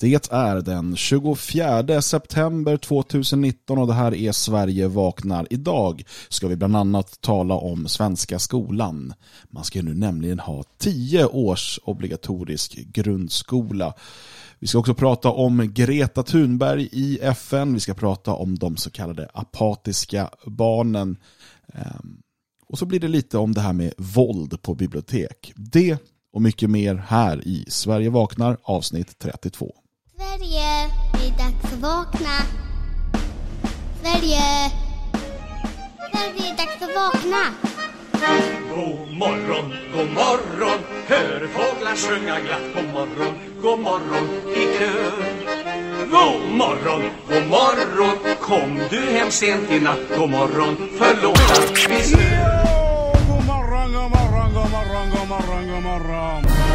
Det är den 24 september 2019 och det här är Sverige vaknar. Idag ska vi bland annat tala om svenska skolan. Man ska nu nämligen ha 10 års obligatorisk grundskola. Vi ska också prata om Greta Thunberg i FN. Vi ska prata om de så kallade apatiska barnen. Ehm, och så blir det lite om det här med våld på bibliotek. Det och mycket mer här i Sverige vaknar avsnitt 32. Sverige, det är dags att vakna. Sverige, Sverige, det är dags att vakna. God morgon, god morgon, hör fåglar sjunga glatt. God morgon, god morgon i kör. God morgon, god morgon, kom du hem sent i natt. God morgon, förlåt att vi stör. God morgon, god morgon, god morgon, god morgon, god morgon.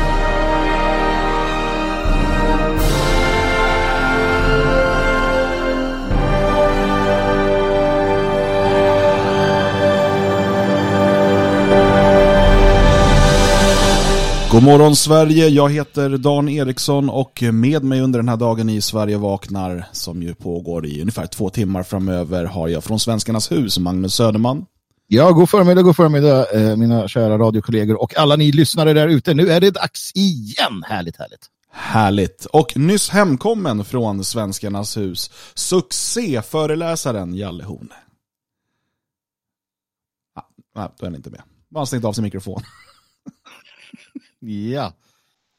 God morgon Sverige, jag heter Dan Eriksson och med mig under den här dagen i Sverige vaknar, som ju pågår i ungefär två timmar framöver, har jag från Svenskarnas hus Magnus Söderman. Ja, god förmiddag, god förmiddag eh, mina kära radiokollegor och alla ni lyssnare där ute. Nu är det dags igen. Härligt, härligt. Härligt. Och nyss hemkommen från Svenskarnas hus, succéföreläsaren Jalle Horn. Ah, nej, då är han inte med. Han har stängt av sin mikrofon. Ja.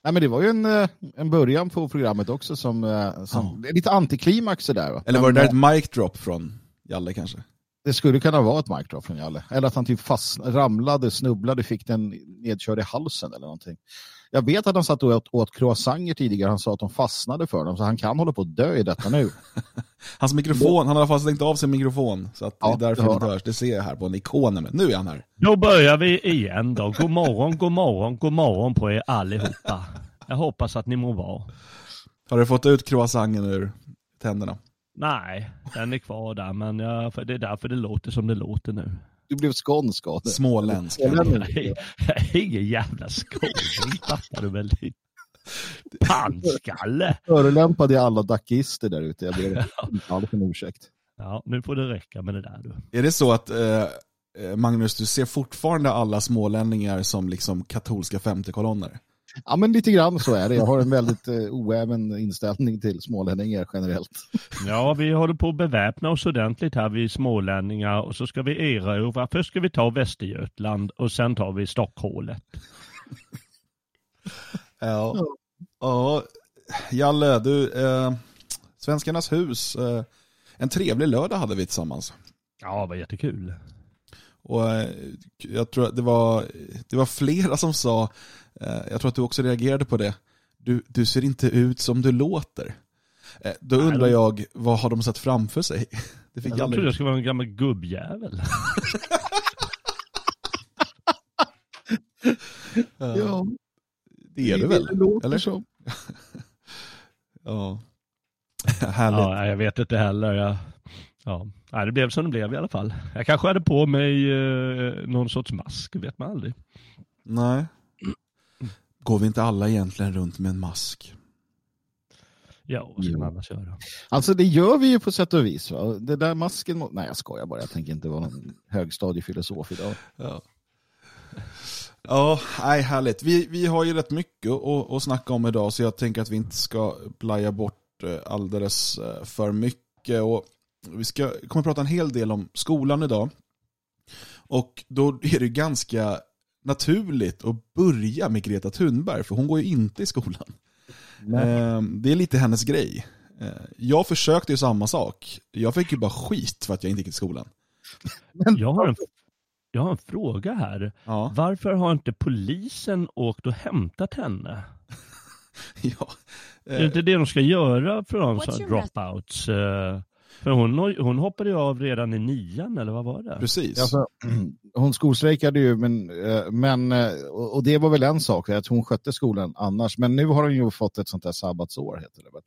Nej, men det var ju en, eh, en början på programmet också som, eh, som är lite antiklimax sådär. Va? Eller var det där eh, ett mic drop från Jalle kanske? Det skulle kunna vara ett mic drop från Jalle. Eller att han typ fast, ramlade, snubblade, fick den nedkörd i halsen eller någonting. Jag vet att han satt och åt, åt croissanter tidigare. Han sa att de fastnade för dem, så han kan hålla på att dö i detta nu. Hans mikrofon, han har i alla fall stängt av sin mikrofon. Så att Ja, det är därför det inte hörs. Det ser jag här på en. Men nu är han här. Då börjar vi igen då. God morgon, god morgon, god morgon på er allihopa. Jag hoppas att ni mår bra. Har du fått ut croissanten ur tänderna? Nej, den är kvar där, men jag, för det är därför det låter som det låter nu. Du blev skånsk av det. Småländsk. Ingen jävla skåning, fattar du väl? Pannskalle! Förolämpade jag alla dacister där ute. Jag ber inte alls om ursäkt. Ja, nu får det räcka med det där du. Är det så att, eh, eh, Magnus, du ser fortfarande alla smålänningar som liksom katolska femtekolonner? Ja, men lite grann så är det. Jag har en väldigt eh, oäven inställning till smålänningar generellt. Ja, vi håller på att beväpna oss ordentligt här, vi smålänningar, och så ska vi erövra. Först ska vi ta Västergötland och sen tar vi Stockhålet. Ja. Ja, Jalle, du, eh, Svenskarnas hus, eh, en trevlig lördag hade vi tillsammans. Ja, det var jättekul. Och eh, jag tror att det var, det var flera som sa, jag tror att du också reagerade på det, du, du ser inte ut som du låter. Eh, Då undrar jag, vad har de sett framför sig? Det fick Jag trodde jag skulle vara en gammal gubbjävel. Ja, det är du väl? Det låter Eller? så. Ja. Härligt. Ja, nej, jag vet inte heller. Jag, ja. nej, det blev som det blev i alla fall. Jag kanske hade på mig eh, någon sorts mask, vet man aldrig. Nej. Går vi inte alla egentligen runt med en mask? Ja, vad ska man annars göra? Alltså det gör vi ju på sätt och vis. Va? Det där masken, må- nej jag skojar bara, jag tänker inte vara någon högstadiefilosof idag. Ja. Ja, nej, härligt. Vi, vi har ju rätt mycket att, att snacka om idag så jag tänker att vi inte ska blaja bort eh, alldeles eh, för mycket. Och vi ska, kommer att prata en hel del om skolan idag. Och då är det ganska naturligt att börja med Greta Thunberg för hon går ju inte i skolan. Eh, Det är lite hennes grej. Eh, Jag försökte ju samma sak. Jag fick ju bara skit för att jag inte gick i skolan. Men, Jag har en, jag har en fråga här. Ja, Varför har inte polisen åkt och hämtat henne? ja. Är det inte det de ska göra för de dropouts? eh? För hon, hon hoppade ju av redan i nian, eller vad var det? Precis. Alltså, hon skolstrejkade ju, men, eh, men, eh, och det var väl en sak, att hon skötte skolan annars. Men nu har hon ju fått ett sånt där sabbatsår, heter det väl.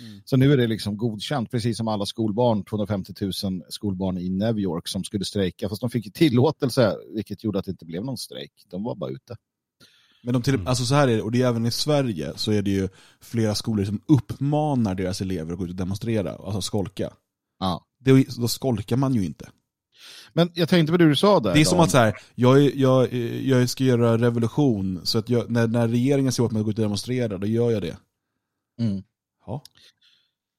Mm. Så nu är det liksom godkänt, precis som alla skolbarn, 250 000 skolbarn i New York som skulle strejka. Fast de fick ju tillåtelse, vilket gjorde att det inte blev någon strejk. De var bara ute. Men de till, alltså så här är det, och det är även i Sverige, så är det ju flera skolor som uppmanar deras elever att gå ut och demonstrera, alltså skolka. Ja. Det, då skolkar man ju inte. Men jag tänkte på det du sa där. Det är som att så här, jag, jag, jag ska göra revolution, så att jag, när, när regeringen säger åt mig att gå ut och demonstrera, då gör jag det. Mm. Ja.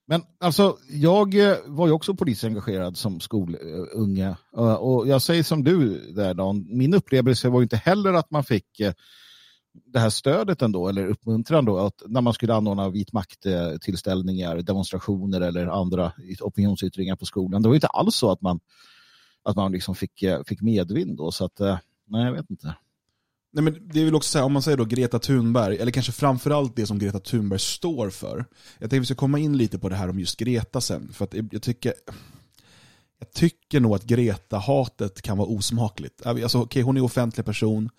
Men alltså, jag eh, var ju också polisengagerad som skolunge. Eh, Och jag säger som du där Dan, min upplevelse var ju inte heller att man fick eh, det här stödet ändå, eller uppmuntran då, att när man skulle anordna vit makt-tillställningar, demonstrationer eller andra opinionsyttringar på skolan. Det var ju inte alls så att man, att man liksom fick, eh, fick medvind då, så att, eh, nej jag vet inte. Nej, men det är väl också så här, om man säger då Greta Thunberg, eller kanske framförallt det som Greta Thunberg står för. Jag tänkte vi ska komma in lite på det här om just Greta sen, för att jag tycker jag tycker nog att Greta-hatet kan vara osmakligt. Alltså, okej, hon är offentlig person,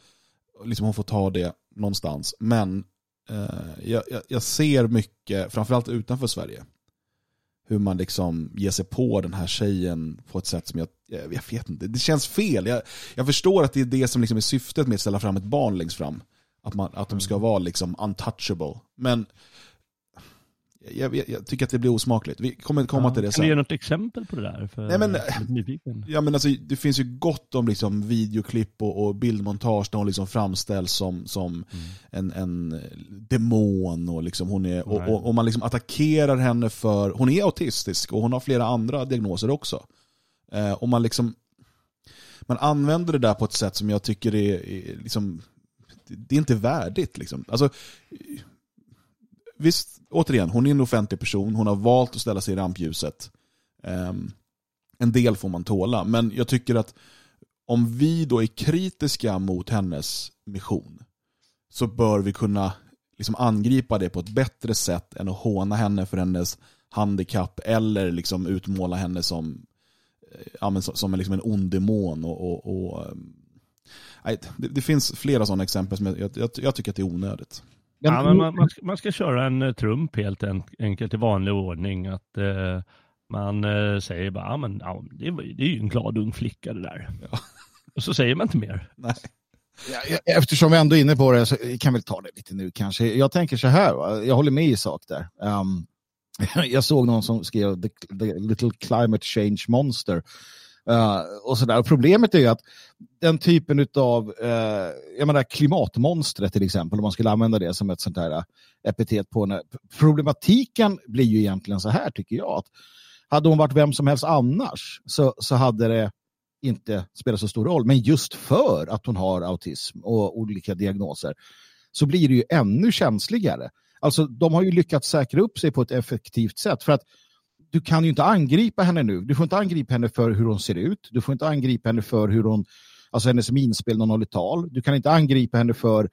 liksom hon får ta det någonstans, men eh, jag, jag, jag ser mycket, framförallt utanför Sverige, hur man liksom ger sig på den här tjejen på ett sätt som jag, jag, jag vet inte, det känns fel. Jag, jag förstår att det är det som liksom är syftet med att ställa fram ett barn längst fram. Att, man, att de ska vara liksom untouchable. Men jag, jag, jag tycker att det blir osmakligt. Vi kommer komma till det Kan du ge sen. något exempel på det där? För Nej, men-. Ja, men alltså, det finns ju gott om liksom videoklipp och, och bildmontage där hon liksom framställs som, som en, en demon och, liksom hon är, och, och, och man liksom attackerar henne för, hon är autistisk och hon har flera andra diagnoser också. Eh, och man liksom man använder det där på ett sätt som jag tycker är, är liksom, det är inte värdigt. Liksom. Alltså, visst, återigen, hon är en offentlig person, hon har valt att ställa sig i rampljuset. Um, en del får man tåla, men jag tycker att om vi då är kritiska mot hennes mission så bör vi kunna liksom angripa det på ett bättre sätt än att håna henne för hennes handikapp eller liksom utmåla henne som, eh, ja, men som, som en, liksom en ond demon. Och, och, och, ehm, nej, det, det finns flera sådana exempel som jag, jag, jag, jag tycker att det är onödigt. Ja, men man, man, ska, man ska köra en eh, Trump helt en, enkelt i vanlig ordning. Att eh, man eh, säger bara, ja, men, ja, det, det är ju en glad ung flicka det där. Och så säger man inte mer. Nej. Ja, ja, Eftersom vi ändå är inne på det så kan vi ta det lite nu kanske. Jag tänker så här, va? jag håller med i sak där. Um, jag såg någon som skrev the, the little climate change monster. Uh, och sådär. Problemet är ju att den typen av, uh, eh, jag menar klimatmonstret till exempel, om man skulle använda det som ett sånt där eh, epitet på henne. Problematiken blir ju egentligen så här tycker jag. Att hade hon varit vem som helst annars så, så hade det inte spelar så stor roll. Men just för att hon har autism och olika diagnoser så blir det ju ännu känsligare. Alltså de har ju lyckats säkra upp sig på ett effektivt sätt för att du kan ju inte angripa henne nu. Du får inte angripa henne för hur hon ser ut. Du får inte angripa henne för hur hon, alltså hennes minspel när hon håller tal. Du kan inte angripa henne för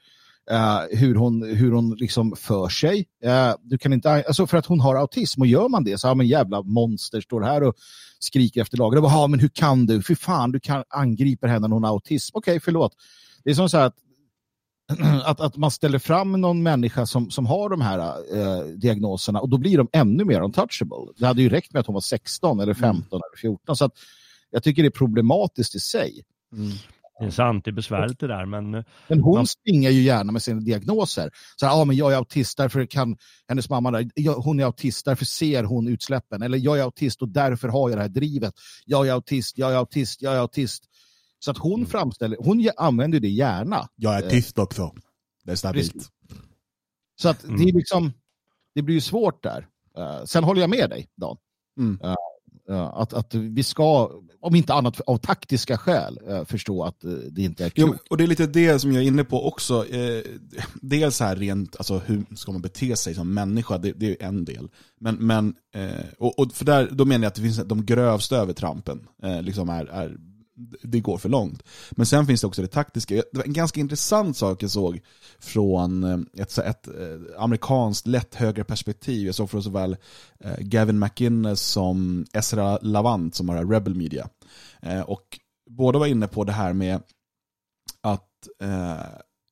Uh, hur hon, hur hon liksom för sig. Uh, du kan inte, alltså för att hon har autism och gör man det så har man jävla monster står här och skriker efter lagen. Ja, men hur kan du? Fy fan, du kan angripa henne när hon har autism. Okej, förlåt. Det är som så här att, att, att man ställer fram någon människa som, som har de här eh, diagnoserna och då blir de ännu mer untouchable. Det hade ju räckt med att hon var 16 eller 15 eller 14. Så att jag tycker det är problematiskt i sig. Det är sant, det är besvärligt det där. Men eh, Men hon Ja. springer ju gärna med sina diagnoser. Så här, ah, men jag är autist, därför kan hennes mamma, där, jag, hon är autist, därför ser hon utsläppen. Eller jag är autist och därför har jag det här drivet. Jag är autist, jag är autist, jag är autist. Så att hon framställer, hon använder det gärna. Jag är tyst också. Det är stabilt. Precis. Så att det är liksom, det blir ju svårt där. Eh, sen håller jag med dig, Dan. Mm. Eh, eh, att, att vi ska, om inte annat av taktiska skäl, eh, förstå att eh, det inte är Jo, klokt. och det är lite det som jag är inne på också. Eh, dels här rent, alltså hur ska man bete sig som människa, det, det är en del. Men, men eh, och, och för där, då menar jag att det finns de grövsta övertrampen, eh, liksom är, är, det går för långt. Men sen finns det också det taktiska. Det var en ganska intressant sak jag såg från eh, ett, ett, eh, amerikanskt lätt högre perspektiv. Jag såg från såväl eh, Gavin McInnes som Ezra Lavant som har Rebel Media. Och båda var inne på det här med att eh,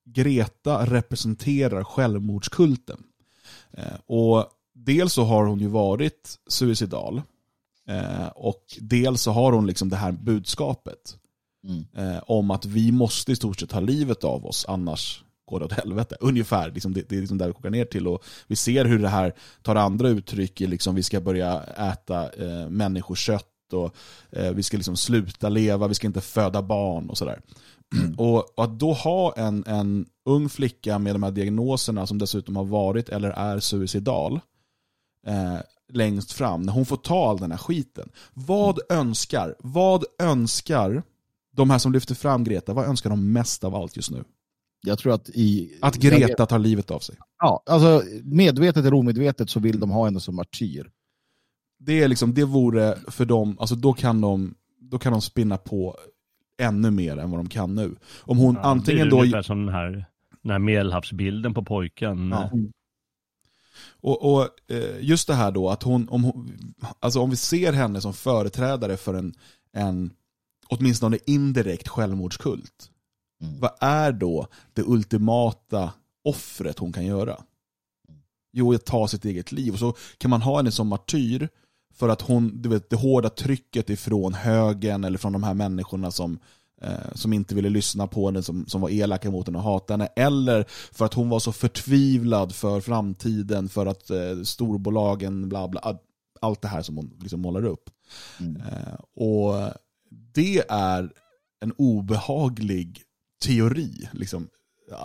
Greta representerar självmordskulten. Och dels så har hon ju varit suicidal eh, och dels så har hon liksom det här budskapet Mm. eh, om att vi måste i stort sett ta livet av oss annars går det åt helvete. Ungefär, liksom, det, det är liksom där det kokar ner till. Och vi ser hur det här tar andra uttryck i liksom, vi ska börja äta eh, människokött och eh, vi ska liksom sluta leva, vi ska inte föda barn och sådär. Och, och att då ha en, en ung flicka med de här diagnoserna som dessutom har varit eller är suicidal eh, längst fram, när hon får ta all den här skiten. Vad önskar, vad önskar de här som lyfter fram Greta, vad önskar de mest av allt just nu? Jag tror att i... Att Greta tar livet av sig. Ja, alltså medvetet eller omedvetet så vill de ha henne som martyr. Det, är liksom, det vore för dem, alltså då kan de, då kan de spinna på ännu mer än vad de kan nu. Om hon Ja, antingen det är då... ungefär som den här, den här medelhavsbilden på pojken. Ja. Och, och eh, just det här då att hon, om, hon, alltså om vi ser henne som företrädare för en, en åtminstone indirekt självmordskult. Mm. Vad är då det ultimata offret hon kan göra? Jo, att ta sitt eget liv. Och så kan man ha henne som martyr för att hon, du vet, det hårda trycket ifrån högen eller från de här människorna som, som inte ville lyssna på henne, som, som var elaka mot henne och hatade henne. Eller för att hon var så förtvivlad för framtiden, för att eh, storbolagen, bla bla, allt det här som hon liksom målar upp. Mm. Eh, och det är en obehaglig teori, liksom,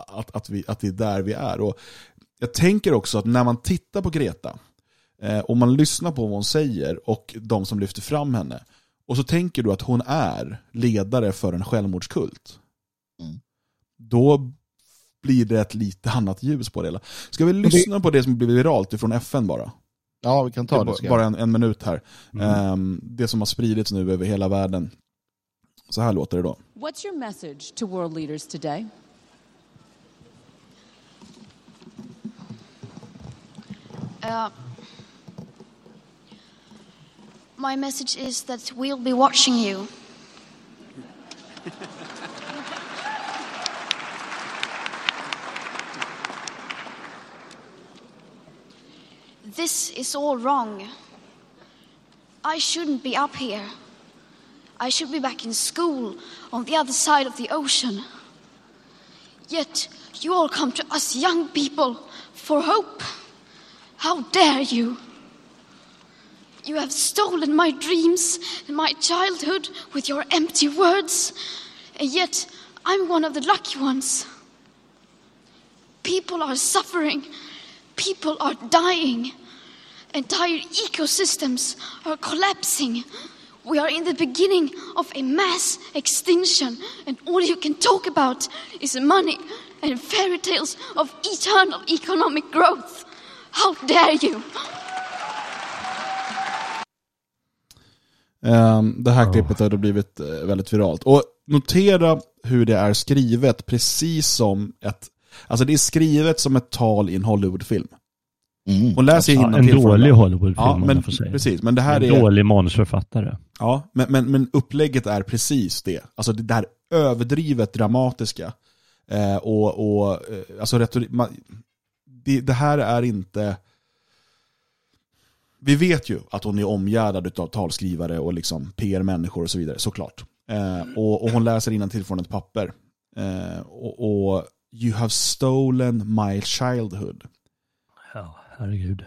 att, att, vi, att det är där vi är. Och jag tänker också att när man tittar på Greta, eh, och man lyssnar på vad hon säger och de som lyfter fram henne, och så tänker du att hon är ledare för en självmordskult. Mm. Då blir det ett lite annat ljus på det hela. Ska vi lyssna på det som blivit viralt från FN bara? Ja, vi kan ta det. Jag. bara en, en minut här. Mm. Ehm, det som har spridits nu över hela världen. Så här låter det då. What's your message to world leaders today? Uh, my message is that we'll be watching you. this is all wrong. I shouldn't be up here. I should be back in school on the other side of the ocean. Yet you all come to us young people for hope. How dare you? You have stolen my dreams and my childhood with your empty words, and yet I'm one of the lucky ones. People are suffering, people are dying, entire ecosystems are collapsing. We are in the beginning of a mass extinction, and all you can talk about is money and fairy tales of eternal economic growth. How dare you! Det här klippet har då blivit eh, väldigt viralt. Och notera hur det är skrivet precis som ett... Alltså det är skrivet som ett tal i en Hollywoodfilm. Mm. Hon läser Ja, en dålig. Hollywoodfilm Ja, om men, man får säga. precis. Men det här en är... dålig manusförfattare. Ja, men, men, men upplägget är precis det. Alltså det där överdrivet dramatiska. Eh, och, och eh, alltså retorik, man, det, det här är inte... Vi vet ju att hon är omgärdad av talskrivare och liksom PR-människor och så vidare, såklart. Eh, och, och hon läser till från ett papper. Eh, och, och You have stolen my childhood. Ja, herregud.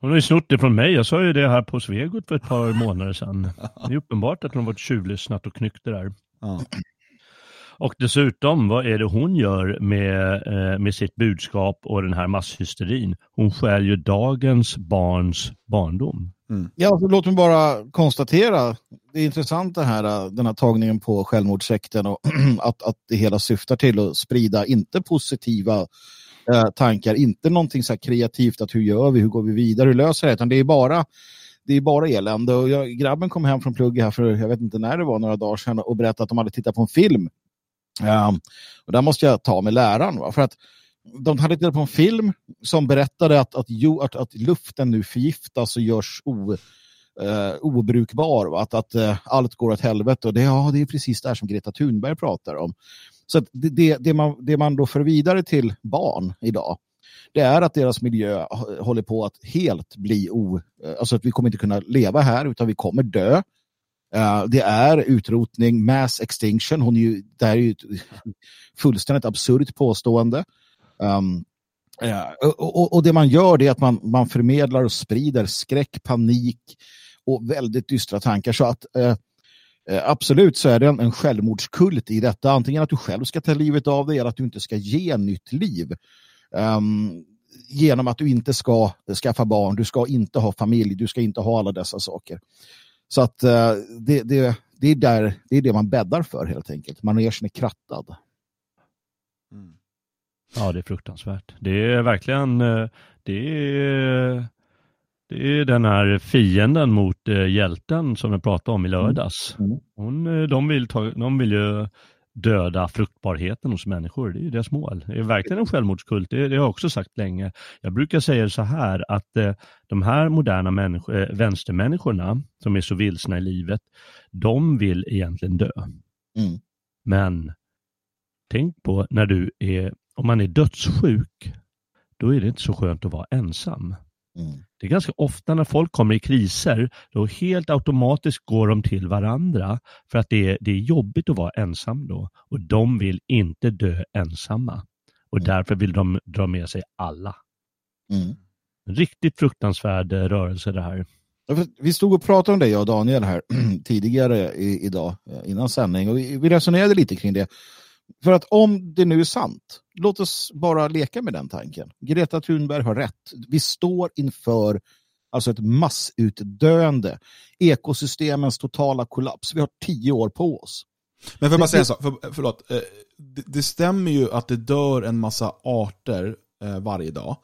Hon har ju snott det från mig. Jag sa ju det här på Svegot för ett par månader sedan. Det är uppenbart att hon varit tjuvlyssnat och knyckt det där. Ja. Och dessutom, vad är det hon gör med, eh, med sitt budskap och den här masshysterin? Hon stjäl ju dagens barns barndom. Ja, så låt mig bara konstatera. Det är intressant det här, den här tagningen på självmordssekten och att, att det hela syftar till att sprida inte positiva eh, tankar, inte någonting så här kreativt att hur gör vi, hur går vi vidare, hur löser det, utan det är bara det är bara elände. Och jag, grabben kom hem från plugget här för jag vet inte när det var, några dagar sedan och berättade att de hade tittat på en film. Um, och där måste jag ta med läraren. Va? För att de hade tittat på en film som berättade att, att, jo, att, att luften nu förgiftas och görs o, eh, obrukbar. Va? Att, att eh, allt går åt helvete. Och det, ja, det är precis det här som Greta Thunberg pratar om. Så att det, det, det, man, det man då för vidare till barn idag, det är att deras miljö håller på att helt bli o... Eh, alltså att vi kommer inte kunna leva här utan vi kommer dö. Uh, det är utrotning, mass extinction. Hon är ju, det här är ju ett fullständigt absurt påstående. Um, uh, och, och, det man gör är att man, man förmedlar och sprider skräck, panik och väldigt dystra tankar. Så att uh, absolut så är det en, en självmordskult i detta. Antingen att du själv ska ta livet av dig eller att du inte ska ge nytt liv. Um, genom att du inte ska skaffa barn, du ska inte ha familj, du ska inte ha alla dessa saker. Så att uh, det, det, det, är där, det är det man bäddar för helt enkelt. Manegen är krattad. Ja, det är fruktansvärt. Det är verkligen, eh, det är, det är den här fienden mot eh, hjälten som jag pratade om i lördags. Mm. Hon, eh, de, vill ta, de vill ju döda fruktbarheten hos människor. Det är ju deras mål. Det är verkligen en självmordskult. Det, det har jag också sagt länge. Jag brukar säga så här att eh, de här moderna människ- eh, vänstermänniskorna som är så vilsna i livet, de vill egentligen dö. Mm. Men tänk på när du är, om man är dödssjuk, då är det inte så skönt att vara ensam. Mm. Det är ganska ofta när folk kommer i kriser, då helt automatiskt går de till varandra för att det är, det är jobbigt att vara ensam då. Och de vill inte dö ensamma. Och Mm. därför vill de dra med sig alla. Mm. En riktigt fruktansvärd eh, rörelse det här. Vi stod och pratade om det, jag och Daniel här tidigare i, idag, eh, innan sändning. Och vi, vi resonerade lite kring det. För att om det nu är sant, låt oss bara leka med den tanken. Greta Thunberg har rätt. Vi står inför alltså ett massutdöende. Ekosystemens totala kollaps. Vi har tio år på oss. Men får jag bara säga en sak? För, förlåt. Eh, Det, det stämmer ju att det dör en massa arter eh, varje dag.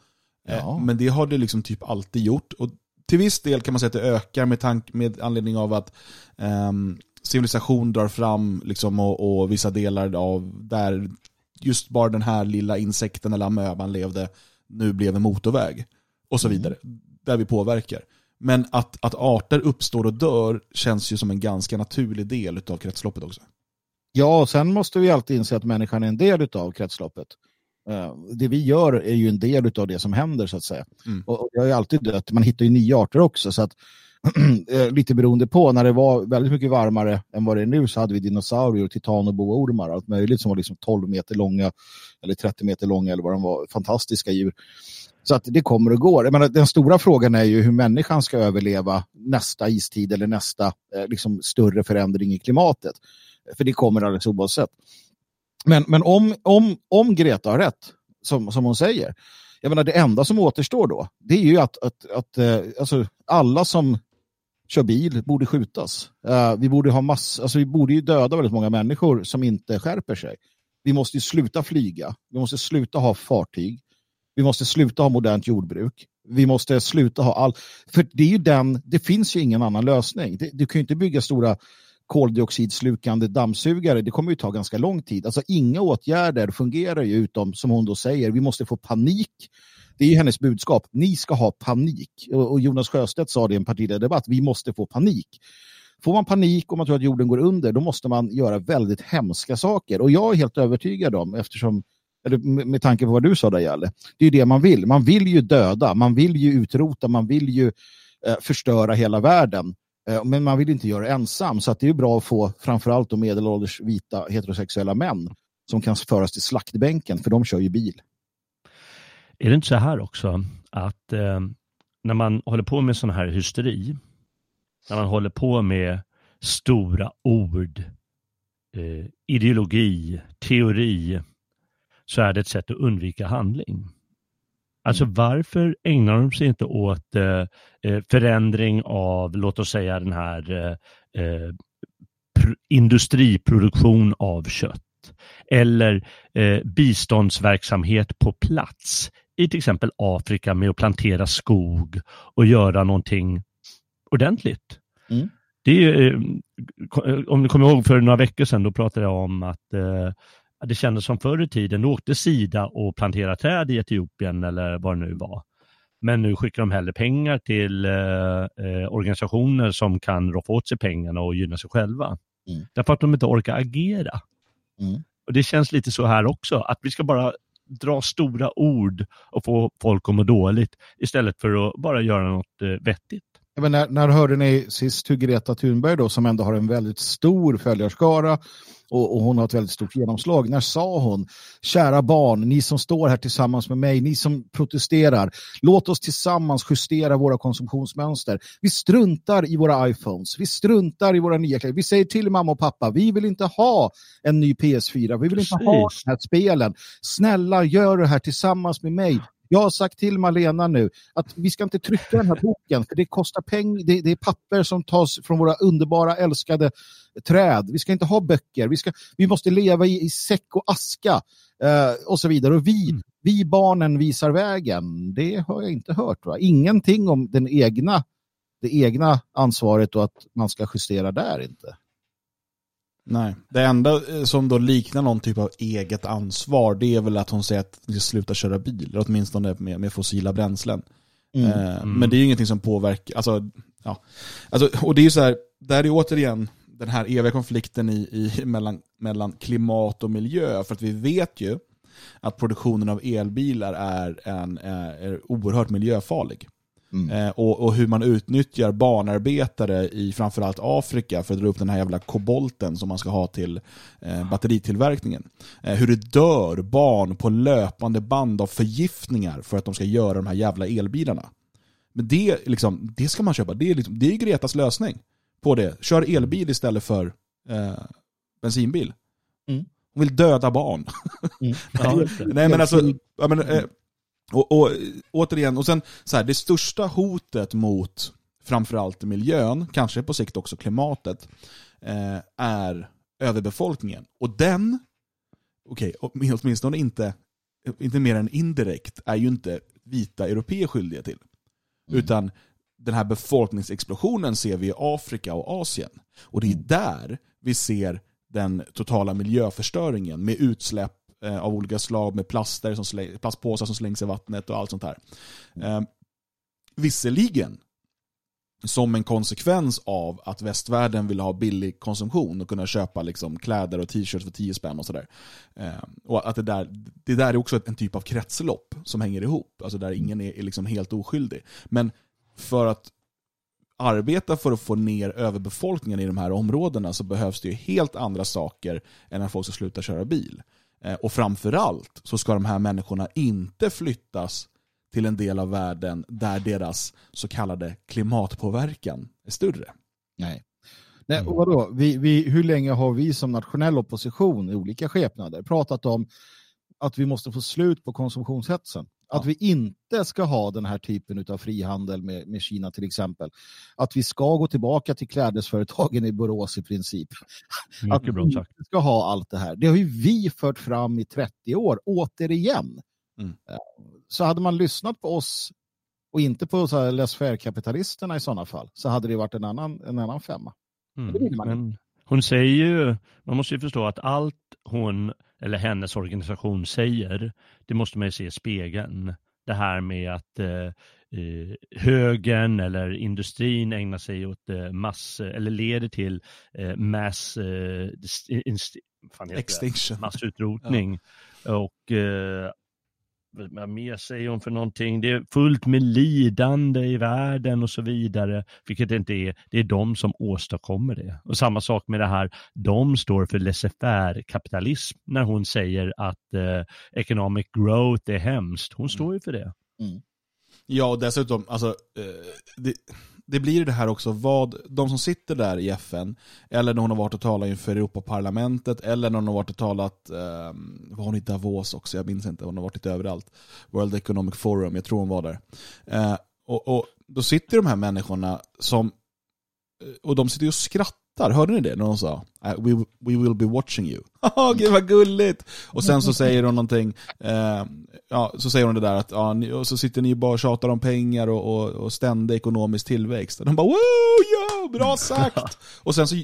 Eh, Ja. Men det har det liksom typ alltid gjort. Och till viss del kan man säga att det ökar med, tank, med anledning av att ehm, civilisation drar fram liksom, och, och vissa delar av där just bara den här lilla insekten eller amöban levde nu blev en motorväg. Och så vidare. Där vi påverkar. Men att, att arter uppstår och dör känns ju som en ganska naturlig del av kretsloppet också. Ja, och sen måste vi alltid inse att människan är en del av kretsloppet. Eh, Det vi gör är ju en del av det som händer så att säga. Mm. Och det har ju alltid dött. Man hittar ju nya arter också. Så att, Eh, lite beroende på, när det var väldigt mycket varmare än vad det är nu så hade vi dinosaurier, titan och boormar allt möjligt som var liksom 12 meter långa eller 30 meter långa eller vad de var. Fantastiska djur. Så att det kommer och går. Jag menar, den stora frågan är ju hur människan ska överleva nästa istid eller nästa eh, liksom, större förändring i klimatet. För det kommer alldeles oavsett. Men, men om, om, om Greta har rätt, som, som hon säger, jag menar det enda som återstår då, det är ju att, att, att eh, alltså, alla som kör bil borde skjutas. Uh, vi borde ha mass, alltså vi borde ju döda väldigt många människor som inte skärper sig. Vi måste ju sluta flyga, vi måste sluta ha fartyg, vi måste sluta ha modernt jordbruk, vi måste sluta ha all... För det är ju den, det finns ju ingen annan lösning. Det, du kan ju inte bygga stora koldioxidslukande dammsugare, det kommer ju ta ganska lång tid. Alltså inga åtgärder fungerar ju utom, som hon då säger, vi måste få panik. Det är ju hennes budskap, ni ska ha panik. Och Jonas Sjöstedt sa det i en partiledardebatt, vi måste få panik. Får man panik och man tror att jorden går under, då måste man göra väldigt hemska saker. Och jag är helt övertygad om, eftersom eller med med tanke på vad du sa där Jalle, det är ju det man vill. Man vill ju döda, man vill ju utrota, man vill ju eh, förstöra hela världen. Eh, men man vill inte göra det ensam, så att det är bra att få framförallt de medelålders vita heterosexuella män som kan föras till slaktbänken, för de kör ju bil. Är det inte så här också att eh, när man håller på med sån här hysteri, när man håller på med stora ord, eh, ideologi, teori, så är det ett sätt att undvika handling. Alltså varför ägnar de sig inte åt eh, eh, förändring av, låt oss säga den här eh, eh, pr- industriproduktion av kött eller eh, biståndsverksamhet på plats i till exempel Afrika med att plantera skog och göra någonting ordentligt. Mm. Det är, eh, om du kommer ihåg för några veckor sedan, då pratade jag om att eh, det kändes som förr i tiden, då åkte Sida och planterade träd i Etiopien eller vad det nu var. Men nu skickar de hellre pengar till eh, eh, organisationer som kan roffa åt sig pengarna och gynna sig själva. Mm. Därför att de inte orkar agera. Mm. Och Det känns lite så här också, att vi ska bara dra stora ord och få folk att må dåligt istället för att bara göra något eh, vettigt. Men när, när hörde ni sist hur Greta Thunberg då, som ändå har en väldigt stor följarskara och, och hon har ett väldigt stort genomslag. När sa hon, kära barn, ni som står här tillsammans med mig, ni som protesterar, låt oss tillsammans justera våra konsumtionsmönster. Vi struntar i våra iPhones, vi struntar i våra nya kläder. Vi säger till mamma och pappa, vi vill inte ha en ny PS4, vi vill inte Precis. ha de här spelen. Snälla, gör det här tillsammans med mig. Jag har sagt till Malena nu att vi ska inte trycka den här boken för det kostar pengar. Det, det är papper som tas från våra underbara älskade träd. Vi ska inte ha böcker. Vi, ska, vi måste leva i, i säck och aska eh, och så vidare. Och vi, vi barnen visar vägen. Det har jag inte hört. Va? Ingenting om den egna, det egna ansvaret och att man ska justera där inte. Nej, det enda eh, som då liknar någon typ av eget ansvar det är väl att hon säger att vi ska sluta köra bil, eller åtminstone med, med fossila bränslen. Mm. Eh, Men det är ju ingenting som påverkar, alltså, ja. alltså, och det är ju så här, där är återigen den här eviga konflikten i, i, mellan, mellan klimat och miljö, för att vi vet ju att produktionen av elbilar är, en, är, är oerhört miljöfarlig. Eh, och, och hur man utnyttjar barnarbetare i framförallt Afrika för att dra upp den här jävla kobolten som man ska ha till eh, batteritillverkningen. Eh, hur det dör barn på löpande band av förgiftningar för att de ska göra de här jävla elbilarna. Men det, liksom, det ska man köpa. Det är, liksom, det är Gretas lösning på det. Kör elbil istället för eh, bensinbil. Mm. Hon vill döda barn. Ja, just det. Nej men alltså, ja, men, eh, och, och, återigen, och sen så här, det största hotet mot framförallt miljön, kanske på sikt också klimatet, eh, är överbefolkningen. Och den, okej, okay, åtminstone inte, inte mer än indirekt, är ju inte vita europeer skyldiga till. Utan den här befolkningsexplosionen ser vi i Afrika och Asien. Och det är där vi ser den totala miljöförstöringen med utsläpp Eh, av olika slag, med plaster som släng, plastpåsar som slängs i vattnet och allt sånt här. Eh, visserligen som en konsekvens av att västvärlden vill ha billig konsumtion och kunna köpa liksom kläder och t-shirts för 10 spänn och sådär. Eh, och att det där, det där är också en typ av kretslopp som hänger ihop, alltså där ingen är, är liksom helt oskyldig. Men för att arbeta för att få ner överbefolkningen i de här områdena så behövs det ju helt andra saker än att folk ska sluta köra bil. Eh, och framförallt så ska de här människorna inte flyttas till en del av världen där deras så kallade klimatpåverkan är större. Nej. Nej, och vadå? Vi, vi, hur länge har vi som nationell opposition i olika skepnader pratat om att vi måste få slut på konsumtionshetsen? Att vi inte ska ha den här typen av frihandel med, med Kina till exempel. Att vi ska gå tillbaka till klädesföretagen i Borås i princip. att Mycket bra vi sagt. inte ska ha allt det här. Det har ju vi fört fram i 30 år, återigen. Mm. Ja, Så hade man lyssnat på oss och inte på så här laissez-faire-kapitalisterna i sådana fall så hade det varit en annan, en annan femma. Mm. Men hon säger ju, man måste ju förstå att allt hon eller hennes organisation säger, det måste man ju se i spegeln. Det här med att eh, eh, högern eller industrin ägnar sig åt eh, mass, eller leder till eh, mass, eh, inst- fan? Extinction. massutrotning. Och eh, vad mer säger hon för någonting? Det är fullt med lidande i världen och så vidare, vilket det inte är. Det är de som åstadkommer det. Och samma sak med det här, de står för laissez-faire kapitalism när hon säger att eh, economic growth är hemskt. Hon står ju för det. Ja, och dessutom, alltså, eh, det, det blir det här också, vad de som sitter där i FN, eller när hon har varit och talat inför Europaparlamentet, eller när hon har varit och talat, eh, var hon i Davos också, jag minns inte, hon har varit lite överallt. World Economic Forum, jag tror hon var där. Eh, och, och då sitter de här människorna som, eh, och de sitter ju och skrattar, hörde ni det när hon sa "Uh, we, we will be watching you? Haha, Gud vad gulligt! Och sen så säger hon någonting, eh, ja, så säger hon det där att ja, ni, och så sitter ni bara och tjatar om pengar och, och, och ständig ekonomisk tillväxt. Och de bara wow, ja, bra sagt! och sen så,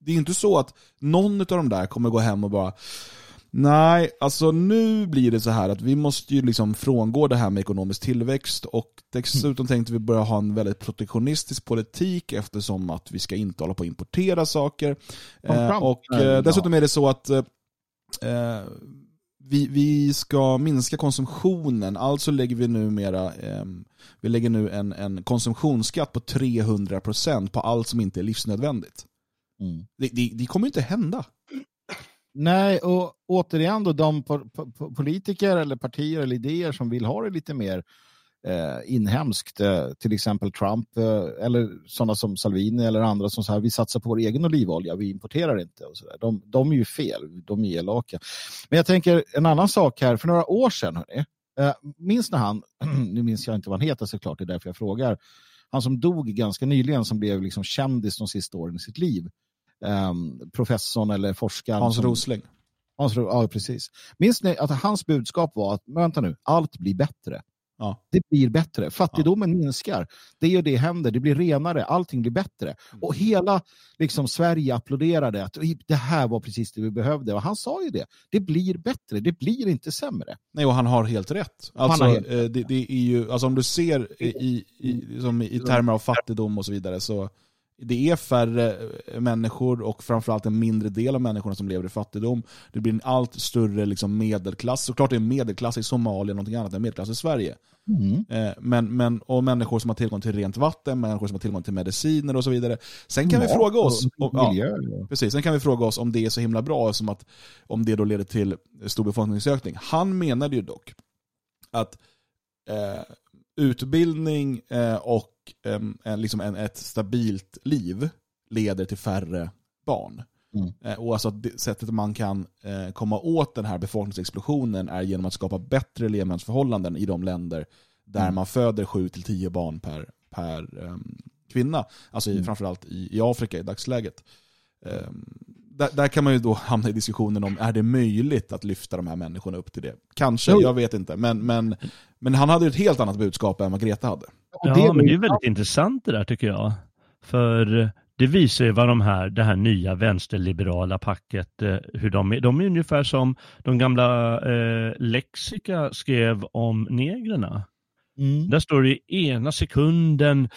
det är ju inte så att någon av de där kommer gå hem och bara Nej, alltså nu blir det så här att vi måste ju liksom frångå det här med ekonomisk tillväxt och dessutom tänkte vi börja ha en väldigt protektionistisk politik eftersom att vi ska inte hålla på att importera saker. Eh, och eh, dessutom är det så att eh, vi, vi ska minska konsumtionen, alltså lägger vi numera eh, vi lägger nu en, en konsumtionsskatt på 300% på allt som inte är livsnödvändigt. Mm. Det, det, det kommer inte hända. Nej, och återigen då de po po politiker eller partier eller idéer som vill ha det lite mer eh, inhemskt, eh, till exempel Trump eh, eller sådana som Salvini eller andra som säger vi satsar på vår egen olivolja, vi importerar inte. Och så där. De, de är ju fel, de är elaka. Men jag tänker en annan sak här, för några år sedan, hörni, eh, minns när han, nu minns jag inte vad han heter såklart, det är därför jag frågar, han som dog ganska nyligen som blev liksom kändis de sista åren i sitt liv, um, professorn eller forskaren. Hans Rosling. Hans, ja, precis. Minns ni att hans budskap var att vänta nu, allt blir bättre. Ja. Det blir bättre. Fattigdomen minskar. Det och det händer. Det blir renare. Allting blir bättre. Mm. Och hela liksom, Sverige applåderade att det här var precis det vi behövde. Och han sa ju det. Det blir bättre. Det blir inte sämre. Nej, och han har helt rätt. Alltså, har helt eh, Det, det är ju, alltså om du ser i, i, som i termer av fattigdom och så vidare så det är färre eh, människor och framförallt en mindre del av människorna som lever i fattigdom. Det blir en allt större liksom, medelklass. Såklart det är medelklass i Somalia någonting annat än medelklass i Sverige. Mm. Eh, Men, men, och människor som har tillgång till rent vatten, människor som har tillgång till mediciner och så vidare. Sen kan vi Ja, fråga oss, om, miljö, ja. precis, sen kan vi fråga oss om det är så himla bra som att om det då leder till stor befolkningsökning. Han menade ju dock att eh, utbildning eh, och en, liksom en, ett stabilt liv leder till färre barn. Mm. Eh, och alltså att sättet man kan eh, komma åt den här befolkningsexplosionen är genom att skapa bättre levnadsförhållanden i de länder där Mm. man föder 7-10 barn per, per ehm, kvinna. Alltså i, Mm. framförallt i, i Afrika i dagsläget. Ehm, där, där kan man ju då hamna i diskussionen om är det möjligt att lyfta de här människorna upp till det? Kanske, Jo. jag vet inte. Men, men, men han hade ju ett helt annat budskap än vad Greta hade. Ja, det- men det är väldigt intressant det där tycker jag. För det visar ju vad de här, det här nya vänsterliberala packet, eh, hur de är. De är ungefär som de gamla eh, lexika skrev om negrerna. Mm. Där står det i ena sekunden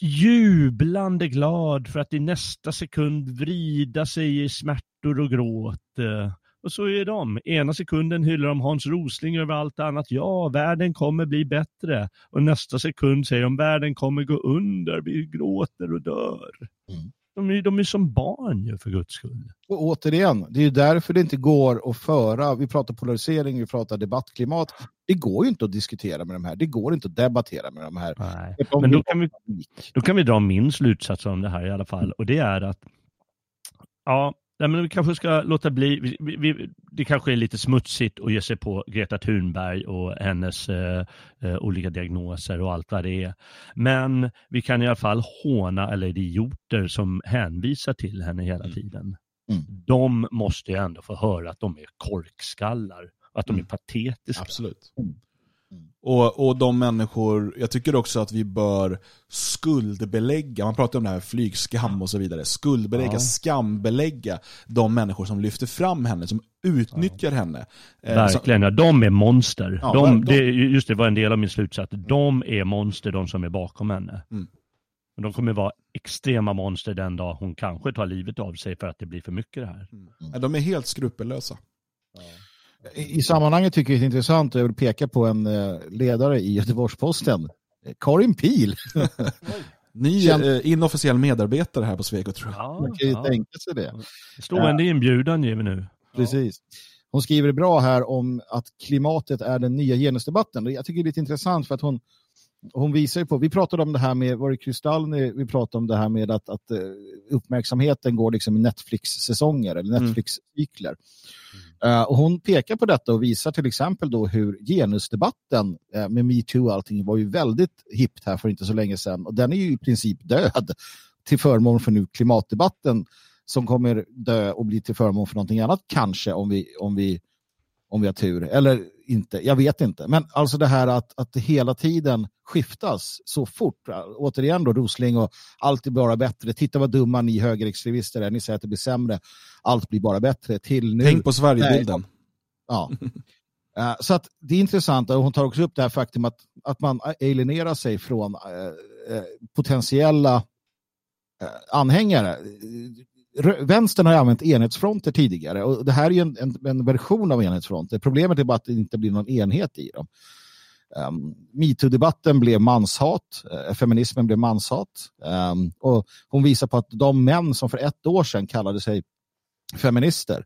jublande glad för att i nästa sekund vrida sig i smärtor och gråt. Och så är de. Ena sekunden hyllar de Hans Rosling över allt annat. Ja, världen kommer bli bättre. Och nästa sekund säger de världen kommer gå under, vi gråter och dör. Mm. De, är, de är som barn ju för guds skull. Och återigen, det är ju därför det inte går att föra, vi pratar polarisering, vi pratar debattklimat. Det går ju inte att diskutera med de här, det går inte att debattera med de här. Nej. De Men då kan vi. Då kan vi dra min slutsats om det här i alla fall. Och det är att, ja, nej, men vi kanske ska låta bli, vi, vi, det kanske är lite smutsigt att ge sig på Greta Thunberg och hennes eh, eh, olika diagnoser och allt vad det är. Men vi kan i alla fall håna eller idioter som hänvisar till henne hela Mm. tiden. Mm. De måste ju ändå få höra att de är korkskallar, att de är Mm. patetiska. Absolut. Mm. Och, och de människor, jag tycker också att vi bör skuldbelägga, man pratar om det här flygskam och så vidare, skuldbelägga, Ja. skambelägga de människor som lyfter fram henne, som utnyttjar henne. Eh, Verkligen, ja, de är monster. Ja, de, de- det, just det var en del av min slutsats. De är monster, de som är bakom henne. Mm. De kommer vara extrema monster den dag hon kanske tar livet av sig för att det blir för mycket det här. Ja, De är helt skrupellösa. I, sammanhanget tycker jag det är intressant, och jag vill peka på en eh, ledare i Göteborgs-Posten, eh, Karin Pil. Ny Känd- eh, inofficiell medarbetare här på Sveko tror jag. Ja, Man kan ju ja. tänka sig det. Stående inbjudan ger vi nu. Precis. Hon skriver bra här om att klimatet är den nya genusdebatten. Och Jag tycker det är lite intressant för att hon, hon visar ju på, vi pratade om det här med, var det Kristallny, vi pratade om det här med att, att eh, uppmärksamheten går liksom i Netflix-säsonger eller Mm. Netflix-cykler. Eh, och hon pekar på detta och visar till exempel då hur genusdebatten eh, med metoo och allting var ju väldigt hippt här för inte så länge sedan och den är ju i princip död till förmån för nu klimatdebatten som kommer dö och bli till förmån för någonting annat kanske om vi, om vi, om vi har tur. Eller inte, jag vet inte. Men alltså det här att, att det hela tiden skiftas så fort. Återigen då Rosling och allt är bara bättre. Titta vad dumma ni högerextremister är. Ni säger att det blir sämre. Allt blir bara bättre. Till nu. Tänk på Sverigebilden. Ja. Eh, Så att det är intressant och hon tar också upp det här faktum att, att man alienerar sig från eh, eh, potentiella anhängare vänstern har ju använt enhetsfronter tidigare och det här är ju en, en, en version av enhetsfronter. Problemet är bara att det inte blir någon enhet i dem. Um, Metoo-debatten blev manshat, uh, feminismen blev manshat. Um, och hon visar på att de män som för ett år sedan kallade sig feminister,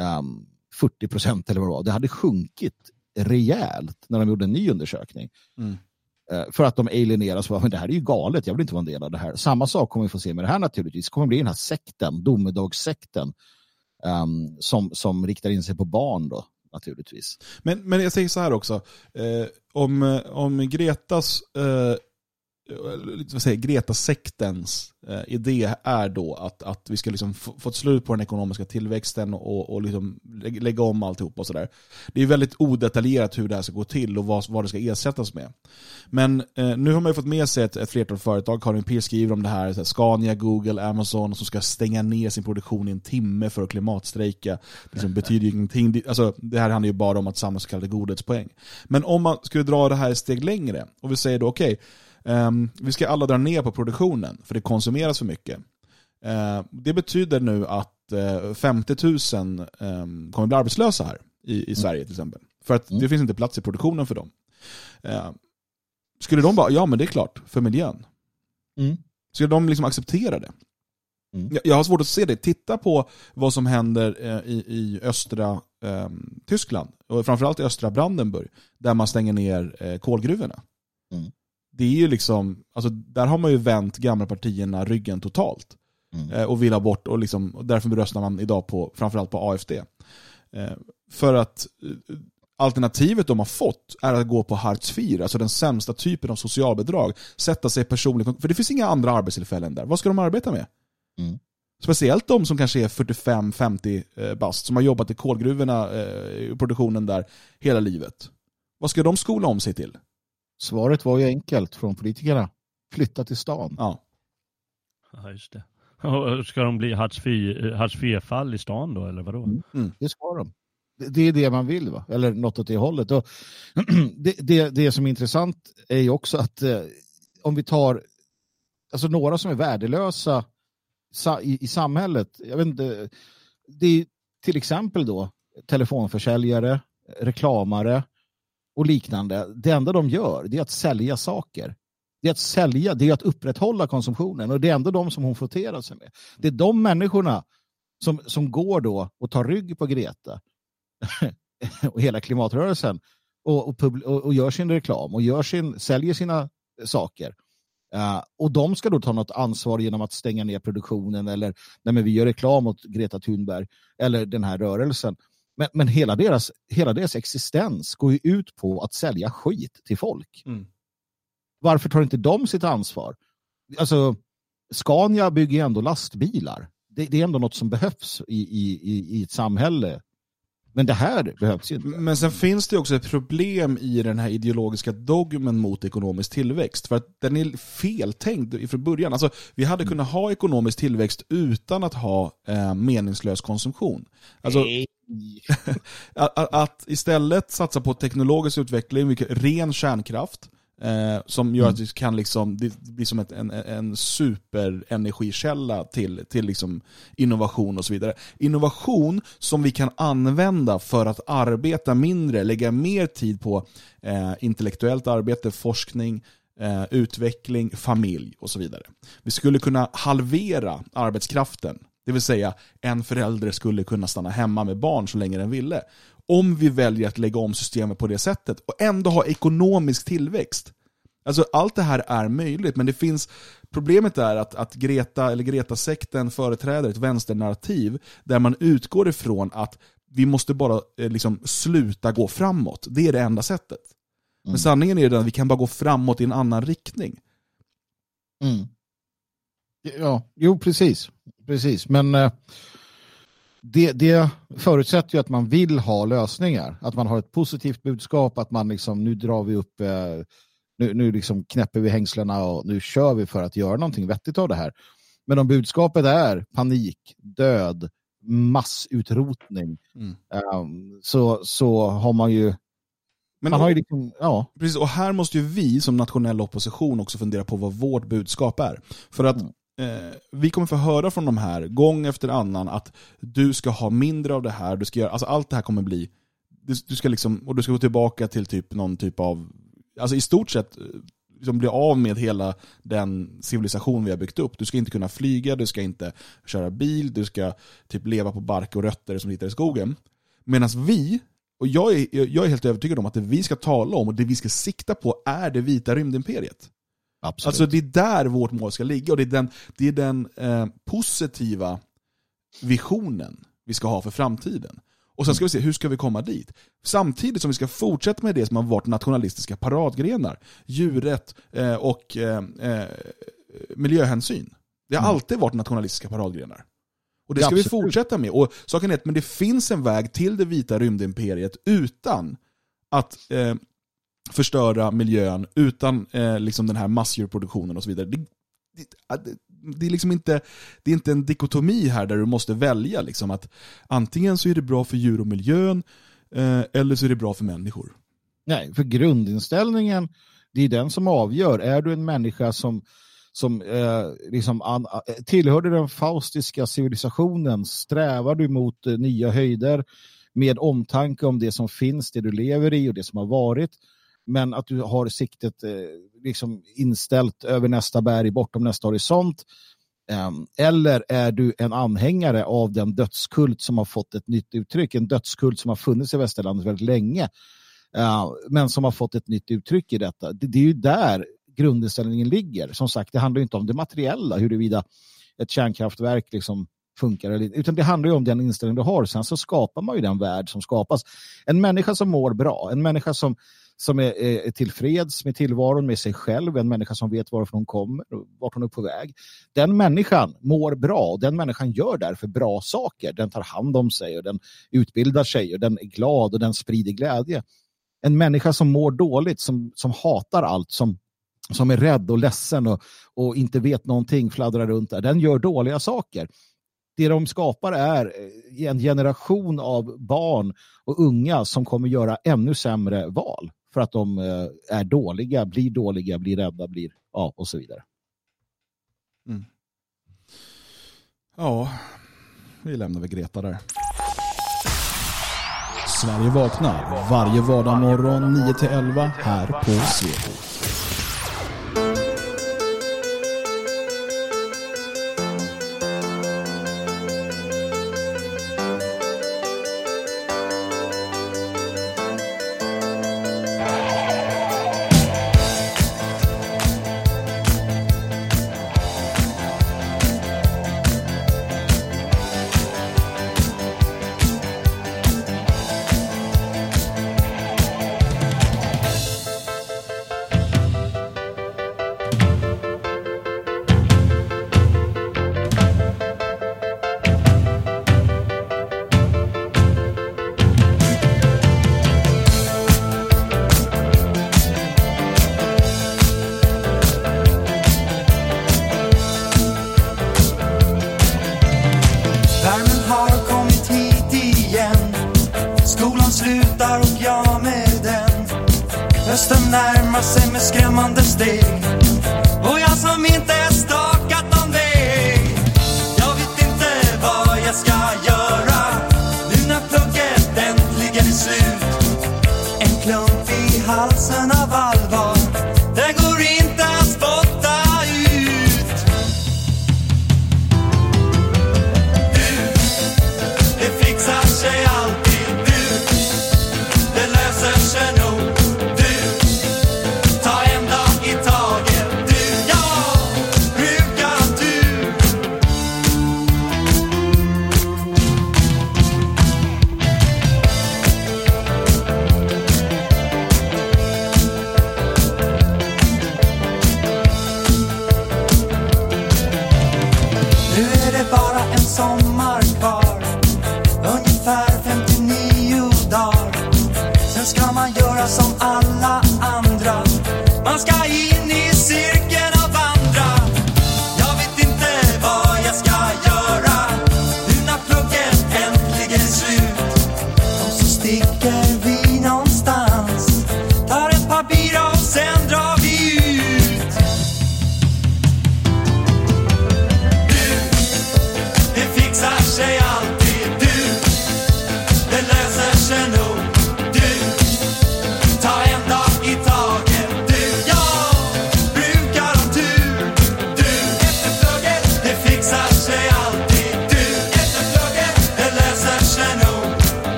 ehm, um, 40 procent eller vad det var, det hade sjunkit rejält när de gjorde en ny undersökning. Mm. Eh, för att de alieneras. Men det här är ju galet, jag vill inte vara en del av det här. Samma sak kommer vi få se med det här naturligtvis. Det kommer bli den här sekten, domedagssekten, um, som, som riktar in sig på barn då, naturligtvis. Men, men jag säger så här också. Eh, om, eh, om Gretas, eh, vad säger, Greta-sektens eh, idé är då att, att vi ska liksom få, ett slut på den ekonomiska tillväxten och, och liksom lä- lägga om alltihop och sådär. Det är väldigt odetaljerat hur det här ska gå till och vad, vad det ska ersättas med. Men eh, nu har man ju fått med sig ett, ett flertal företag, Karin Pirs skriver om det här, så här Scania, Google, Amazon som ska stänga ner sin produktion i en timme för att klimatstrejka. Det liksom betyder ju ingenting. Det- Alltså, det här handlar ju bara om att samla så kallade godhetspoäng. Men om man skulle dra det här ett steg längre och vi säger då okej, ehm, vi ska alla dra ner på produktionen för det konsumeras för mycket. Eh, det betyder nu att eh, 50 000 ehm, kommer bli arbetslösa här i, i Sverige till exempel. För att det finns inte plats i produktionen för dem. Eh, skulle de bara, ja men det är klart, för miljön. Mm. Skulle de liksom acceptera det? Mm. Jag, har svårt att se det. Titta på vad som händer eh, i, i östra eh, Tyskland, och framförallt i östra Brandenburg, där man stänger ner eh, kolgruvorna. Mm. Det är ju liksom, alltså, där har man ju vänt gamla partierna ryggen totalt. Mm. Eh, och vill ha bort, och, liksom, och därför röstar man idag på, framförallt på AFD. Eh, för att eh, alternativet de har fått är att gå på Hartz IV, alltså den sämsta typen av socialbidrag, sätta sig personligt, för det finns inga andra arbetstillfällen där. Vad ska de arbeta med? Mm. Speciellt de som kanske är 45-50 eh, bast, som har jobbat i kolgruvorna, i produktionen där hela livet. Vad ska de skola om sig till? Svaret var ju enkelt från politikerna. Flytta till stan. Ja. Ja, just det. Och ska de bli Hartz IV- Hartz IV-fall i stan då, eller vadå? Mm. Det ska de. Det- Det är det man vill, va? eller något åt det hållet. Och det, det, det som är intressant är ju också att eh, om vi tar alltså några som är värdelösa sa, i, i samhället. Jag vet inte, det är till exempel då telefonförsäljare, reklamare och liknande. Det enda de gör det är att sälja saker. Det är att sälja, det är att upprätthålla konsumtionen och det är ändå de som hon frotterar sig med. Det är de människorna som, som går då och tar rygg på Greta och hela klimatrörelsen och, och, och, och gör sin reklam och gör sin, säljer sina saker. Uh, och de ska då ta något ansvar genom att stänga ner produktionen eller nej, men vi gör reklam åt Greta Thunberg eller den här rörelsen. Men, men hela, deras, hela deras existens går ju ut på att sälja skit till folk. Mm. Varför tar inte de sitt ansvar? Alltså, Scania bygger ju ändå lastbilar. Det, det är ändå något som behövs i, i, i, i ett samhälle. Men det här behövs ju inte. Men sen finns det också ett problem i den här ideologiska dogmen mot ekonomisk tillväxt. För att den är feltänkt från början. Alltså, vi hade kunnat ha ekonomisk tillväxt utan att ha eh, meningslös konsumtion. Alltså, att, att- att istället satsa på teknologisk utveckling, mycket ren kärnkraft, eh, som gör att vi kan liksom, det blir som ett, en, en superenergikälla till, till liksom innovation och så vidare. Innovation som vi kan använda för att arbeta mindre, lägga mer tid på eh, intellektuellt arbete, forskning, eh, utveckling, familj och så vidare. Vi skulle kunna halvera arbetskraften, det vill säga en förälder skulle kunna stanna hemma med barn så länge den ville. Om vi väljer att lägga om systemet på det sättet och ändå ha ekonomisk tillväxt. Alltså allt det här är möjligt, men det finns Problemet är att, att Greta eller Greta-sekten företräder ett vänsternarrativ där man utgår ifrån att vi måste bara eh, liksom, sluta gå framåt. Det är det enda sättet. Men sanningen är den att vi kan bara gå framåt i en annan riktning. Mm. Ja, jo precis. precis. Men eh, det, det förutsätter ju att man vill ha lösningar. Att man har ett positivt budskap, att man liksom, nu drar vi upp, eh, nu, nu liksom knäpper vi hängslena och nu kör vi för att göra någonting vettigt av det här. Men om budskapet är panik, död, massutrotning, Mm. ehm, så, så har man ju, Men man har ju liksom, ja, Precis, och här måste ju vi som nationell opposition också fundera på vad vårt budskap är. För att eh, Eh, vi kommer få höra från de här gång efter annan att du ska ha mindre av det här, du ska göra, alltså allt det här kommer bli, du, du ska liksom, och du ska gå tillbaka till typ någon typ av, alltså i stort sett eh, liksom bli av med hela den civilisation vi har byggt upp. Du ska inte kunna flyga, du ska inte köra bil, du ska typ leva på bark och rötter som hittar i skogen. Medan vi, och jag är, jag är helt övertygad om att det vi ska tala om och det vi ska sikta på är det vita rymdimperiet. Absolut. Alltså det är där vårt mål ska ligga och det är den, det är den eh, positiva visionen vi ska ha för framtiden. Och sen ska vi se, hur ska vi komma dit? Samtidigt som vi ska fortsätta med det som har varit nationalistiska paradgrenar. Djurrätt eh, och eh, eh, miljöhänsyn. Det har Mm. alltid varit nationalistiska paradgrenar. Och det ska vi absolut. fortsätta med. Och saken är att men det finns en väg till det vita rymdimperiet utan att eh, förstöra miljön, utan eh, liksom den här massdjurproduktionen och så vidare. Det, det, det, är liksom inte, det är inte en dikotomi här där du måste välja. Liksom, att antingen så är det bra för djur och miljön, eh, eller så är det bra för människor. Nej, för grundinställningen, det är den som avgör. Är du en människa som, som eh, liksom an, eh, tillhörde den faustiska civilisationen? Strävar du mot eh, nya höjder med omtanke om det som finns, det du lever i och det som har varit? Men att du har siktet eh, liksom inställt över nästa berg, bortom nästa horisont. Ehm, eller är du en anhängare av den dödskult som har fått ett nytt uttryck, en dödskult som har funnits i västerlandet väldigt länge, eh, men som har fått ett nytt uttryck i detta. Det, det är ju där grundinställningen ligger. Som sagt, det handlar ju inte om det materiella, huruvida ett kärnkraftverk liksom funkar eller inte, utan det handlar ju om den inställning du har. Sen så skapar man ju den värld som skapas. En människa som mår bra, en människa som som är, är tillfreds med tillvaron, med sig själv, en människa som vet varifrån hon kommer vart hon är på väg. Den människan mår bra och den människan gör därför bra saker. Den tar hand om sig och den utbildar sig och den är glad och den sprider glädje. En människa som mår dåligt, som, som hatar allt, som, som är rädd och ledsen och, och inte vet någonting, fladdrar runt där, den gör dåliga saker. Det de skapar är eh, en generation av barn och unga som kommer göra ännu sämre val för att de eh, är dåliga, blir dåliga, blir rädda, blir ja, och så vidare. Mm. Ja, vi lämnar väl Greta där. Sverige vaknar varje vardagsmorgon 9-11 här på Svegot.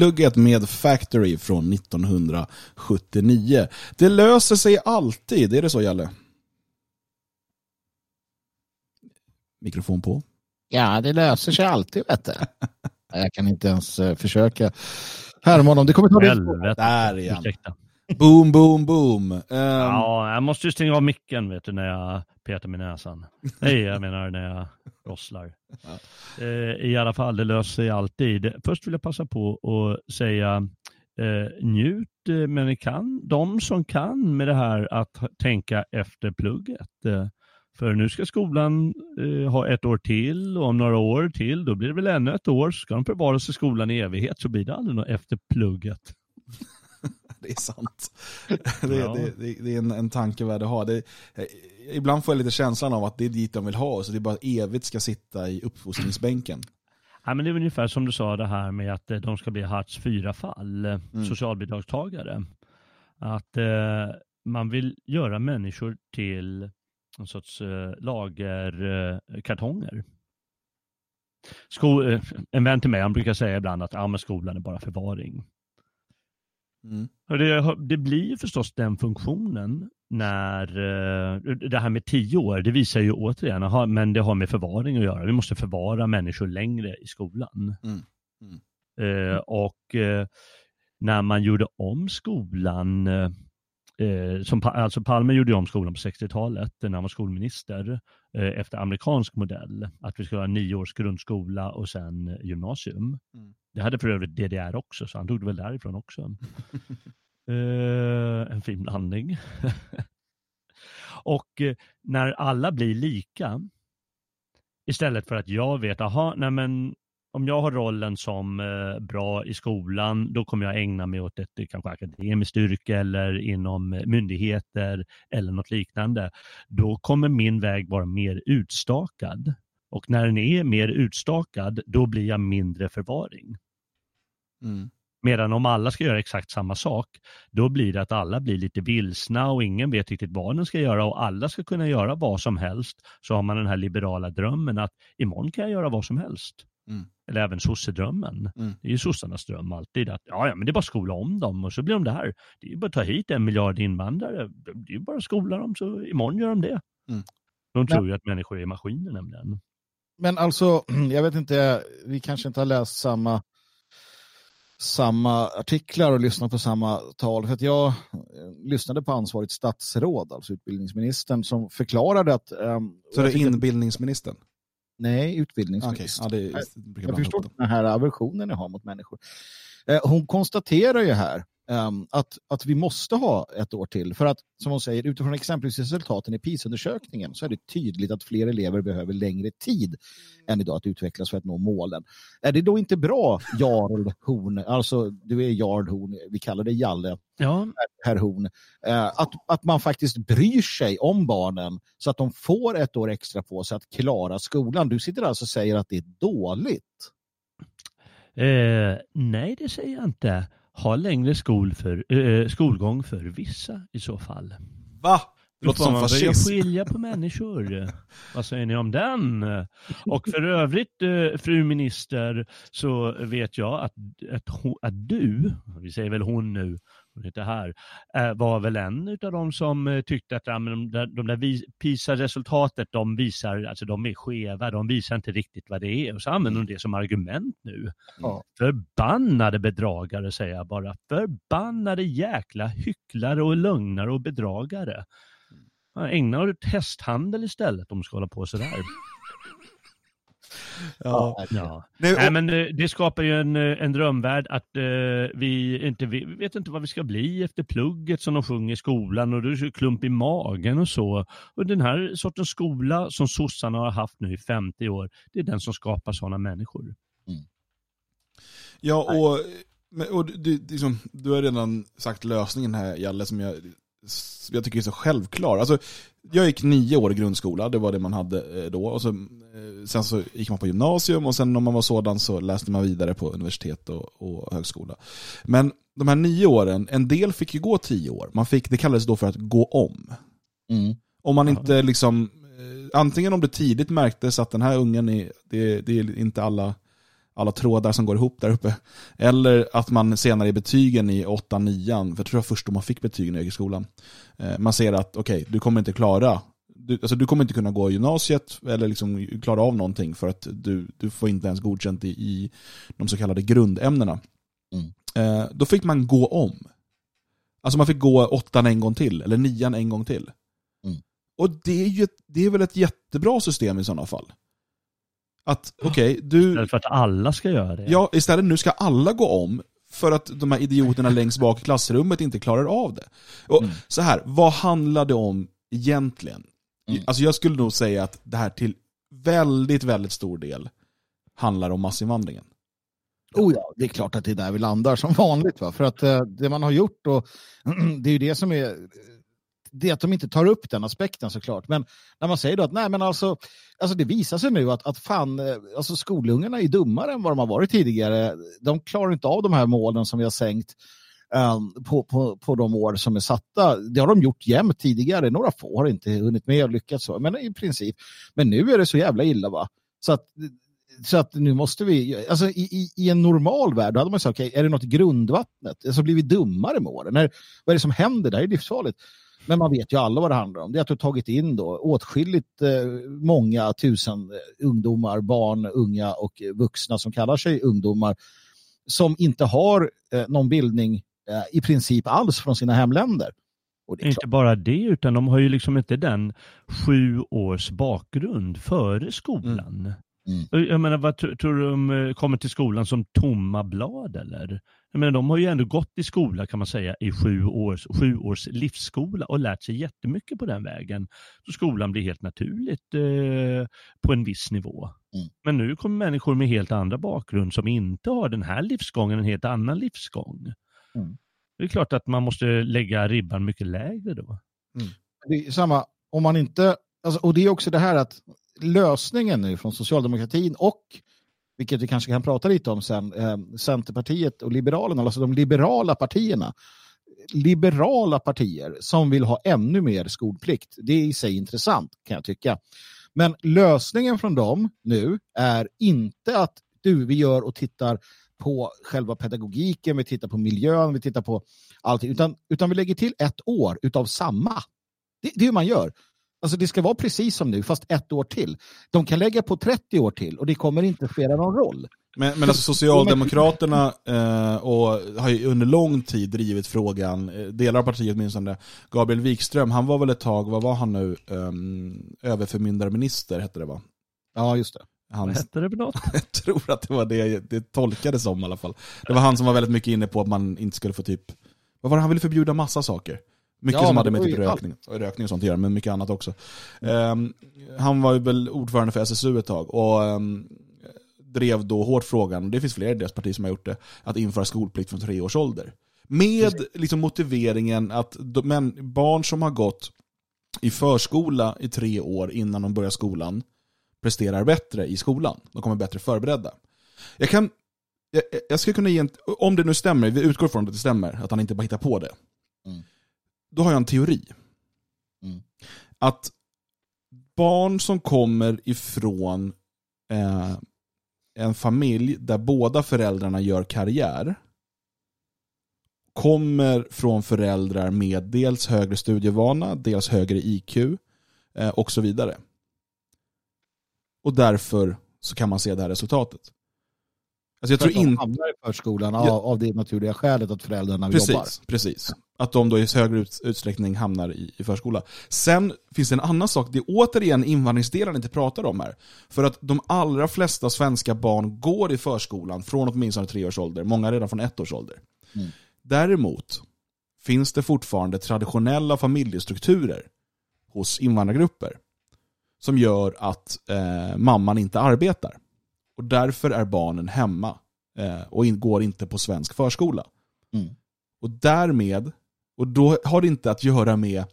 Plugget med Factory från 1979. Det löser sig alltid, är det så Jalle? Mikrofon på. Ja, det löser sig alltid, vet du. Jag kan inte ens eh, försöka härma honom. Det kommer ta lite Helvete. Där igen. Ursäkta. Boom, boom, boom. Ehm, Ja, jag måste ju stänga av micken vet du när jag petar med näsan. Nej, jag menar när jag rosslar. Eh, I alla fall, det löser sig alltid. Först vill jag passa på att säga eh, njut, eh, men ni kan, de som kan med det här att tänka efter plugget. Eh, för nu ska skolan eh, ha ett år till och om några år till, då blir det väl ännu ett år. Ska de förvara sig i skolan i evighet så blir det aldrig något efter plugget. Det är sant. Det, Ja. det, det, det är en, en tanke värd att ha. Det, eh, ibland får jag lite känslan av att det är dit de vill ha oss. Så det är bara evigt ska sitta i uppfostringsbänken. Ja, men det är ungefär som du sa det här med att eh, de ska bli Hartz 4-fall, eh, socialbidragstagare. Att eh, man vill göra människor till en sorts eh, lagerkartonger. Eh. Sko- en vän till mig han brukar säga ibland att men skolan är bara förvaring. Mm. Det, det blir förstås den funktionen när eh, det här med tio år, det visar ju återigen, aha, men det har med förvaring att göra. Vi måste förvara människor längre i skolan. Mm. Eh, och eh, när man gjorde om skolan, eh, som, alltså Palme gjorde om skolan på 60-talet när han var skolminister eh, efter amerikansk modell, att vi skulle ha nio års grundskola och sen eh, gymnasium. Mm. Det hade för övrigt DDR också, så han tog det väl därifrån också. Eh, en fin blandning. och eh, när alla blir lika, istället för att jag vet, aha, nej men om jag har rollen som eh, bra i skolan, då kommer jag ägna mig åt ett kanske akademiskt yrke eller inom myndigheter eller något liknande. Då kommer min väg vara mer utstakad. Och när den är mer utstakad, då blir jag mindre förvaring. Mm. Medan om alla ska göra exakt samma sak, då blir det att alla blir lite vilsna och ingen vet riktigt vad den ska göra och alla ska kunna göra vad som helst. Så har man den här liberala drömmen att imorgon kan jag göra vad som helst. Mm. Eller även sossedrömmen. Mm. Det är ju sossarnas dröm alltid att ja, ja, men det är bara att skola om dem och så blir de det här. Det är ju bara att ta hit en miljard invandrare. Det är ju bara att skola dem så imorgon gör de det. Mm. De tror ju att människor är maskiner nämligen. Men alltså, jag vet inte, vi kanske inte har läst samma, samma artiklar och lyssnat på samma tal. För att jag eh, lyssnade på ansvarigt statsråd, alltså utbildningsministern, som förklarade att... ehm, Så det är inbildningsministern? Nej, Okej, utbildningsministern. ja, det Jag blanda förstår den här aversionen ni har mot människor. Eh, Hon konstaterar ju här att, att vi måste ha ett år till. För att, som hon säger, utifrån exempelvis resultaten i PIS-undersökningen så är det tydligt att fler elever behöver längre tid än idag att utvecklas för att nå målen. Är det då inte bra, Jarl Horn, alltså du är Jarl Horn, vi kallar det Jalle, Ja, herr Horn, eh, att, att man faktiskt bryr sig om barnen så att de får ett år extra på sig att klara skolan. Du sitter alltså och säger att det är dåligt. Eh, nej, det säger jag inte. Ha längre skol för, eh, skolgång för vissa i så fall. Va? Det låter som man börja fascism. skilja på människor. Vad säger ni om den? Och för övrigt, eh, fru minister, så vet jag att, att, hon, att du, vi säger väl hon nu, inte här, eh, var väl en av de som eh, tyckte att ja, men de där, de PISA-resultatet, de visar, alltså de är skeva, de visar inte riktigt vad det är. Och så använder de det som argument nu. Ja. Förbannade bedragare säger jag bara. Förbannade jäkla hycklare och lögnare och bedragare. Ja, Ägna er åt hästhandel istället om du ska hålla på sådär. Ja. Ja. Nej, Nej, men det skapar ju en, eh, en drömvärld att eh, vi inte vi vet inte vad vi ska bli efter plugget som de sjunger i skolan och det är klump i magen och så. Och den här sortens skola som sossarna har haft nu i 50 år, det är den som skapar sådana människor. Ja, och, och du, du, liksom, du har redan sagt lösningen här, Jalle, som jag, jag tycker är så självklar. Alltså, jag gick nio år i grundskola, det var det man hade eh, då. Och så, eh, sen så gick man på gymnasium och sen om man var sådan så läste man vidare på universitet och, och högskola. Men de här nio åren, en del fick ju gå tio år. Man fick, det kallades då för att gå om. Mm. Om man inte liksom, eh, antingen om det tidigt märktes att den här ungen är, det, det är inte alla, alla trådar som går ihop där uppe. Eller att man senare i betygen i 8 9 för jag tror var först då man fick betygen i yrkesskolan. Eh, man ser att okej, okay, du kommer inte klara du, alltså du kommer inte kunna gå gymnasiet eller liksom klara av någonting för att du, du får inte ens godkänt i, i de så kallade grundämnena. Mm. Eh, då fick man gå om. Alltså man fick gå åttan en gång till, eller nian en gång till. Mm. Och det är, ju det är väl ett jättebra system i sådana fall. Att okej, okay, du... Istället för att alla ska göra det. Ja, istället nu ska alla gå om för att de här idioterna längst bak i klassrummet inte klarar av det. Och Mm. så här, vad handlar det om egentligen? Mm. Alltså jag skulle nog säga att det här till väldigt, väldigt stor del handlar om massinvandringen. Oh ja, det är klart att det är där vi landar som vanligt. Va? För att eh, det man har gjort, och, det är ju det som är det är att de inte tar upp den aspekten såklart. Men när man säger då att nej men alltså, alltså det visar sig nu att, att fan, eh, alltså skolungarna är dummare än vad de har varit tidigare. De klarar inte av de här målen som vi har sänkt um, på, på, på de år som är satta. Det har de gjort jämt tidigare. Några få har inte hunnit med och lyckats så, men i princip. Men nu är det så jävla illa va. Så att så att nu måste vi, alltså i, i, i en normal värld, då hade man sagt, okay, är det något i grundvattnet? Alltså blir vi dummare med åren? Vad är det som händer? Det här är livsfarligt. Men man vet ju alla vad det handlar om. Det är att du har tagit in då åtskilligt eh, många tusen eh, ungdomar, barn, unga och vuxna som kallar sig ungdomar som inte har eh, någon bildning eh, i princip alls från sina hemländer. Det är Inte klart, bara det, utan de har ju liksom inte den sju års bakgrund före skolan. Mm. Och Jag menar, vad tr- tror du de eh, kommer till skolan som tomma blad eller? Jag menar, de har ju ändå gått i skola kan man säga i sju års, sju års livsskola och lärt sig jättemycket på den vägen. Så skolan blir helt naturligt eh, på en viss nivå. Mm. Men nu kommer människor med helt andra bakgrund som inte har den här livsgången, en helt annan livsgång. Mm. Det är klart att man måste lägga ribban mycket lägre då. är samma, om man inte, alltså, och det är också det här att lösningen nu från socialdemokratin och vilket vi kanske kan prata lite om sen, eh, Centerpartiet och Liberalerna, alltså de liberala partierna. Liberala partier som vill ha ännu mer skolplikt. Det är i sig intressant kan jag tycka. Men lösningen från dem nu är inte att du, vi gör och tittar på själva pedagogiken, vi tittar på miljön, vi tittar på allting, utan, utan vi lägger till ett år utav samma. Det, det är hur man gör. Alltså det ska vara precis som nu, fast ett år till. De kan lägga på 30 år till och det kommer inte spela någon roll. Men, men alltså Socialdemokraterna eh, och har ju under lång tid drivit frågan, eh, delar av partiet åtminstone, Gabriel Wikström, han var väl ett tag, vad var han nu, um, överförmyndarminister hette det va? Ja, just det. Han, Vad hette det för något? jag tror att det var det det tolkades som i alla fall. Det var han som var väldigt mycket inne på att man inte skulle få typ, vad var det, han ville förbjuda massa saker. Mycket Ja, som hade med typ rökning, och rökning och sånt att göra, men mycket annat också. Ehm, han var ju väl ordförande för SSU ett tag och ehm, drev då hårt frågan, det finns fler i deras parti som har gjort det, att införa skolplikt från tre års ålder. Med liksom motiveringen att de, men, barn som har gått i förskola i tre år innan de börjar skolan presterar bättre i skolan. De kommer bättre förberedda. Jag kan, jag, jag ska kunna ge en, om det nu stämmer, vi utgår från att det stämmer, att han inte bara hittar på det. Mm. Då har jag en teori. Mm. Att barn som kommer ifrån eh, en familj där båda föräldrarna gör karriär kommer från föräldrar med dels högre studievana, dels högre IQ eh, och så vidare. Och därför så kan man se det här resultatet. Alltså jag För tror inte... hamnar i förskolan Ja. av, av det naturliga skälet att föräldrarna jobbar. Precis, precis. Att de då i högre ut, utsträckning hamnar i, i förskola. Sen finns det en annan sak, det är återigen invandringsdelen inte pratar om här. För att de allra flesta svenska barn går i förskolan från åtminstone tre års ålder, många redan från ett års ålder. Mm. Däremot finns det fortfarande traditionella familjestrukturer hos invandrargrupper som gör att eh, mamman inte arbetar. Och därför är barnen hemma eh, och in, går inte på svensk förskola. Mm. Och därmed, och då har det inte att göra med,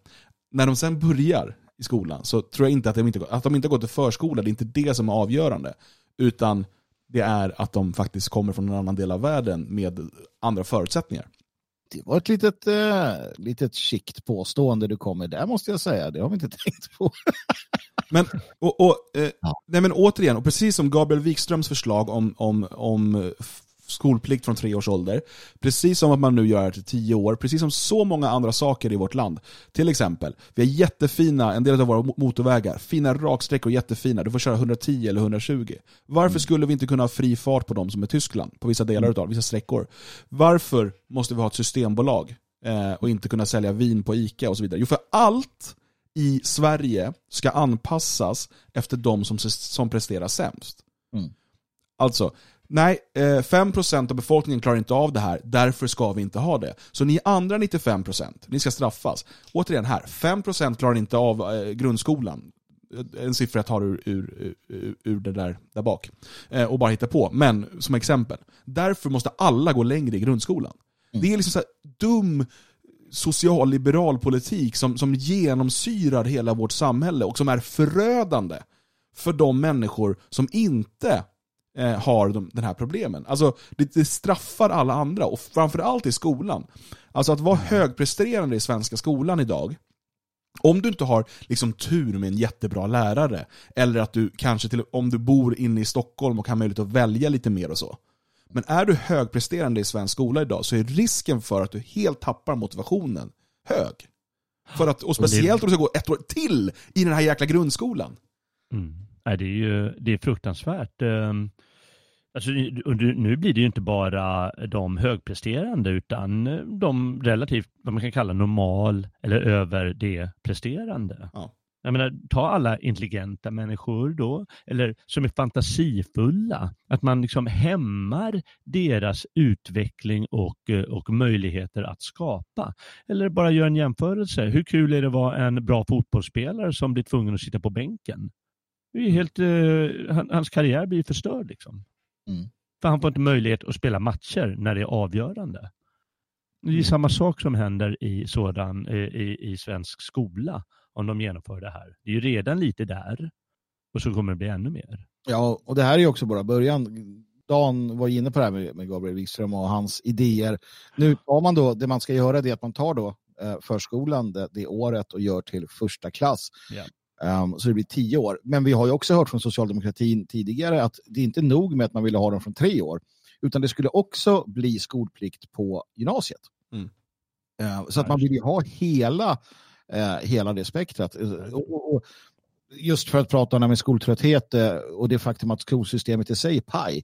när de sen börjar i skolan så tror jag inte att de inte, att de inte har gått till förskola, det är inte det som är avgörande. Utan det är att de faktiskt kommer från en annan del av världen med andra förutsättningar. Det var ett litet, eh, litet skikt påstående du kom med där måste jag säga. Det har vi inte tänkt på. Men, och, och, eh, Ja. nej men återigen, och precis som Gabriel Wikströms förslag om, om, om skolplikt från tre års ålder, precis som att man nu gör det till tio år, precis som så många andra saker i vårt land. Till exempel, vi har jättefina, en del av våra mo- motorvägar, fina raksträckor, jättefina, du får köra 110 eller 120. Varför skulle vi inte kunna ha fri fart på dem som är Tyskland, på vissa delar utav vissa sträckor? Varför måste vi ha ett systembolag eh, och inte kunna sälja vin på ICA och så vidare? Jo, för allt i Sverige ska anpassas efter de som, som presterar sämst. Mm. Alltså, nej, eh, 5% av befolkningen klarar inte av det här, därför ska vi inte ha det. Så ni andra 95%, ni ska straffas. Återigen här, 5% klarar inte av eh, grundskolan. En siffra jag tar ur, ur, ur, ur det där, där bak. Eh, och bara hittar på. Men som exempel, därför måste alla gå längre i grundskolan. Det är liksom så här dum socialliberal politik som, som genomsyrar hela vårt samhälle och som är förödande för de människor som inte eh, har de, den här problemen. Alltså, det, det straffar alla andra och framförallt i skolan. Alltså att vara högpresterande i svenska skolan idag, om du inte har liksom tur med en jättebra lärare, eller att du kanske till, om du bor inne i Stockholm och har möjlighet att välja lite mer och så. Men är du högpresterande i svensk skola idag så är risken för att du helt tappar motivationen hög. För att, och speciellt om du ska gå ett år till i den här jäkla grundskolan. Mm. Nej, det är ju det är fruktansvärt. Ehm, Alltså, nu- blir det ju inte bara de högpresterande utan de relativt, vad man kan kalla normal eller över det presterande. Ja. Jag menar, ta alla intelligenta människor då, eller som är fantasifulla, att man liksom hämmar deras utveckling och, eh, och möjligheter att skapa. Eller bara gör en jämförelse. Hur kul är det att vara en bra fotbollsspelare som blir tvungen att sitta på bänken? Är helt, eh, han, hans karriär blir förstörd liksom. Mm. För han får inte möjlighet att spela matcher när det är avgörande. Det är ju samma sak som händer i, sådan, i, i, i svensk skola om de genomför det här. Det är ju redan lite där och så kommer det bli ännu mer. Ja, och det här är ju också bara början. Dan var inne på det här med, Gabriel Wikström och hans idéer. Nu tar man då, det man ska göra det är att man tar då eh, förskolan det, det året och gör till första klass. Ja. Ehm, så det blir tio år. Men vi har ju också hört från socialdemokratin tidigare att det är inte nog med att man ville ha dem från tre år, utan det skulle också bli skolplikt på gymnasiet. Mm. Ehm, så att man vill ju ha hela, eh, hela det spektrat. Eh, Och, och, just för att prata om det med skoltrötthet eh, och det faktum att skolsystemet i sig är paj,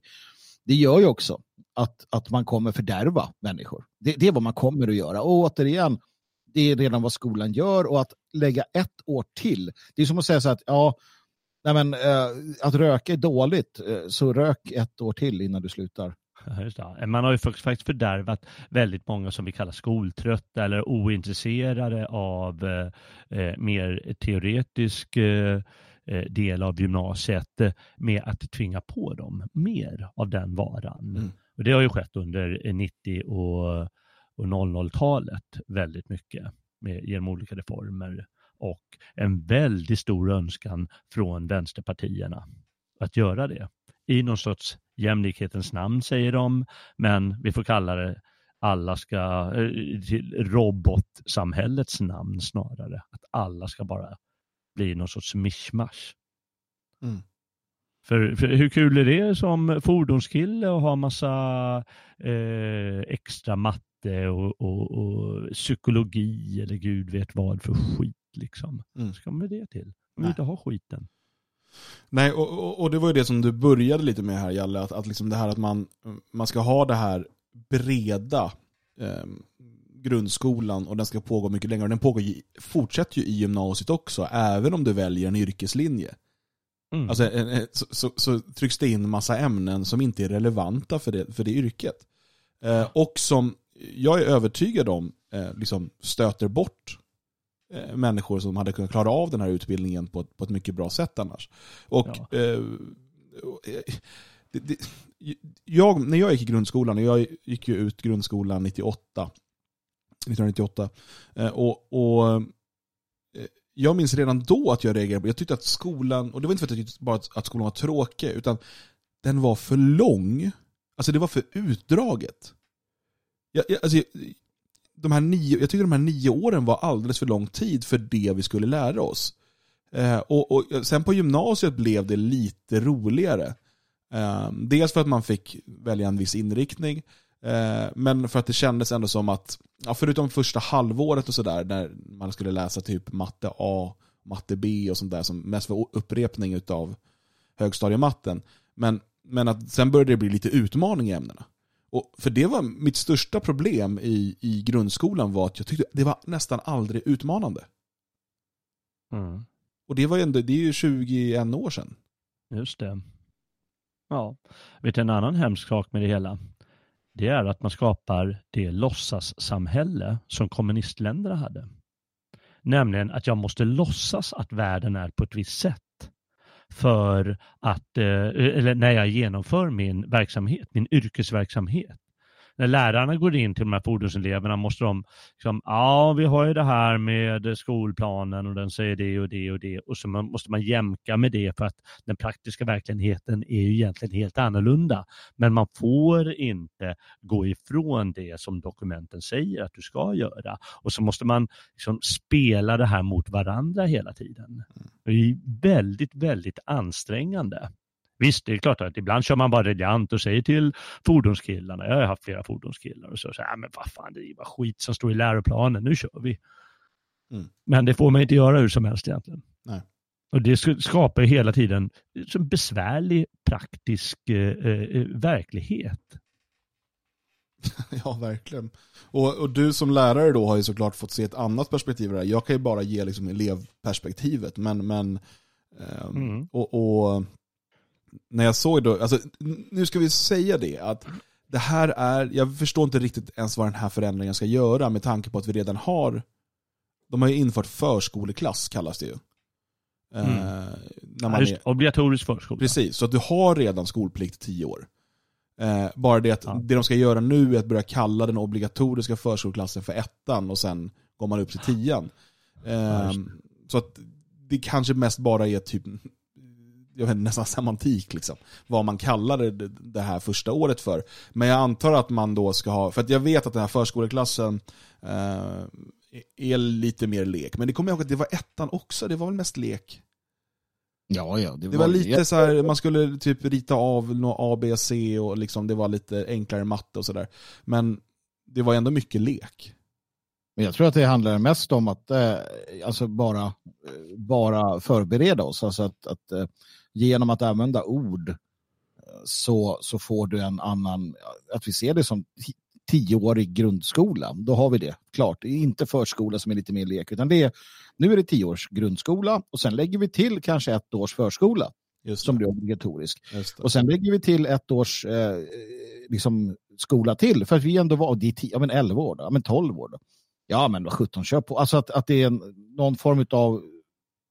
det gör ju också att, att man kommer fördärva människor. Det, det är vad man kommer att göra. Och återigen, det är redan vad skolan gör och att lägga ett år till. Det är som att säga så att ja, nej men, eh, att röka är dåligt, eh, så rök ett år till innan du slutar. Man har ju fakt- faktiskt fördärvat väldigt många som vi kallar skoltrötta eller ointresserade av eh, eh, mer teoretisk eh, eh, del av gymnasiet med att tvinga på dem mer av den varan. Mm. Och det har ju skett under eh, 90 och, och 00-talet väldigt mycket med, genom olika reformer och en väldigt stor önskan från vänsterpartierna att göra det i någon sorts jämlikhetens namn säger de, men vi får kalla det alla ska, eh, till robotsamhällets namn snarare. Att alla ska bara bli någon sorts mischmasch. Mm. För, för hur kul är det som fordonskille att ha massa eh, extra matte och, och, och psykologi eller gud vet vad för skit liksom. Mm. Ska man med det till? Man vill inte ha skiten. Nej, och, och, och det var ju det som du började lite med här Jalle, att, att liksom det här att man, man ska ha det här breda eh, grundskolan och den ska pågå mycket längre. Och den pågår, fortsätter ju i gymnasiet också, även om du väljer en yrkeslinje. Mm. Alltså, en- en- så, så, så trycks det in massa ämnen som inte är relevanta för det, för det yrket. Eh, och som jag är övertygad om eh, liksom stöter bort eh, människor som hade kunnat klara av den här utbildningen på, ett- på ett mycket bra sätt annars. Och Ja. eh, det, det, jag, när jag gick i grundskolan, och jag gick ju ut grundskolan 98, 1998, eh, och, och eh, jag minns redan då att jag reagerade på, jag tyckte att skolan, och det var inte för att jag tyckte bara att, att skolan var tråkig, utan den var för lång. Alltså det var för utdraget. Jag, jag, alltså, de här nio, jag tycker de här nio åren var alldeles för lång tid för det vi skulle lära oss. Eh, och, och sen på gymnasiet blev det lite roligare. Eh, dels för att man fick välja en viss inriktning, eh, men för att det kändes ändå som att, ja, förutom första halvåret och sådär, när man skulle läsa typ matte A, matte B och sånt där, som mest var upprepning av högstadiematten. Men, men att sen började det bli lite utmaning i ämnena. Och för det var mitt största problem i, i grundskolan var att jag tyckte det var nästan aldrig utmanande. Mm. Och det var ju ändå, det är ju 21 år sedan. Just det. Ja, vet du en annan hemsk sak med det hela? Det är att man skapar det låtsassamhälle som kommunistländerna hade. Nämligen att jag måste låtsas att världen är på ett visst sätt för att, eh, eller när jag genomför min verksamhet, min yrkesverksamhet när lärarna går in till de här fordonseleverna måste de, liksom, ja vi har ju det här med skolplanen och den säger det och det och det och så måste man jämka med det för att den praktiska verkligheten är ju egentligen helt annorlunda. Men man får inte gå ifrån det som dokumenten säger att du ska göra och så måste man liksom spela det här mot varandra hela tiden. Det är väldigt, väldigt ansträngande. Visst, det är klart att ibland kör man bara reliant och säger till fordonskillarna, jag har haft flera fordonskillar och så, så här, men vad fan, det är bara skit som står i läroplanen, nu kör vi. Mm. Men det får man inte göra hur som helst egentligen. Nej. Och det skapar hela tiden en besvärlig praktisk eh, eh, verklighet. ja, verkligen. Och, och, du som lärare då har ju såklart fått se ett annat perspektiv där. Jag kan ju bara ge liksom elevperspektivet, men, men eh, mm. och, och när jag såg då, alltså, nu ska vi säga det, att det här är, jag förstår inte riktigt ens vad den här förändringen ska göra med tanke på att vi redan har, de har ju infört förskoleklass kallas det ju. Mm. Eh, när man är, obligatorisk förskola. Precis, så att du har redan skolplikt i tio år. Eh, bara det att ja. det de ska göra nu är att börja kalla den obligatoriska förskoleklassen för ettan och sen går man upp till tian. Eh, ja, så att det kanske mest bara är typ jag vet, nästan semantik, liksom, vad man kallar det, här första året för. Men jag antar att man då ska ha, för att jag vet att den här förskoleklassen eh, är lite mer lek. Men det kommer jag ihåg att det var ettan också, det var väl mest lek? Ja, ja. Det, det var, var lite så här, man skulle typ rita av något A, B, C och liksom det var lite enklare matte och sådär. Men det var ändå mycket lek. Men jag tror att det handlar mest om att eh, alltså bara, eh, bara förbereda oss. Alltså att, att eh, genom att använda ord eh, så, så får du en annan, att vi ser det som tioårig grundskola. Då har vi det klart. Det är inte förskola som är lite mer lek, utan det är, nu är det tio års grundskola och sen lägger vi till kanske ett års förskola som blir obligatorisk. Och sen lägger vi till ett års eh, liksom, skola till, för att vi ändå var, det är tio, ja, men 11 år, då, men 12 år. Då. Ja, men vad 17, kör på. Alltså att, att det är en, någon form av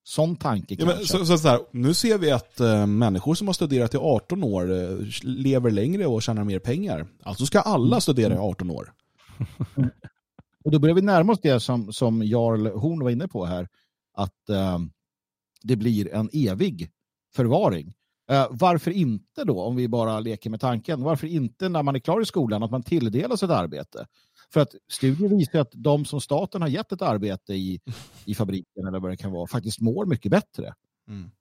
sån tanke ja, men, så, så, så här, Nu ser vi att äh, människor som har studerat i 18 år äh, lever längre och tjänar mer pengar. Alltså ska alla studera i 18 år. och då börjar vi närma oss det som, som Jarl Horn var inne på här. Att äh, det blir en evig förvaring. varför inte då, om vi bara leker med tanken, varför inte när man är klar i skolan att man tilldelas ett arbete? För att studier visar att de som staten har gett ett arbete i, i fabriken eller vad det kan vara faktiskt mår mycket bättre. Mm.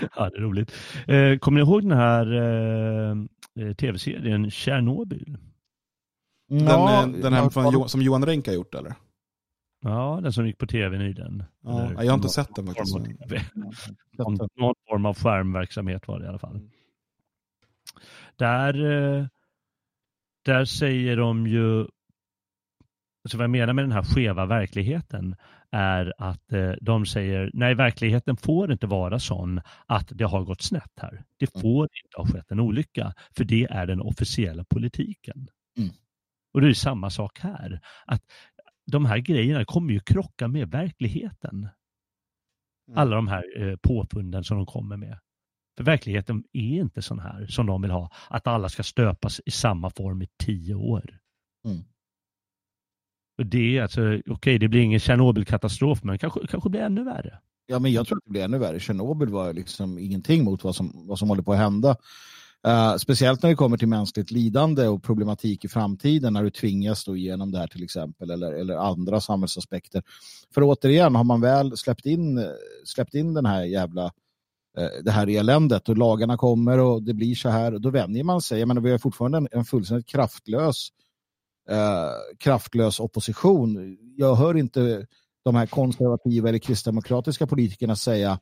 ja, det är roligt. Eh, kommer ni ihåg den här eh, eh tv-serien Tjernobyl? Den, ja, eh, den här från, som Johan Renck har gjort eller? Ja, den som gick på tv nyligen. Ja, jag har inte sett den faktiskt. Någon form av skärmverksamhet var det i alla fall. Där eh, där säger de ju, alltså vad jag menar med den här skeva verkligheten är att eh, de säger nej, verkligheten får inte vara sån att det har gått snett här. Det mm. får inte ha skett en olycka, för det är den officiella politiken. Mm. Och det är samma sak här, att de här grejerna kommer ju krocka med verkligheten. Mm. Alla de här eh, påfunden som de kommer med. För verkligheten är inte sån här som de vill ha, att alla ska stöpas i samma form i tio år. Mm. Och det är alltså, okej, okay, det blir ingen Tjernobylkatastrof, men kanske, kanske blir ännu värre. Ja, men jag tror att det blir ännu värre. Tjernobyl var liksom ingenting mot vad som, vad som håller på att hända. Eh, speciellt när det kommer till mänskligt lidande och problematik i framtiden när du tvingas stå igenom det här till exempel eller, eller andra samhällsaspekter. För återigen, har man väl släppt in, släppt in den här jävla det här eländet och lagarna kommer och det blir så här, då vänjer man sig. Jag menar, vi har fortfarande en, en fullständigt kraftlös eh, kraftlös opposition. Jag hör inte de här konservativa eller kristdemokratiska politikerna säga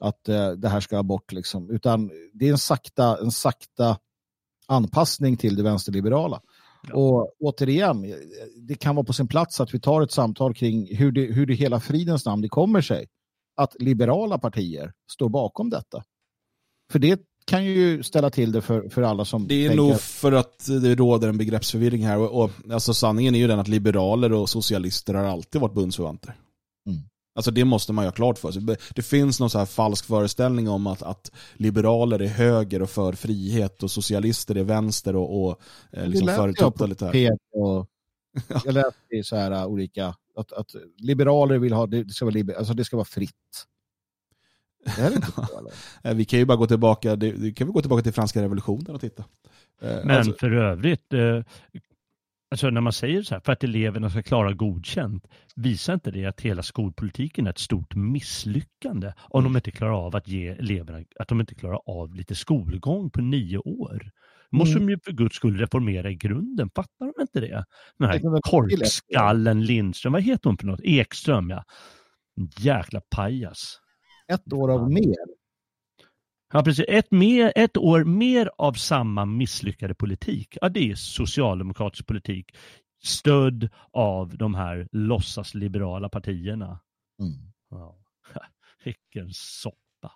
att eh, det här ska bort. Liksom. Utan det är en sakta, en sakta anpassning till det vänsterliberala. Ja. Och återigen, det kan vara på sin plats att vi tar ett samtal kring hur det, hur det hela fridens namn det kommer sig att liberala partier står bakom detta. För det kan ju ställa till det för, för alla som Det är tänker... nog för att det råder en begreppsförvirring här. Och, och, alltså sanningen är ju den att liberaler och socialister har alltid varit bundsförvanter. Mm. Alltså det måste man ju ha klart för sig. Det finns någon så här falsk föreställning om att, att liberaler är höger och för frihet och socialister är vänster och, och eh, liksom för läste jag på totalitär. P1 och jag läste i så här uh, olika att, att liberaler vill ha det, ska vara liber, alltså det ska vara fritt. Det här är inte så, eller? Eh, Vi kan ju bara gå tillbaka, det, det kan vi gå tillbaka till franska revolutionen och titta. Eh, Men alltså, för övrigt, eh, alltså när man säger så här, för att eleverna ska klara godkänt, visar inte det att hela skolpolitiken är ett stort misslyckande om de inte klarar av att ge eleverna, att de inte klarar av lite skolgång på nio år? Måste Mm. de ju för guds skull reformera i grunden, fattar de inte det? Den här korkskallen Lindström, vad heter hon för något? Ekström ja. Jäkla pajas. Ett år av mer. Ja, precis. Ett, mer, ett år mer av samma misslyckade politik. Ja, det är socialdemokratisk politik. Stödd av de här låtsasliberala partierna. Mm. Ja. Vilken soppa.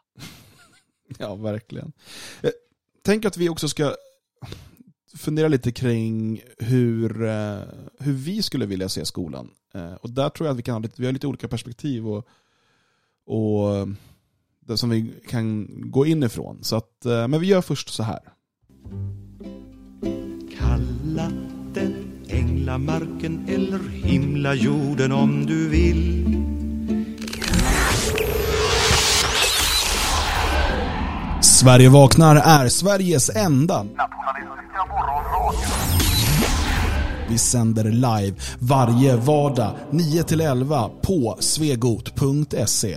Ja, verkligen. Eh, Tänk att vi också ska fundera lite kring hur, eh, hur vi skulle vilja se skolan. Eh, och där tror jag att vi, kan ha lite, vi har lite olika perspektiv och, och eh, det som vi kan gå inifrån. Så att, men vi gör först så här. Kalla den änglamarken eller himlajorden om du vill. Sverige vaknar är Sveriges enda Vi sänder live varje vardag 9-11 på svegot.se.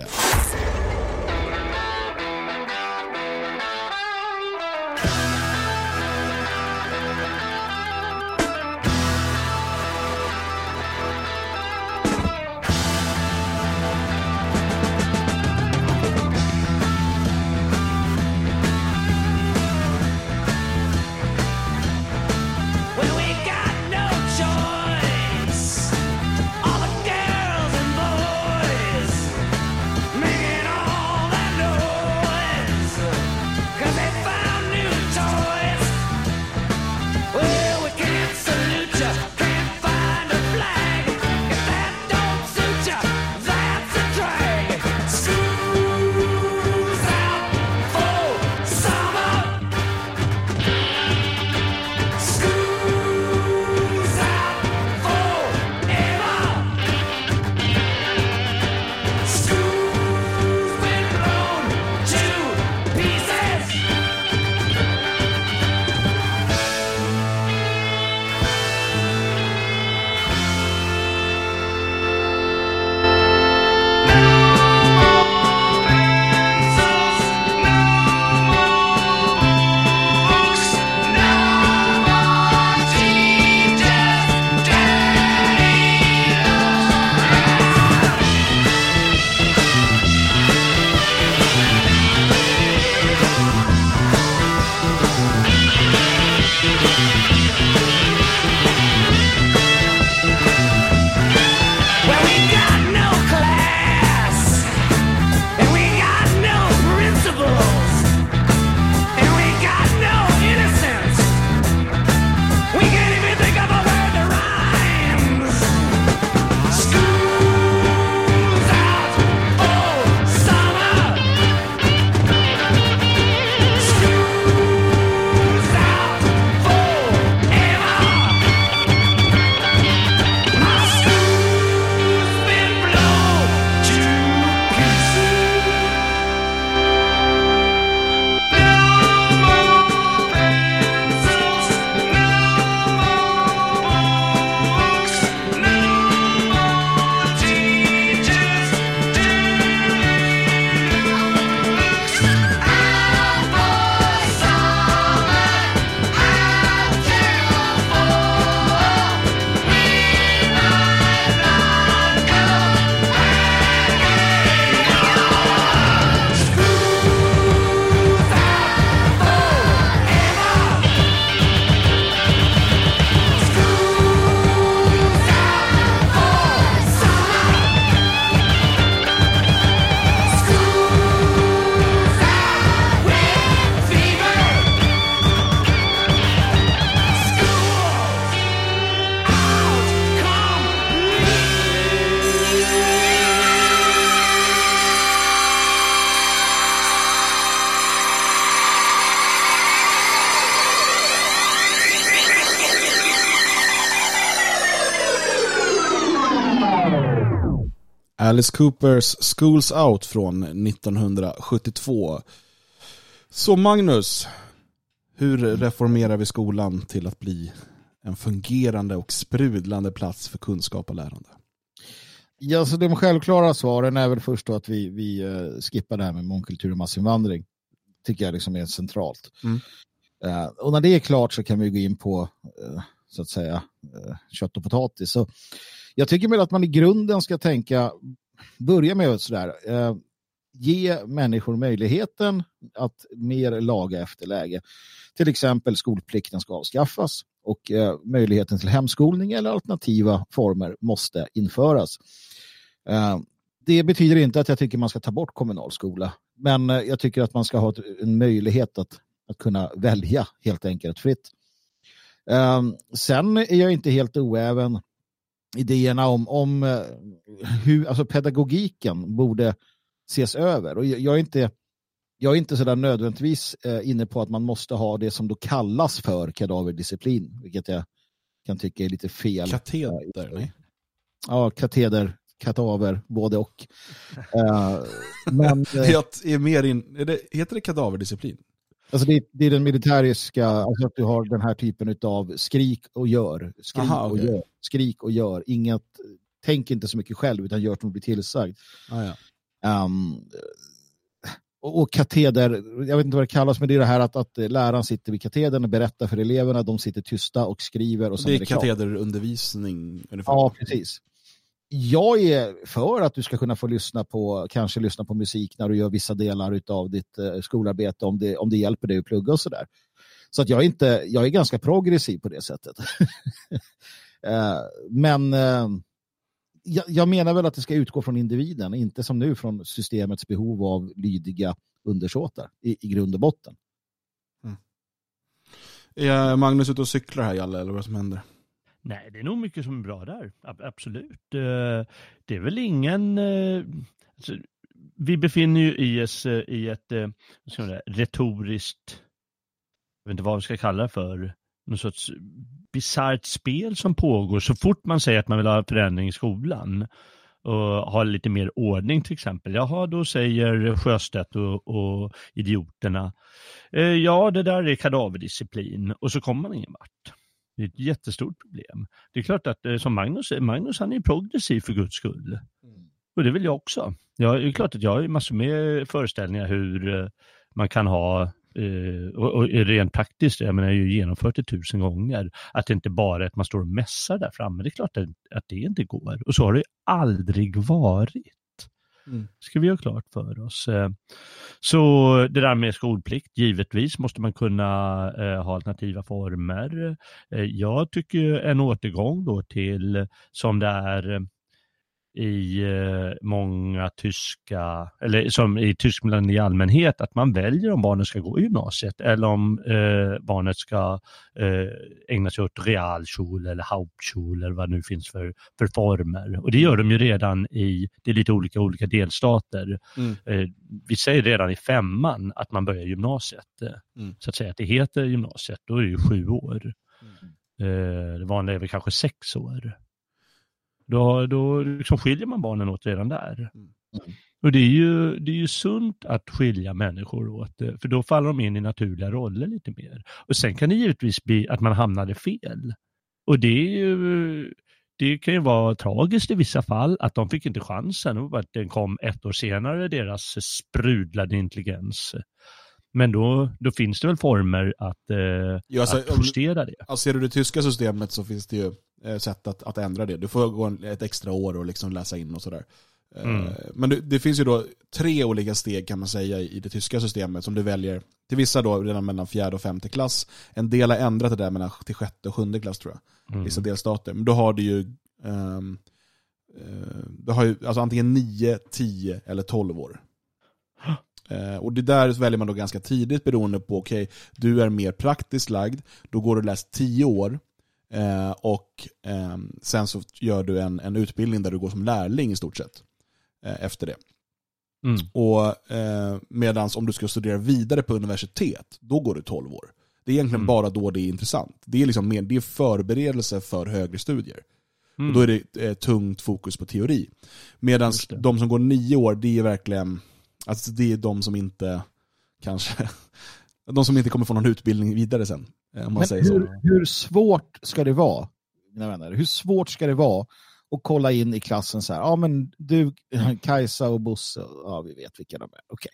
Alice Coopers Schools Out från 1972. Så Magnus, hur reformerar vi skolan till att bli en fungerande och sprudlande plats för kunskap och lärande? Ja, så de självklara svaren är väl först då att vi, vi uh, skippar det här med mångkultur och massinvandring. Tycker jag liksom är centralt. Mm. Uh, och när det är klart så kan vi gå in på uh, så att säga kött och potatis. Så jag tycker väl att man i grunden ska tänka, börja med sådär, eh, ge människor möjligheten att mer laga efter läge. Till exempel skolplikten ska avskaffas och eh, möjligheten till hemskolning eller alternativa former måste införas. Eh, det betyder inte att jag tycker man ska ta bort kommunal skola, men eh, jag tycker att man ska ha ett, en möjlighet att, att kunna välja helt enkelt fritt. Eh, sen är jag inte helt oäven idéerna om, om eh, hur alltså pedagogiken borde ses över. Och jag är inte, jag är inte så nödvändigtvis eh, inne på att man måste ha det som då kallas för kadaverdisciplin, vilket jag kan tycka är lite fel. Kateder, nej? Ja, kateder, kadaver, både och. uh, men, jag är mer in, är det, heter det kadaverdisciplin? Alltså det, det, är den militäriska, alltså att du har den här typen av skrik och gör. Skrik, Aha, okay. och, gör skrik och gör. Inget, tänk inte så mycket själv utan gör som du blir tillsagd. Ah, ja. Um, och, och kateder, jag vet inte vad det kallas, men det är det här att, att läraren sitter vid katedern och berättar för eleverna, de sitter tysta och skriver. Och det är, katederundervisning ungefär. Ja, precis. Jag är för att du ska kunna få lyssna på, kanske lyssna på musik när du gör vissa delar av ditt eh, skolarbete om det, om det hjälper dig att plugga och sådär. Så att jag är, inte, jag är ganska progressiv på det sättet. Eh, men eh, jag, jag, menar väl att det ska utgå från individen, inte som nu från systemets behov av lydiga undersåtar i, i grund och botten. Mm. Är Magnus ute och cyklar här, Jalle, eller vad som händer? Nej, det är nog mycket som är bra där. Absolut. Eh, det är väl ingen... Eh, alltså, vi befinner ju i, oss eh, i ett vad ska man säga, retoriskt, jag vet inte vad vi ska kalla det för, någon sorts bisarrt spel som pågår så fort man säger att man vill ha förändring i skolan och ha lite mer ordning till exempel. Jaha, då säger Sjöstedt och, och idioterna, eh, ja det där är kadaverdisciplin och så kommer man ingen vart. Det är ett jättestort problem. Det är klart att eh, som Magnus Magnus han är progressiv för guds skull. Och det vill jag också. Ja, det är klart att jag har massor med föreställningar hur eh, man kan ha Uh, och, och rent praktiskt, jag menar, jag har ju genomfört det tusen gånger, att det inte bara är att man står och mässar där framme. Det är klart att, att det inte går. Och så har det aldrig varit. Mm. ska vi ha klart för oss. Eh, så det där med skolplikt, givetvis måste man kunna eh, ha alternativa former. Eh, jag tycker en återgång då till som det är i eh, många tyska, eller som i Tyskland i allmänhet, att man väljer om barnet ska gå i gymnasiet eller om eh, barnet ska eh, ägna sig åt realschule eller Hauptschule eller vad det nu finns för, för former. Och det gör de ju redan i, det är lite olika olika delstater. Mm. Eh, vi säger redan i femman att man börjar gymnasiet. Mm. Så att säga att det heter gymnasiet, då är det ju sju år. Mm. det vanliga är väl kanske sex år. Då, då liksom skiljer man barnen åt redan där. Mm. Och det är, ju, det är ju sunt att skilja människor åt det, för då faller de in i naturliga roller lite mer. Och sen kan det givetvis bli att man hamnade fel. Och det är ju, det kan ju vara tragiskt i vissa fall att de fick inte chansen och att den kom ett år senare, deras sprudlade intelligens. Men då, då finns det väl former att, eh, Ja, alltså, att justera det. Alltså, ser du det tyska systemet så finns det ju eh, sätt att, att ändra det. Du får gå ett extra år och liksom läsa in och sådär. Eh, Mm. Men det, det finns ju då tre olika steg kan man säga i det tyska systemet som du väljer. Till vissa då redan mellan fjärde och femte klass. En del har ändrat det där mellan till sjätte och sjunde klass tror jag. Mm. Vissa delstater. Men då har du ju, ehm, eh, du har ju alltså antingen 9, 10 eller 12 år. Eh, och det där väljer man då ganska tidigt beroende på, okej, du är mer praktiskt lagd, då går du läser 10 år. Eh, och ehm, sen så gör du en, en utbildning där du går som lärling i stort sett. Eh, efter det. Mm. Och eh, Medan om du ska studera vidare på universitet, då går du 12 år. Det är egentligen Mm. bara då det är intressant. Det är, liksom mer, det är förberedelse för högre studier. Mm. Och då är det eh, tungt fokus på teori. Medan de som går nio år, det är verkligen, alltså det är de som inte kanske, de som inte kommer få någon utbildning vidare sen. eh, Om man Men säger så. hur, hur svårt ska det vara, mina vänner? Hur svårt ska det vara att kolla in i klassen så här, ja men du, Kajsa och Bosse, ja vi vet vilka de är. Okej.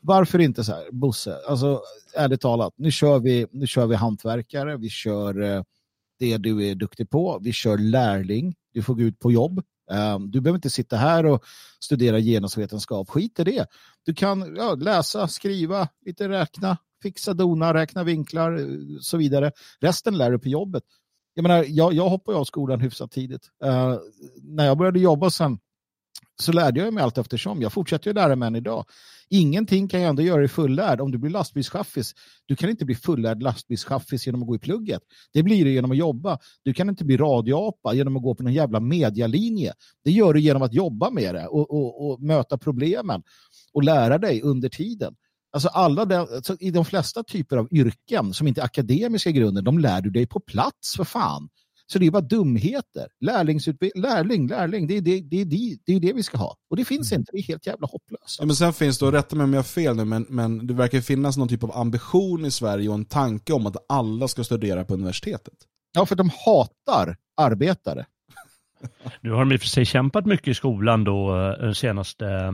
Varför inte så här, Bosse, alltså ärligt talat, nu kör vi, nu kör vi hantverkare, vi kör eh, det du är duktig på, vi kör lärling, du får gå ut på jobb. Eh, du behöver inte sitta här och studera genusvetenskap, skit i det. Du kan ja, läsa, skriva, lite räkna, fixa dona, räkna vinklar och så vidare. Resten lär du på jobbet. Jag, menar, jag, jag hoppade av skolan hyfsat tidigt. Uh, när jag började jobba sen så lärde jag mig allt eftersom. Jag fortsätter ju lära mig än idag. Ingenting kan jag ändå göra i fullärd. Om du blir lastbilschaffis, du kan inte bli fullärd lastbilschaffis genom att gå i plugget. Det blir du genom att jobba. Du kan inte bli radioapa genom att gå på någon jävla medialinje. Det gör du genom att jobba med det och, och, och möta problemen och lära dig under tiden. Alltså alla den, alltså I de flesta typer av yrken som inte är akademiska i grunden, de lär du dig på plats för fan. Så det är bara dumheter. Lärling, lärling, det är det, det, är det, det är det vi ska ha. Och det finns inte, det är helt jävla hopplöst. Ja, men sen finns det, och rätta mig om jag har fel nu, men, men det verkar finnas någon typ av ambition i Sverige och en tanke om att alla ska studera på universitetet. Ja, för de hatar arbetare. Nu har de i och för sig kämpat mycket i skolan då eh, den senaste, eh,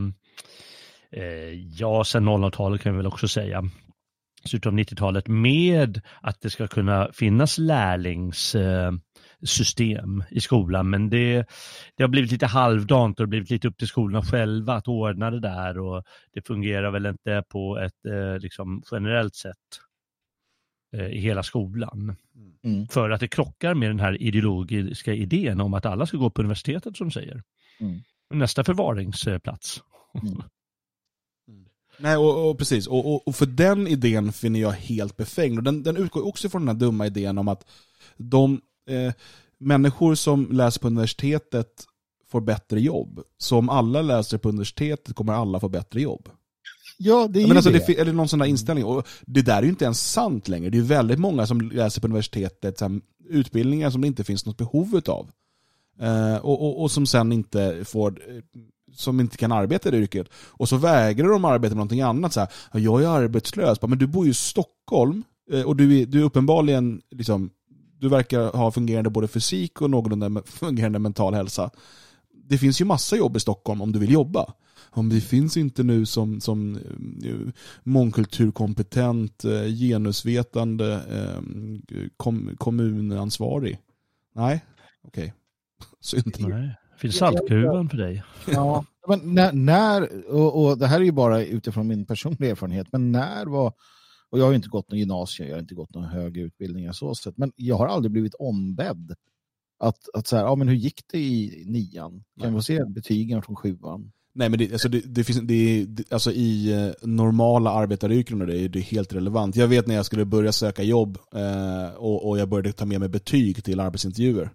ja sen 00-talet kan vi väl också säga, slutet av 90-talet med att det ska kunna finnas lärlingssystem i skolan. Men det, det har blivit lite halvdant och det har blivit lite upp till skolorna själva att ordna det där och det fungerar väl inte på ett eh, liksom generellt sätt eh, i hela skolan. Mm. För att det krockar med den här ideologiska idén om att alla ska gå på universitetet som säger. Mm. Nästa förvaringsplats. Nej, och, och precis. Och, och, och för den idén finner jag helt befängd. Och den, den utgår också från den här dumma idén om att de eh, människor som läser på universitetet får bättre jobb. Så om alla läser på universitetet kommer alla få bättre jobb. Ja, det är Ja, ju men alltså, det. det. Eller någon sån där inställning. Och det där är ju inte ens sant längre. Det är ju väldigt många som läser på universitetet här, utbildningar som det inte finns något behov utav. Eh, och, och, och som sen inte får eh, som inte kan arbeta i det yrket. Och så vägrar de arbeta med någonting annat. Så här, jag är arbetslös. Men du bor ju i Stockholm eh, och du är, du är uppenbarligen, liksom, du verkar ha fungerande både fysik och någorlunda fungerande mental hälsa. Det finns ju massa jobb i Stockholm om du vill jobba. Om det finns inte nu som, som eh, mångkulturkompetent, eh, genusvetande kom, kommunansvarig. Nej, okej. Synd. Nej, finns saltgruvan för dig. Ja, men när, när och, och det här är ju bara utifrån min personliga erfarenhet, men när var, och jag har ju inte gått någon gymnasium, jag har inte gått någon högre utbildning så sätt, men jag har aldrig blivit ombedd att, att så här, ja men hur gick det i nian? Kan vi se betygen från sjuan? Nej men det, alltså det, det finns, det, det, alltså i eh, normala arbetaryrken och det är det helt relevant. Jag vet när jag skulle börja söka jobb eh, och, och jag började ta med mig betyg till arbetsintervjuer.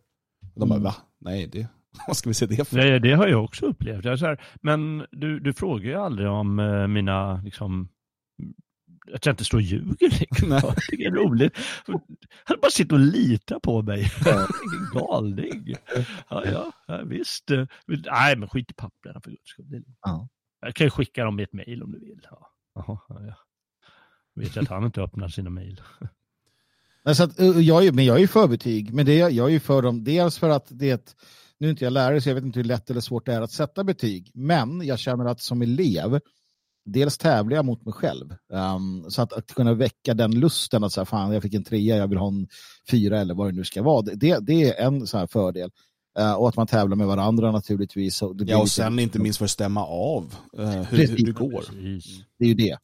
De bara, Mm. va? Nej, det, vad ska vi se det för? Det, det har jag också upplevt. Jag här, men du, du frågar ju aldrig om eh, mina, liksom, att jag inte står och ljuger. Liksom. Nej. Det är roligt. Han bara sitter och litar på mig. Vilken galning. Ja, ja, ja, visst. Nej, men skit i papperna för guds skull. Ja. Jag kan ju skicka dem i ett mejl om du vill. Ja. Jaha, ja, ja. Vet jag att han inte öppnar sina mejl. Men, så att, eh, jag är, men jag är ju för betyg, men det, jag är ju för dem, dels för att det är ett, nu är inte jag lärare så jag vet inte hur lätt eller svårt det är att sätta betyg, men jag känner att som elev, dels tävlar jag mot mig själv. Ehm, så att, att kunna väcka den lusten att säga, fan jag fick en trea, jag vill ha en fyra eller vad det nu ska vara, det, det, det är en så här fördel. Eh, och att man tävlar med varandra naturligtvis. Och det blir Ja och lite- sen inte minst för att stämma av eh, hur, Precis. hur det går. Precis. Det är ju det.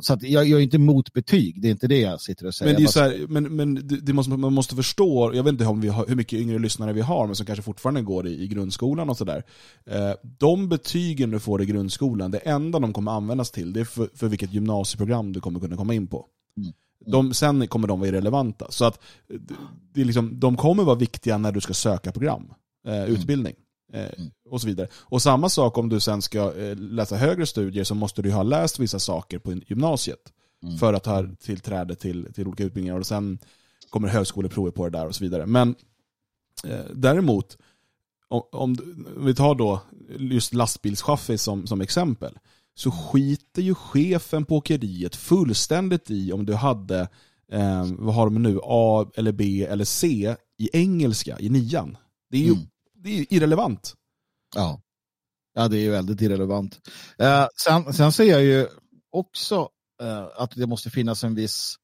Så att jag, jag är inte emot betyg, det är inte det jag sitter och säger. Men, det är Jag så bara- här, men, men det, det måste, man måste förstå, jag vet inte om vi har, hur mycket yngre lyssnare vi har, men som kanske fortfarande går i, i grundskolan och sådär. Eh, de betygen du får i grundskolan, det enda de kommer användas till, det är för, för vilket gymnasieprogram du kommer kunna komma in på. Mm. De, sen kommer de vara irrelevanta. Så att det, är liksom, de kommer vara viktiga när du ska söka program, eh, utbildning. Eh, och så vidare. Och samma sak om du sen ska eh, läsa högre studier så måste du ha läst vissa saker på gymnasiet Mm. för att ha tillträde till, till olika utbildningar och sen kommer högskoleprovet på det där och så vidare. Men Eh, däremot, om, om vi tar då just lastbilschassi som, som exempel, så skiter ju chefen på åkeriet fullständigt i om du hade, eh, vad har de nu, A eller B eller C i engelska i nian. Det är ju Mm det är ju irrelevant. Ja. ja, det är ju väldigt irrelevant. Eh, sen, sen ser jag ju också eh, att det måste finnas en viss,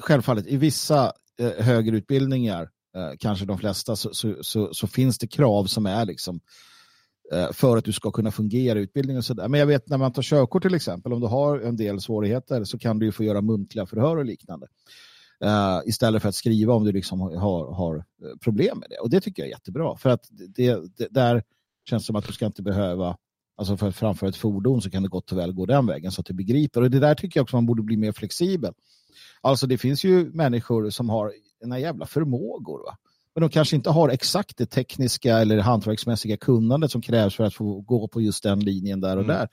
självfallet i vissa eh, högre utbildningar, eh, kanske de flesta, så, så, så, så finns det krav som är liksom eh, för att du ska kunna fungera i utbildningen och sådär. Men jag vet när man tar körkort till exempel, om du har en del svårigheter så kan du ju få göra muntliga förhör och liknande. Eh, istället för att skriva om du liksom har, har eh, problem med det. Och det tycker jag är jättebra. För att det, det där känns som att du ska inte behöva, alltså för att framföra ett fordon så kan det gott och väl gå den vägen så att du begriper. Och det där tycker jag också man borde bli mer flexibel. Alltså det finns ju människor som har ena jävla förmågor. Va? Men de kanske inte har exakt det tekniska eller hantverksmässiga kunnandet som krävs för att få gå på just den linjen där och Mm. där.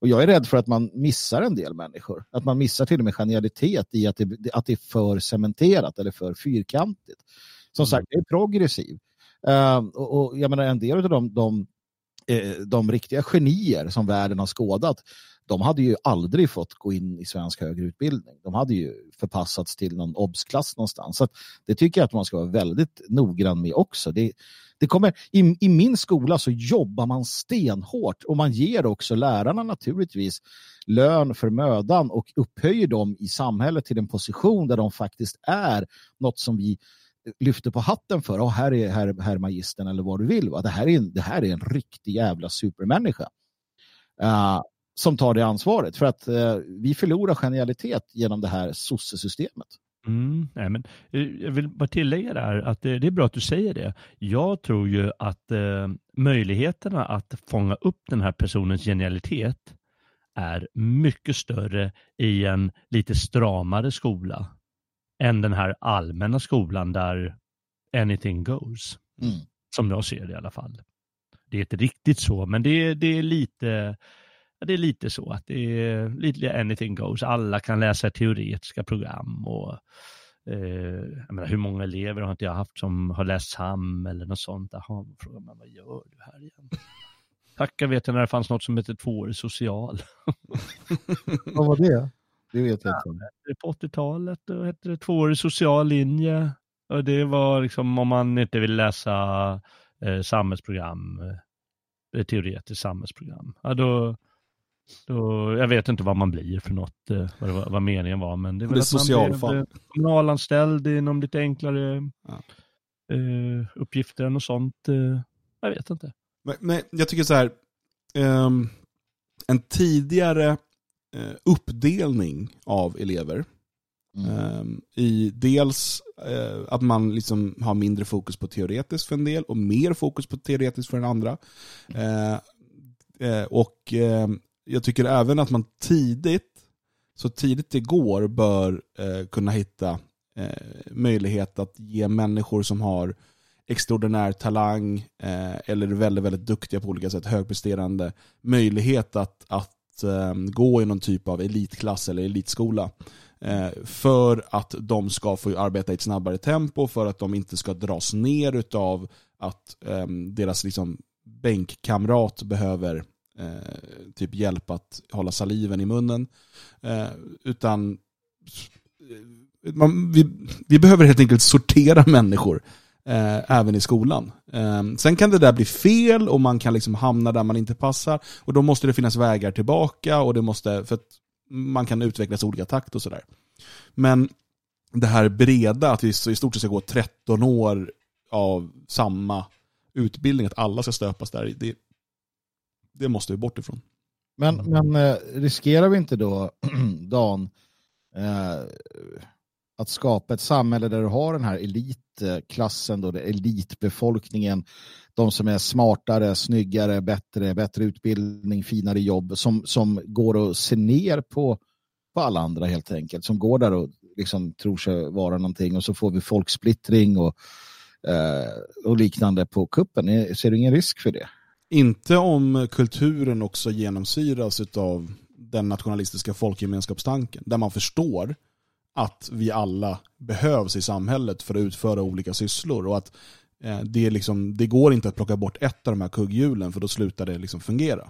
Och jag är rädd för att man missar en del människor. Att man missar till och med genialitet i att det, att det är för cementerat eller för fyrkantigt. Som sagt, det är progressiv. Eh, och, och jag menar en del av de, de, eh, de riktiga genier som världen har skådat, de hade ju aldrig fått gå in i svensk högre utbildning. De hade ju förpassats till någon obsklass någonstans. Så det tycker jag att man ska vara väldigt noggrann med också. Det, det kommer, i, I min skola så jobbar man stenhårt och man ger också lärarna naturligtvis lön för mödan och upphöjer dem i samhället till en position där de faktiskt är något som vi lyfter på hatten för. Oh, här är herr, här magistern eller vad du vill. Va? Det, här är en, det här är en riktig jävla supermänniska. Uh, som tar det ansvaret. För att uh, vi förlorar genialitet genom det här sossesystemet. Mm, nej, men, eh, jag vill bara tillägga där att det, det är bra att du säger det. Jag tror ju att eh, möjligheterna att fånga upp den här personens genialitet är mycket större i en lite stramare skola än den här allmänna skolan där anything goes. Mm. Som jag ser det i alla fall. Det är inte riktigt så, men det det är lite ja, det är lite så att det är lite anything goes. Alla kan läsa teoretiska program och eh, jag menar, hur många elever har inte jag haft som har läst SAM eller något sånt. Jaha, frågar man vad gör du här igen? Tacka vet jag när det fanns något som hette tvåårig social. Vad var det? Det vet jag inte. På 80-talet då hette det tvåårig social linje. Och det var liksom om man inte vill läsa eh, samhällsprogram, eh, teoretiskt samhällsprogram. Ja, då, då, jag vet inte vad man blir för något, eh, vad, det var, vad meningen var, men det är Det väl är att man socialfall. blev eh, kommunalanställd inom lite enklare Ja. eh, uppgifter och sånt. Eh, jag vet inte. Men, men jag tycker så här, ehm, en tidigare eh, uppdelning av elever Mm. ehm, i dels eh, att man liksom har mindre fokus på teoretiskt för en del och mer fokus på teoretiskt för den andra. Eh, eh, och eh, jag tycker även att man tidigt, så tidigt det går, bör eh, kunna hitta eh, möjlighet att ge människor som har extraordinär talang eh, eller är väldigt, väldigt duktiga på olika sätt, högpresterande, möjlighet att, att eh, gå i någon typ av elitklass eller elitskola. Eh, för att de ska få arbeta i ett snabbare tempo, för att de inte ska dras ner utav att eh, deras liksom, bänkkamrat behöver eh, typ hjälp att hålla saliven i munnen. Eh, utan eh, man, vi, vi behöver helt enkelt sortera människor eh, även i skolan. Eh, sen kan det där bli fel och man kan liksom hamna där man inte passar och då måste det finnas vägar tillbaka och det måste, för att man kan utvecklas i olika takt och sådär. Men det här breda, att vi så i stort sett ska gå 13 år av samma utbildning, att alla ska stöpas där, det, det måste vi bort ifrån. Men, men eh, riskerar vi inte då, Dan, eh, att skapa ett samhälle där du har den här elitklassen, då, elitbefolkningen, de som är smartare, snyggare, bättre, bättre utbildning, finare jobb, som, som går och ser ner på, på alla andra helt enkelt, som går där och liksom tror sig vara någonting och så får vi folksplittring och, eh, och liknande på kuppen. Ser du ingen risk för det? Inte om kulturen också genomsyras av den nationalistiska folkgemenskapstanken, där man förstår att vi alla behövs i samhället för att utföra olika sysslor och att Eh, det, är liksom, det går inte att plocka bort ett av de här kugghjulen för då slutar det liksom fungera.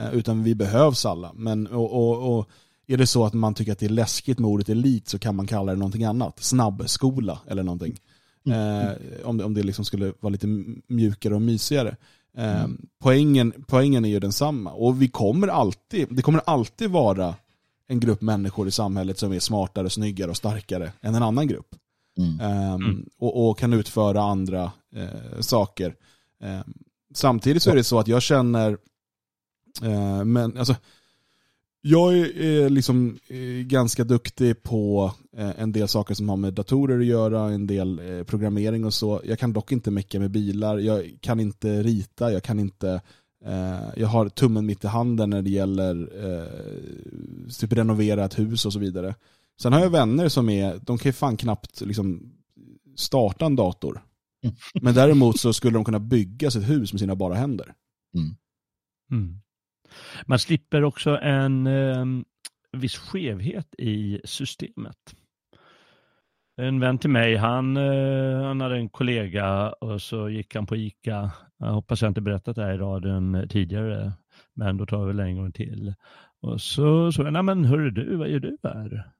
Eh, utan vi behövs alla. Men, och, och, och är det så att man tycker att det är läskigt med ordet elit så kan man kalla det någonting annat. Snabbskola eller någonting. Eh, om, det- om det liksom skulle vara lite mjukare och mysigare. Eh, poängen, poängen är ju densamma. Och vi kommer alltid, det kommer alltid vara en grupp människor i samhället som är smartare, snyggare och starkare än en annan grupp. Ehm, och, och kan utföra andra eh, saker. Ehm, samtidigt så är det så att jag känner, eh, men alltså, jag är, liksom eh, ganska duktig på eh, en del saker som har med datorer att göra, en del eh, programmering och så. Jag kan dock inte mecka med bilar, jag kan inte rita, jag kan inte jag har tummen mitt i handen när det gäller eh, typ renovera ett hus och så vidare. Sen har jag vänner som är, de kan ju fan knappt liksom starta en dator. Men däremot så skulle de kunna bygga sitt hus med sina bara händer. Mm. Man slipper också en eh, viss skevhet i systemet. En vän till mig, han, eh, han hade en kollega och så gick han på ICA. Jag hoppas jag inte berättat det här i radion tidigare, men då tar vi väl en gång till. Och så sa jag, nej men hörru du, vad gör du här?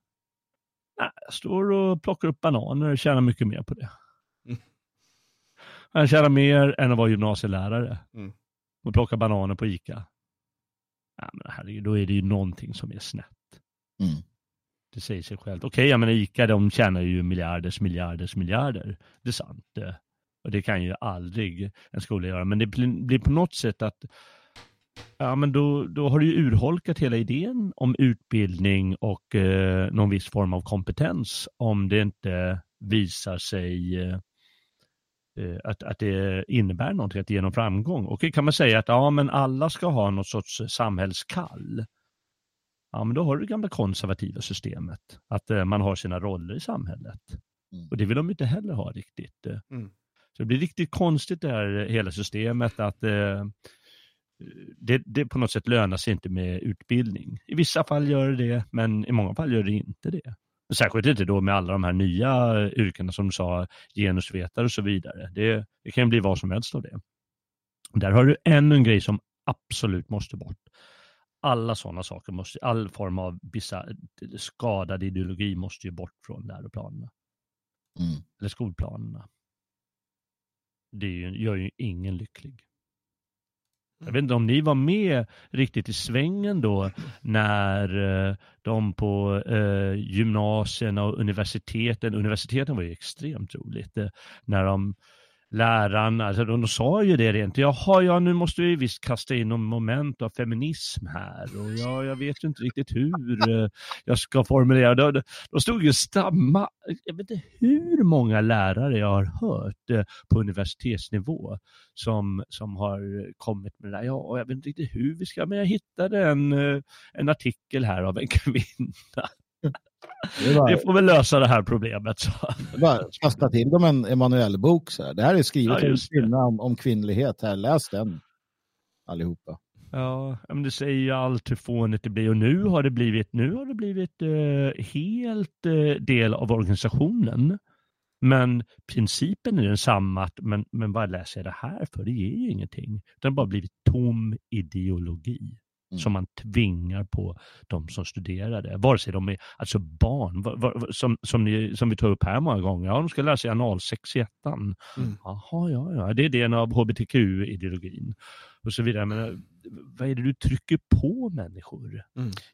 Nej, jag står och plockar upp bananer och tjänar mycket mer på det. Mm. Han tjänar mer än att vara gymnasielärare Mm. och plocka bananer på ICA. Ja, men herregud, då är det ju någonting som är snett. Mm. Det säger sig självt. Okej, jag menar ICA de tjänar ju miljarders, miljarders, miljarder. Det är sant. Och det kan ju aldrig en skola göra. Men det blir på något sätt att Ja, men då, då har du ju urholkat hela idén om utbildning och eh, någon viss form av kompetens om det inte visar sig eh, att, att det innebär någonting, att någon framgång. Och kan man säga att ja, men alla ska ha något sorts samhällskall. Ja, men då har du det gamla konservativa systemet. Att eh, man har sina roller i samhället. Mm. Och det vill de inte heller ha riktigt. eh. Mm. Så det blir riktigt konstigt det här eh, hela systemet att eh, det, det på något sätt lönar sig inte med utbildning. I vissa fall gör det det, men i många fall gör det inte det. Särskilt inte då med alla de här nya yrkena som du sa, genusvetare och så vidare. Det, det kan ju bli vad som helst av det. Där har du ännu en grej som absolut måste bort. Alla sådana saker, måste, all form av bizarr, skadad ideologi måste ju bort från läroplanerna. Mm. Eller skolplanerna. Det ju, gör ju ingen lycklig. Jag vet inte om ni var med riktigt i svängen då när eh, de på eh, gymnasierna och universiteten, universiteten var ju extremt roligt, eh, när de lärarna, alltså de, de sa ju det rent, jaha, ja nu måste vi visst kasta in någon moment av feminism här och ja, jag vet ju inte riktigt hur eh, jag ska formulera det. De, de stod ju och stamma, jag vet inte hur många lärare jag har hört eh, på universitetsnivå som, som har kommit med det där. Ja, och jag vet inte riktigt hur vi ska, men jag hittade en, eh, en artikel här av en kvinna. Bara- Det får väl lösa det här problemet. Så. Bara kasta till dem en Emanuel-bok. Det här är skrivet Ja, det. kvinna om, om kvinnlighet. Här, läs den allihopa. Ja, men det säger ju allt hur fånigt det blir och nu har det blivit, nu har det blivit eh, helt eh, del av organisationen. Men principen är densamma, att, men, men vad läser jag det här för? Det ger ju ingenting. Det har bara blivit tom ideologi Mm. som man tvingar på de som studerar det. Vare sig de är alltså barn, va- va- som, som, ni, som vi tar upp här många gånger. Ja, de ska lära sig analsex i ettan. Mm. Jaha, ja, ja, det är delen av hbtq-ideologin och så vidare. Men eh, vad är det du trycker på människor?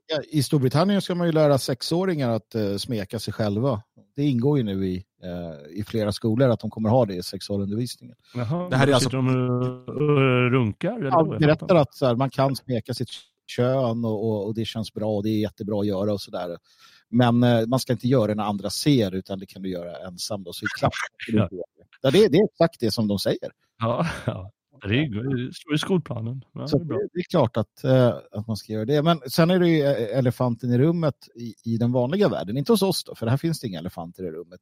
Ja, I Storbritannien ska man ju lära sexåringar att eh, smeka sig själva. Det ingår ju nu i, eh, i flera skolor att de kommer ha det i sexualundervisningen. Jaha, Det här är alltså- de och runkar? Eller Ja, berättar att så här, man kan smeka sitt kön och, och, och det känns bra och det är jättebra att göra och sådär. Men eh, man ska inte göra det när andra ser utan det kan du göra ensam. Då. Så i klass, Ja. ja, det, det är exakt det som de säger. Ja, ja. Det är- står i skolplanen. Ja, Så det är det är klart att, eh, att man ska göra det. Men sen är det ju eh, elefanten i rummet i, i den vanliga världen. Inte hos oss då, för här finns det inga elefanter i rummet.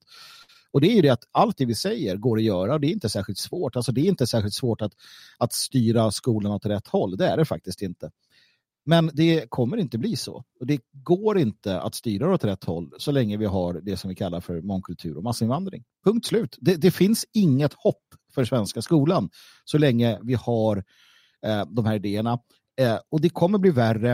Och det är ju det att allt det vi säger går att göra och det är inte särskilt svårt. Alltså det är inte särskilt svårt att, att styra skolan åt rätt håll. Det är det faktiskt inte. Men det kommer inte bli så. Och det går inte att styra åt rätt håll så länge vi har det som vi kallar för mångkultur och massinvandring. Punkt slut. Det, det finns inget hopp för svenska skolan så länge vi har eh, de här idéerna. Eh, och det kommer bli värre.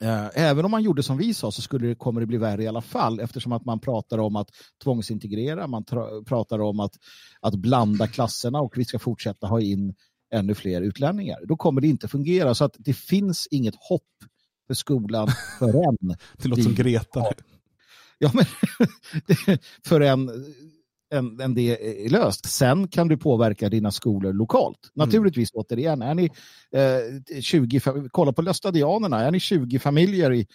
Eh, även om man gjorde som vi sa så skulle det, kommer det bli värre i alla fall eftersom att man pratar om att tvångsintegrera, man pratar om att, att blanda klasserna och vi ska fortsätta ha in ännu fler utlänningar. Då kommer det inte fungera så att det finns inget hopp för skolan förrän Det låter som Greta. Ja, men förrän en, en det är löst. Sen kan du påverka dina skolor lokalt. Naturligtvis, återigen, är ni eh, 20, fa- kolla på Löstadianerna, är ni 20 familjer i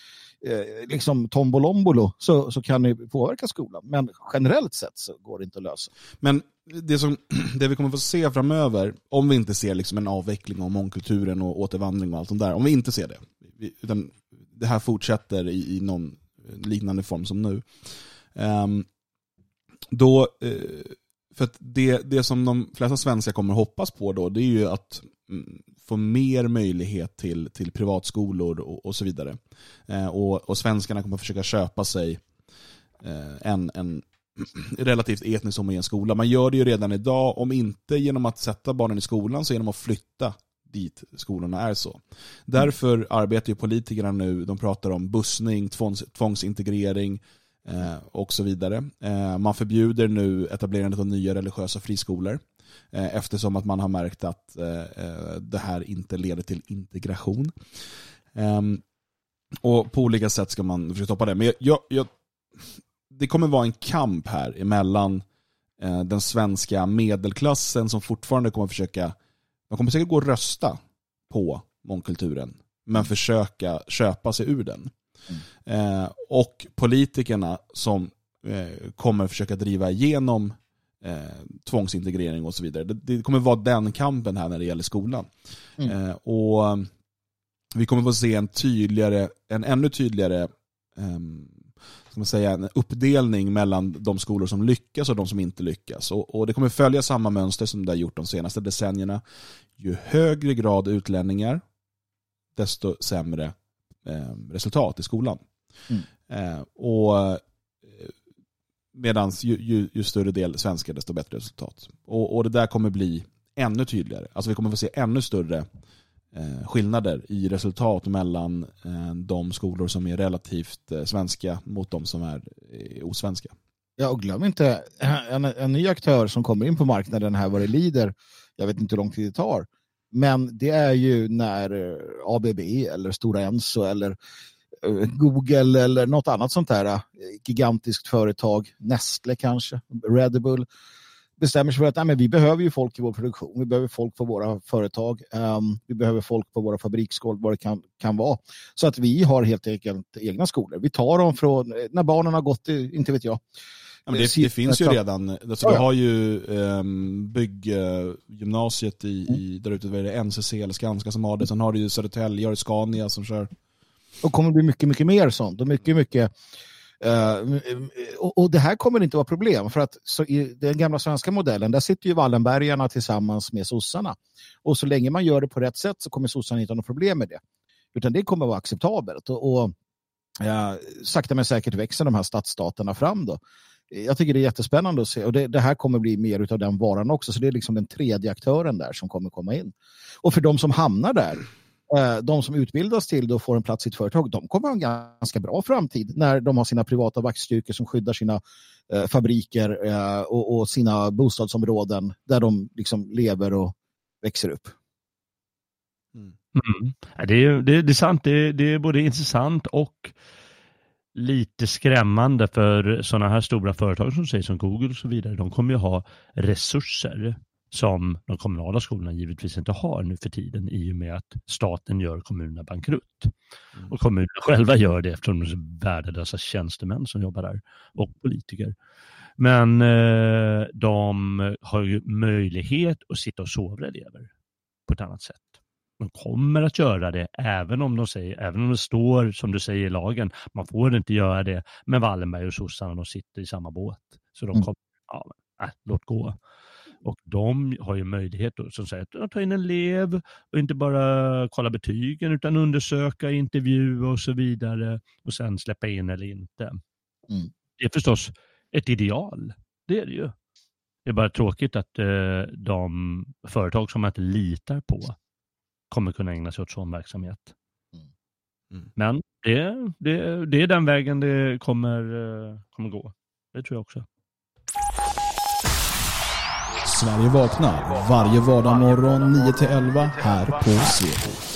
eh, liksom Tombolombolo så, så kan ni påverka skolan. Men generellt sett så går det inte att lösa. Men det, som, det vi kommer få se framöver, om vi inte ser liksom en avveckling av mångkulturen och återvandring och allt sånt där, om vi inte ser det, utan det här fortsätter i, i någon liknande form som nu, ehm, då, eh, för att det, det som de flesta svenskar kommer hoppas på då, det är ju att mm, få mer möjlighet till, till privatskolor och, och så vidare. Eh, och, och svenskarna kommer försöka köpa sig eh, en, en relativt etniskt homogen skola. Man gör det ju redan idag, om inte genom att sätta barnen i skolan så genom att flytta dit skolorna är så. Därför arbetar ju politikerna nu, de pratar om bussning, tvångs, tvångsintegrering eh, och så vidare. Eh, man förbjuder nu etablerandet av nya religiösa friskolor eh, eftersom att man har märkt att eh, eh, det här inte leder till integration. Ehm, och på olika sätt ska man försöka stoppa det. Men jag, jag, jag, det kommer vara en kamp här emellan eh, den svenska medelklassen som fortfarande kommer försöka, de kommer säkert gå och rösta på mångkulturen, men försöka köpa sig ur den. Eh, och politikerna som eh, kommer försöka driva igenom eh, tvångsintegrering och så vidare. Det, det kommer vara den kampen här när det gäller skolan. Eh, och eh, vi kommer få se en tydligare, en ännu tydligare ehm, ska man säga, en uppdelning mellan de skolor som lyckas och de som inte lyckas. Och, och det kommer följa samma mönster som det har gjort de senaste decennierna. Ju högre grad utlänningar, desto sämre resultat i skolan. Mm. Eh, och Medan ju, ju, ju större del svenskar, desto bättre resultat. Och, och det där kommer bli ännu tydligare. Alltså vi kommer få se ännu större eh, skillnader i resultat mellan eh, de skolor som är relativt eh, svenska mot de som är eh, osvenska. Ja, och glöm inte en, en ny aktör som kommer in på marknaden här vad det lider. Jag vet inte hur lång tid det tar. Men det är ju när eh, ABB eller Stora Enso eller eh, Google eller något annat sånt här eh, gigantiskt företag, Nestle kanske, Red Bull, bestämmer sig för att nej, men vi behöver ju folk i vår produktion, vi behöver folk på våra företag, um, vi behöver folk på våra fabriksgolv, vad det kan, kan vara. Så att vi har helt enkelt egna skolor. Vi tar dem från, när barnen har gått, i- inte vet jag, Ja, men det, det finns ju redan. Alltså, Ja, du ja. har ju um, bygggymnasiet i, i, där ute, vad är det, NCC eller Skanska som har det. Sen har du ju Södertälje, har du Scania som kör. Och kommer bli mycket, mycket mer sånt. Och mycket, mycket eh, och, och det här kommer inte vara problem för att i den gamla svenska modellen där sitter ju Wallenbergarna tillsammans med sossarna. Och så länge man gör det på rätt sätt så kommer sossarna inte ha något problem med det. Utan det kommer vara acceptabelt. Och, och eh, sakta men säkert växer de här stadsstaterna fram då. Jag tycker det är jättespännande att se och det, det här kommer bli mer av den varan också. Så det är liksom den tredje aktören där som kommer komma in. Och för de som hamnar där eh, de som utbildas till det och får en plats i ett företag, de kommer ha en ganska bra framtid när de har sina privata vaktstyrkor som skyddar sina eh, fabriker eh, och, sina bostadsområden där de liksom lever och växer upp. Mm. mm. Det, är, det är sant, det är, det är både intressant och lite skrämmande för sådana här stora företag som säger som Google och så vidare. De kommer ju ha resurser som de kommunala skolorna givetvis inte har nu för tiden i och med att staten gör kommunerna bankrutt. Och kommunerna själva gör det eftersom de är värdelösa tjänstemän som jobbar där och politiker. Men eh, de har ju möjlighet att sitta och sovra elever på ett annat sätt. De kommer att göra det även om de säger, även om det står som du säger i lagen, man får inte göra det, men Wallenberg och sossarna de sitter i samma båt. Så de Mm. kommer, ja, men, äh, låt gå. Och de har ju möjlighet att, som säger, att ta in en elev och inte bara kolla betygen utan undersöka, intervjua och så vidare och sen släppa in eller inte. Mm. Det är förstås ett ideal, det är det ju. Det är bara tråkigt att eh, de företag som man inte litar på kommer kunna ägna sig åt sån verksamhet. Mm. Men det, det, det är den vägen det kommer, eh, kommer gå. Det tror jag också. Sverige vaknar varje vardagsmorgon 9-11 här på Svegot.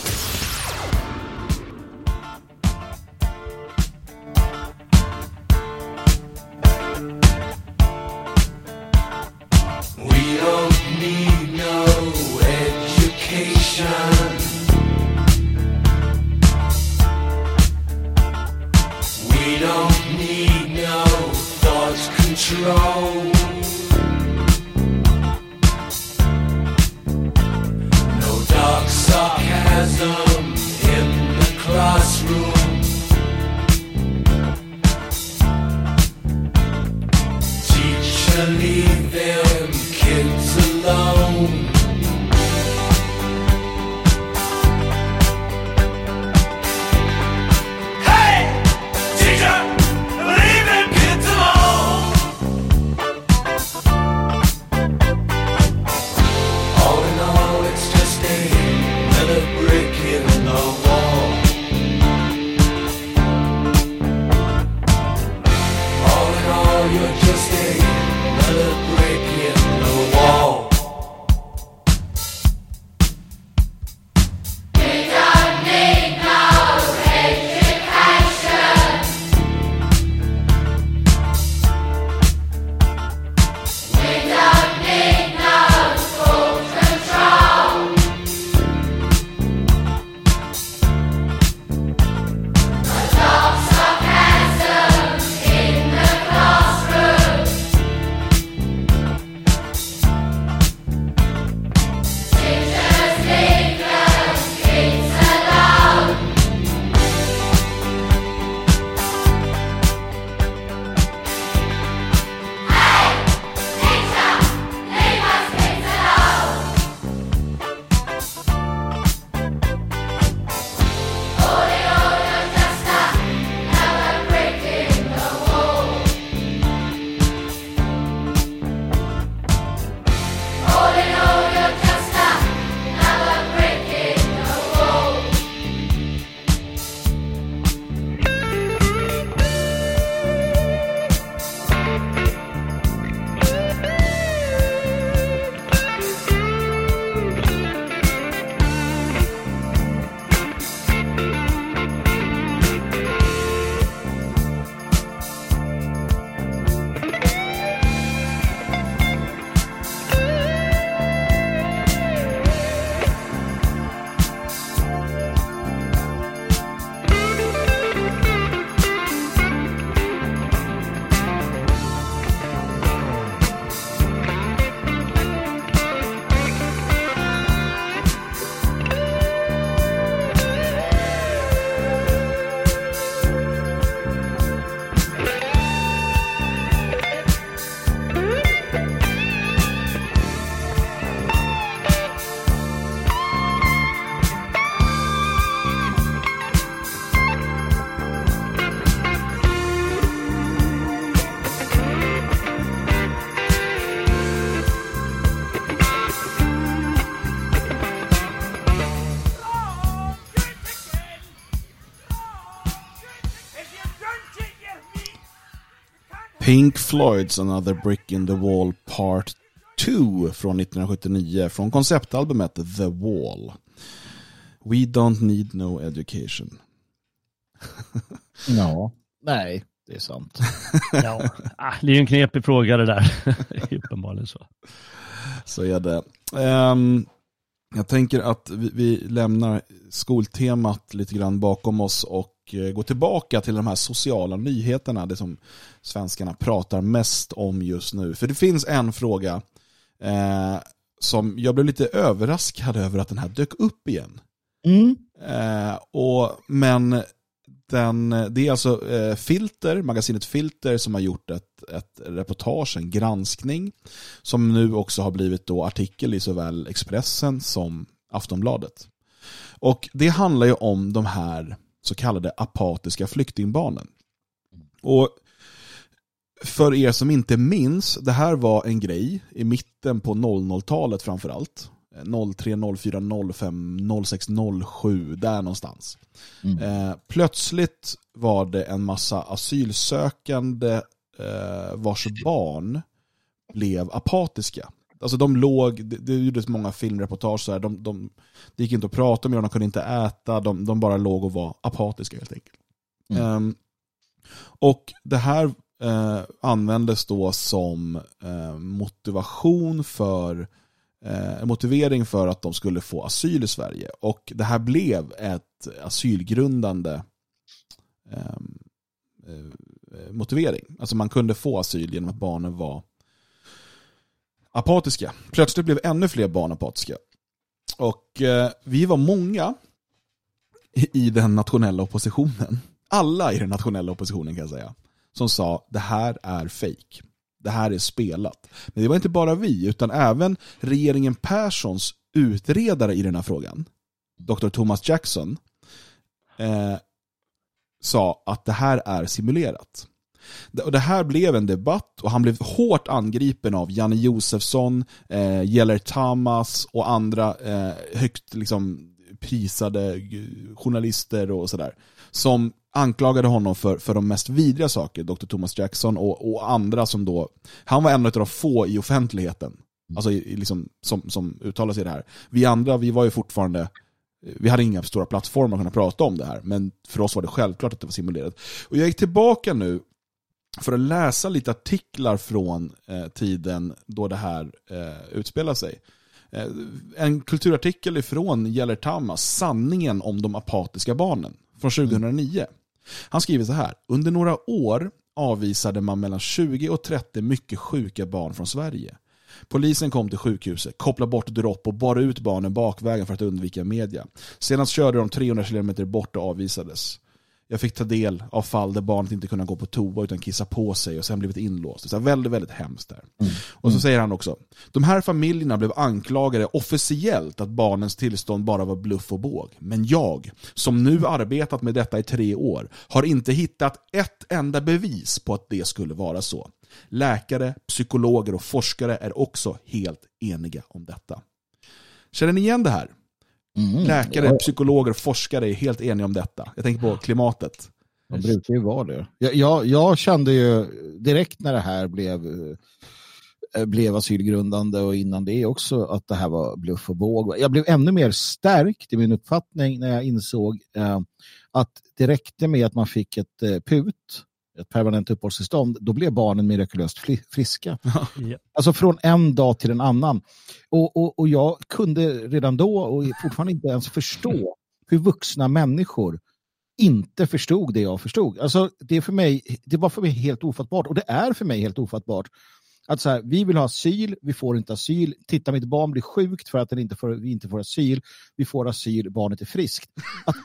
Pink Floyds Another Brick in the Wall Part 2 från 1979 från konceptalbumet The Wall. We don't need no education. Ja, nej, det är sant. Ja, ah, det är ju en knepig fråga det där. Uppenbarligen så. Så är det. Ehm, jag tänker att vi, vi lämnar skoltemat lite grann bakom oss och eh, går tillbaka till de här sociala nyheterna, det som svenskarna pratar mest om just nu. För det finns en fråga eh, som jag blev lite överraskad över att den här dök upp igen. Mm. Eh, och, men den, det är alltså eh, Filter, magasinet Filter som har gjort ett, ett reportage, en granskning som nu också har blivit då artikel i såväl Expressen som Aftonbladet. Och det handlar ju om de här så kallade apatiska flyktingbarnen. Och för er som inte minns, det här var en grej i mitten på 00-talet framförallt. 03, 04, 05, 06, 07, där någonstans. Eh, plötsligt var det en massa asylsökande eh, vars barn blev apatiska. Alltså de låg, det, det gjordes många filmreportage, så här, de, de, det gick inte att prata med dem, de kunde inte äta, de, de bara låg och var apatiska helt enkelt. Ehm, och det här eh, användes då som eh, motivation för eh, motivering för att de skulle få asyl i Sverige. Och det här blev ett asylgrundande ehm, eh, motivering. Alltså man kunde få asyl genom att barnen var apatiska. Plötsligt blev ännu fler barn apatiska. Och eh, vi var många i, den nationella oppositionen. Alla i den nationella oppositionen kan jag säga. Som sa det här är fake. Det här är spelat. Men det var inte bara vi, utan även regeringen Perssons utredare i den här frågan, Dr. Thomas Jackson, eh, sa att det här är simulerat. Det- Och det här blev en debatt och han blev hårt angripen av Janne Josefsson, eh, Geller Tamas och andra eh, högt liksom, prisade journalister och sådär. Som anklagade honom för, för de mest vidriga saker, Dr. Thomas Jackson och, och andra som då, han var en av de få i offentligheten. Alltså i, i liksom, som, som uttalade sig i det här. Vi andra, vi var ju fortfarande vi hade inga stora plattformar att kunna prata om det här, men för oss var det självklart att det var simulerat. Och jag gick tillbaka nu för att läsa lite artiklar från eh, tiden då det här eh, utspelar sig. Eh, en kulturartikel ifrån Geller Tamas, Sanningen om de apatiska barnen, från 2009. Han skriver så här, under några år avvisade man mellan 20 och 30 mycket sjuka barn från Sverige. Polisen kom till sjukhuset, kopplade bort dropp och bar ut barnen bakvägen för att undvika media. Senast körde de 300 km bort och avvisades. Jag fick ta del av fall där barnet inte kunde gå på toa utan kissa på sig och sen blivit inlåst. Så väldigt, väldigt hemskt där. Och så säger han också, de här familjerna blev anklagade officiellt att barnens tillstånd bara var bluff och båg. Men jag, som nu arbetat med detta i tre år, har inte hittat ett enda bevis på att det skulle vara så. Läkare, psykologer och forskare är också helt eniga om detta. Känner ni igen det här? Läkare, psykologer och forskare är helt eniga om detta. Jag tänker på klimatet. De brukar ju vara det. Jag, jag, jag kände ju direkt när det här blev, eh, blev asylgrundande och innan det också att det här var bluff och båg. Jag blev ännu mer stärkt i min uppfattning när jag insåg eh, att det räckte med att man fick ett eh, PUT, ett permanent uppehållstillstånd, då blev barnen mirakulöst fri- friska. Ja. Alltså från en dag till en annan. Och, och, och jag kunde redan då och fortfarande inte ens förstå hur vuxna människor inte förstod det jag förstod. Alltså, det, är för mig, det var för mig helt ofattbart och det är för mig helt ofattbart. Att så här, vi vill ha asyl, vi får inte asyl. Titta, mitt barn blir sjukt för att den inte får, vi inte får asyl. Vi får asyl, barnet är friskt. Att,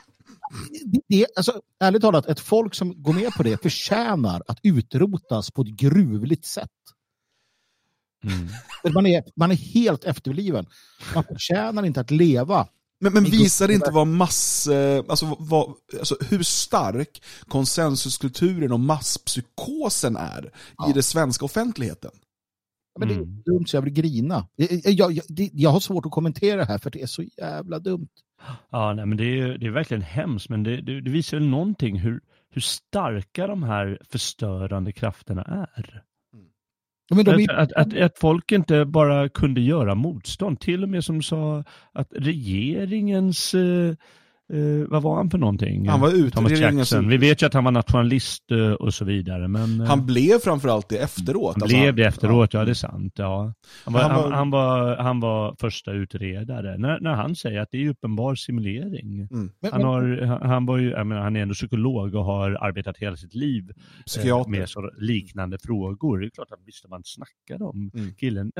det, det, alltså, ärligt talat, ett folk som går med på det förtjänar att utrotas på ett gruvligt sätt. För Man, är, man är helt efterbliven. Man förtjänar inte att leva. Men, men visar inte vad mass, eh, alltså, vad, alltså hur stark konsensuskulturen och masspsykosen är i den svenska offentligheten? Men det är dumt så jag vill grina. Jag, jag, jag, det- jag har svårt att kommentera det här för det är så jävla dumt. Ja, nej, men det är, det är verkligen hemskt, men det, det, det visar väl någonting hur, hur starka de här förstörande krafterna är. De är, Att, att, att, att folk inte bara kunde göra motstånd, till och med som sa att regeringens, eh, eh, vad var han för någonting? Han var ut- Thomas regeringens Jackson. ut- Vi vet ju att han var nationalist eh, och så vidare, men eh, Han blev framförallt det efteråt. han Alltså, blev det efteråt, ja det är sant. Ja. Han, var, Han var- han, var, han var första utredare. När, när han säger att det är uppenbar simulering. Mm. Men- Han, har, han, var ju, menar, han är ändå psykolog och har arbetat hela sitt liv med så liknande frågor. Det är klart att visste han snackade om. Mm. Killen,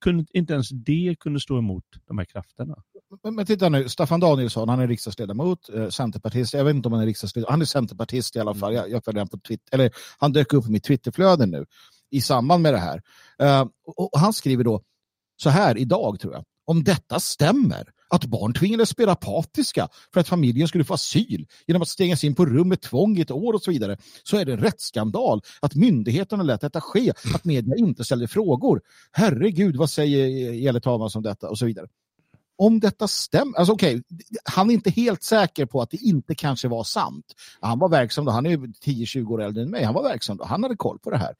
kunde, inte ens det kunde stå emot de här krafterna men, men titta nu, Staffan Danielsson, han är riksdagsledamot, eh, centerpartist. Jag vet inte om han är riksdagsledamot, han är centerpartist i alla fall. Jag, jag följer på Twitter, eller han dök upp i mitt Twitterflöde nu i samband med det här. Eh, och, och han skriver då så här idag tror jag. Om detta stämmer, att barn tvingades spela apatiska för att familjen skulle få asyl genom att stängas in på rum med tvång i ett år och så vidare, så är det en rättsskandal att myndigheterna lät detta ske, att media inte ställde frågor. Herregud, vad säger Jelle Thomas om detta och så vidare. Om detta stämmer, alltså okej, han är inte helt säker på att det inte kanske var sant. Han var verksam då, han är 10-20 år äldre än mig, han var verksam då, han hade koll på det här.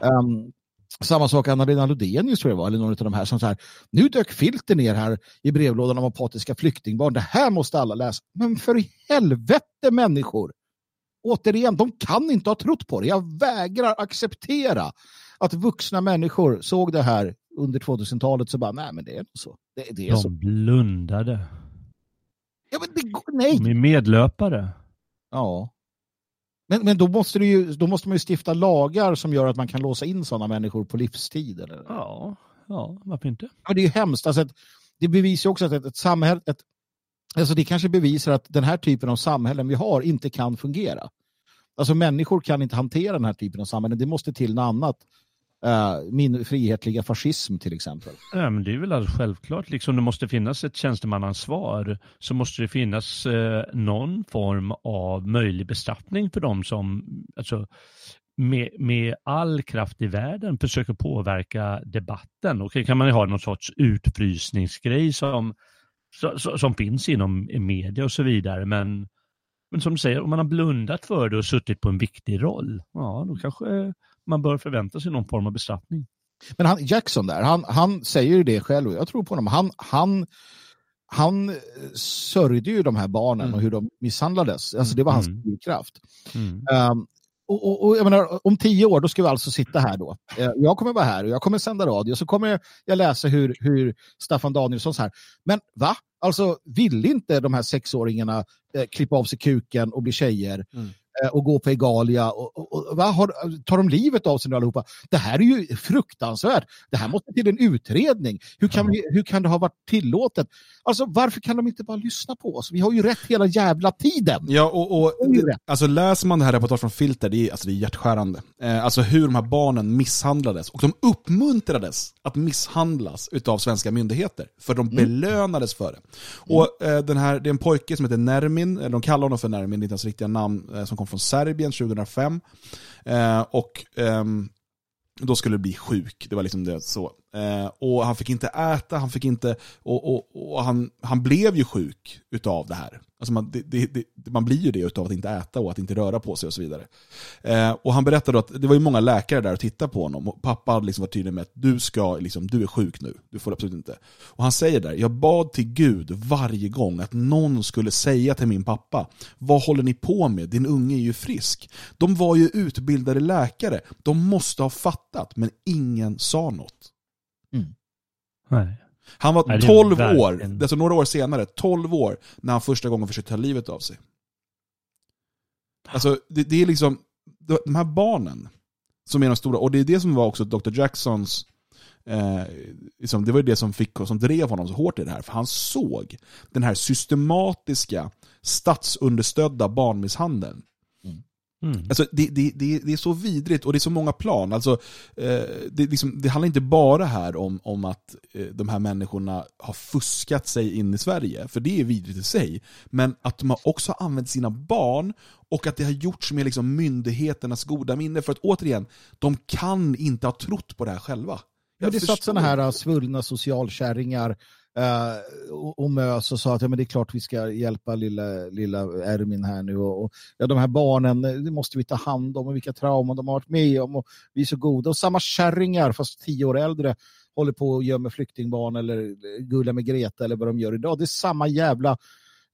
Um, samma sak Anna-Lena Lodenius tror jag var, eller någon av de här som så här, nu dök filter ner här i brevlådan om apatiska flyktingbarn, det här måste alla läsa. Men för i helvete människor! Återigen, de kan inte ha trott på det. Jag vägrar acceptera att vuxna människor såg det här under 2000-talet så bara, nej men det är nog så. Det, det är De så. blundade. Ja, men det, nej. De är medlöpare. Ja. Men, men då, måste ju, då måste man ju stifta lagar som gör att man kan låsa in sådana människor på livstid. Eller? Ja, ja, varför inte? Ja, det är ju hemskt. Alltså ett, det bevisar också att ett, ett samhälle, ett, alltså det kanske bevisar att den här typen av samhällen vi har inte kan fungera. Alltså människor kan inte hantera den här typen av samhällen. Det måste till något annat. Uh, min frihetliga fascism till exempel. Ja, men det är väl alldeles självklart, liksom det måste finnas ett tjänstemannaansvar så måste det finnas eh, någon form av möjlig bestraffning för dem som alltså, med, med all kraft i världen försöker påverka debatten. Och kan man ju ha någon sorts utfrysningsgrej som, så- så- som finns inom media och så vidare. Men, men som du säger, om man har blundat för det och suttit på en viktig roll, ja då kanske man bör förvänta sig någon form av bestraffning. Men han, Jackson där, han, han säger ju det själv och jag tror på honom. Han, han, han eh, sörjde ju de här barnen och hur de misshandlades. Alltså det var hans Mm. drivkraft. Mm. Um, och, och, och jag menar, om tio år då ska vi alltså sitta här då. Eh, Jag kommer vara här och jag kommer sända radio så kommer jag läsa hur, hur Staffan Danielsson så här. Men va? Alltså vill inte de här sexåringarna eh, klippa av sig kuken och bli tjejer Mm. Eh, och gå på Egalia? Och, och, och, va? Har, tar de livet av sig nu allihopa? Det här är ju fruktansvärt. Det här måste till en utredning. Hur kan, vi, hur kan det ha varit tillåtet? Alltså varför kan de inte bara lyssna på oss? Vi har ju rätt hela jävla tiden. Ja, och, och alltså läser man det här reportaget från Filter, det är, alltså, det är hjärtskärande. Eh, alltså hur de här barnen misshandlades. Och de uppmuntrades att misshandlas utav svenska myndigheter. För de belönades för det. Och eh, den här, det är en pojke som heter Nermin, eller de kallar honom för Nermin, det är inte hans riktiga namn, eh, som kom från Serbien 2005. Eh, och ehm, då skulle det bli sjuk. Det var liksom det så. Eh, och han fick inte äta, han fick inte, och, och, och han, han blev ju sjuk utav det här. Alltså man, det, det, det, man blir ju det utav att inte äta och att inte röra på sig och så vidare. Eh, och han berättade att det var ju många läkare där och tittade på honom. Och pappa hade liksom varit tydlig med att du, ska, liksom, du är sjuk nu, du får absolut inte. Och han säger där, jag bad till Gud varje gång att någon skulle säga till min pappa, vad håller ni på med? Din unge är ju frisk. De var ju utbildade läkare, de måste ha fattat, men ingen sa något. Nej. Han var Nej, det är 12 år, alltså några år senare, 12 år, när han första gången försökte ta livet av sig. Alltså, det, det är liksom, de här barnen som är de stora, och det är det som var också Dr. Jacksons, eh, liksom, det var ju det som, fick, som drev honom så hårt i det här, för han såg den här systematiska, statsunderstödda barnmisshandeln. Mm. Alltså, det, det, det, det är så vidrigt och det är så många plan. Alltså, eh, det, liksom, det handlar inte bara här om, om att eh, de här människorna har fuskat sig in i Sverige, för det är vidrigt i sig. Men att de har också använt sina barn och att det har gjorts med liksom, myndigheternas goda minne. För att återigen, de kan inte ha trott på det här själva. Men Jag det satt sådana här svullna socialkärringar eh, och, och mös och sa att ja, men det är klart vi ska hjälpa lilla, lilla Ermin här nu. Och, och, ja, de här barnen eh, det måste vi ta hand om och vilka trauman de har varit med om. Och vi är så goda. Och samma kärringar, fast tio år äldre, håller på och gömmer flyktingbarn eller eh, gullar med Greta eller vad de gör idag. Det är samma jävla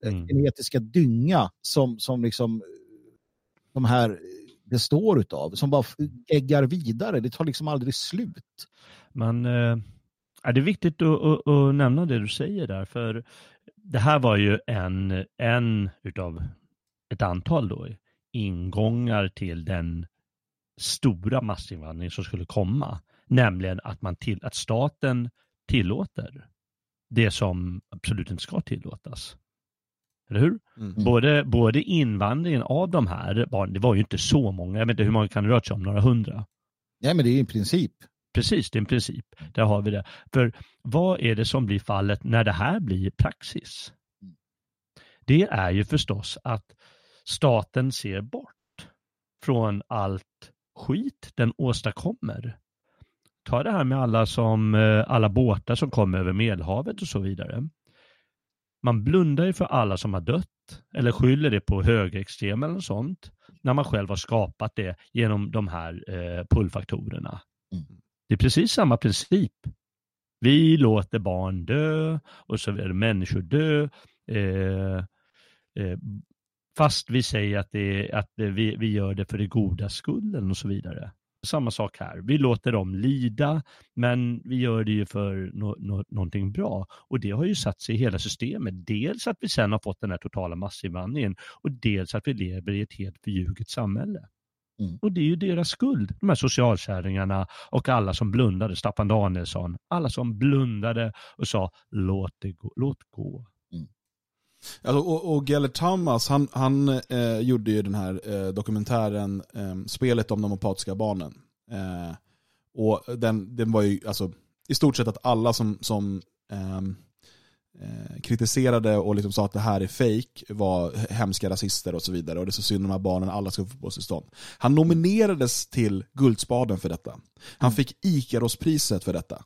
Mm. genetiska dynga som, som liksom de här består utav, som bara äggar vidare. Det tar liksom aldrig slut. Men eh, är det är viktigt att, att, att nämna det du säger där, för det här var ju en, en utav ett antal då, ingångar till den stora massinvandring som skulle komma, nämligen att, man till, att staten tillåter det som absolut inte ska tillåtas. Eller hur? Mm. Både, både invandringen av de här barnen, det var ju inte så många, jag vet inte hur många kan det röra sig om, några hundra? Nej, men det är i princip. Precis, det är en princip. Där har vi det. För vad är det som blir fallet när det här blir praxis? Det är ju förstås att staten ser bort från allt skit den åstadkommer. Ta det här med alla, som, eh, alla båtar som kommer över Medelhavet och så vidare. Man blundar ju för alla som har dött eller skyller det på högerextrema eller något sånt när man själv har skapat det genom de här eh, pullfaktorerna. Mm. Det är precis samma princip. Vi låter barn dö och så vidare, människor dö. Eh, eh, fast vi säger att, det, att vi, vi gör det för det goda skulden och så vidare. Samma sak här. Vi låter dem lida, men vi gör det ju för no, no, någonting bra. Och det har ju satt sig i hela systemet. Dels att vi sen har fått den här totala massinvandringen och dels att vi lever i ett helt förljuget samhälle. Mm. Och det är ju deras skuld, de här socialkärringarna och alla som blundade, Staffan Danielsson, alla som blundade och sa låt det gå. Låt gå. Alltså, och, och Gellert Thomas, han, han eh, gjorde ju den här eh, dokumentären eh, Spelet om de apatiska barnen. Eh, och den, den var ju alltså, i stort sett att alla som, som ehm, eh, kritiserade och liksom sa att det här är fake var hemska rasister och så vidare. Och det är så synd om de här barnen, alla ska få uppehållstillstånd. Han nominerades till Guldspaden för detta. Han fick Ikaros-priset för detta.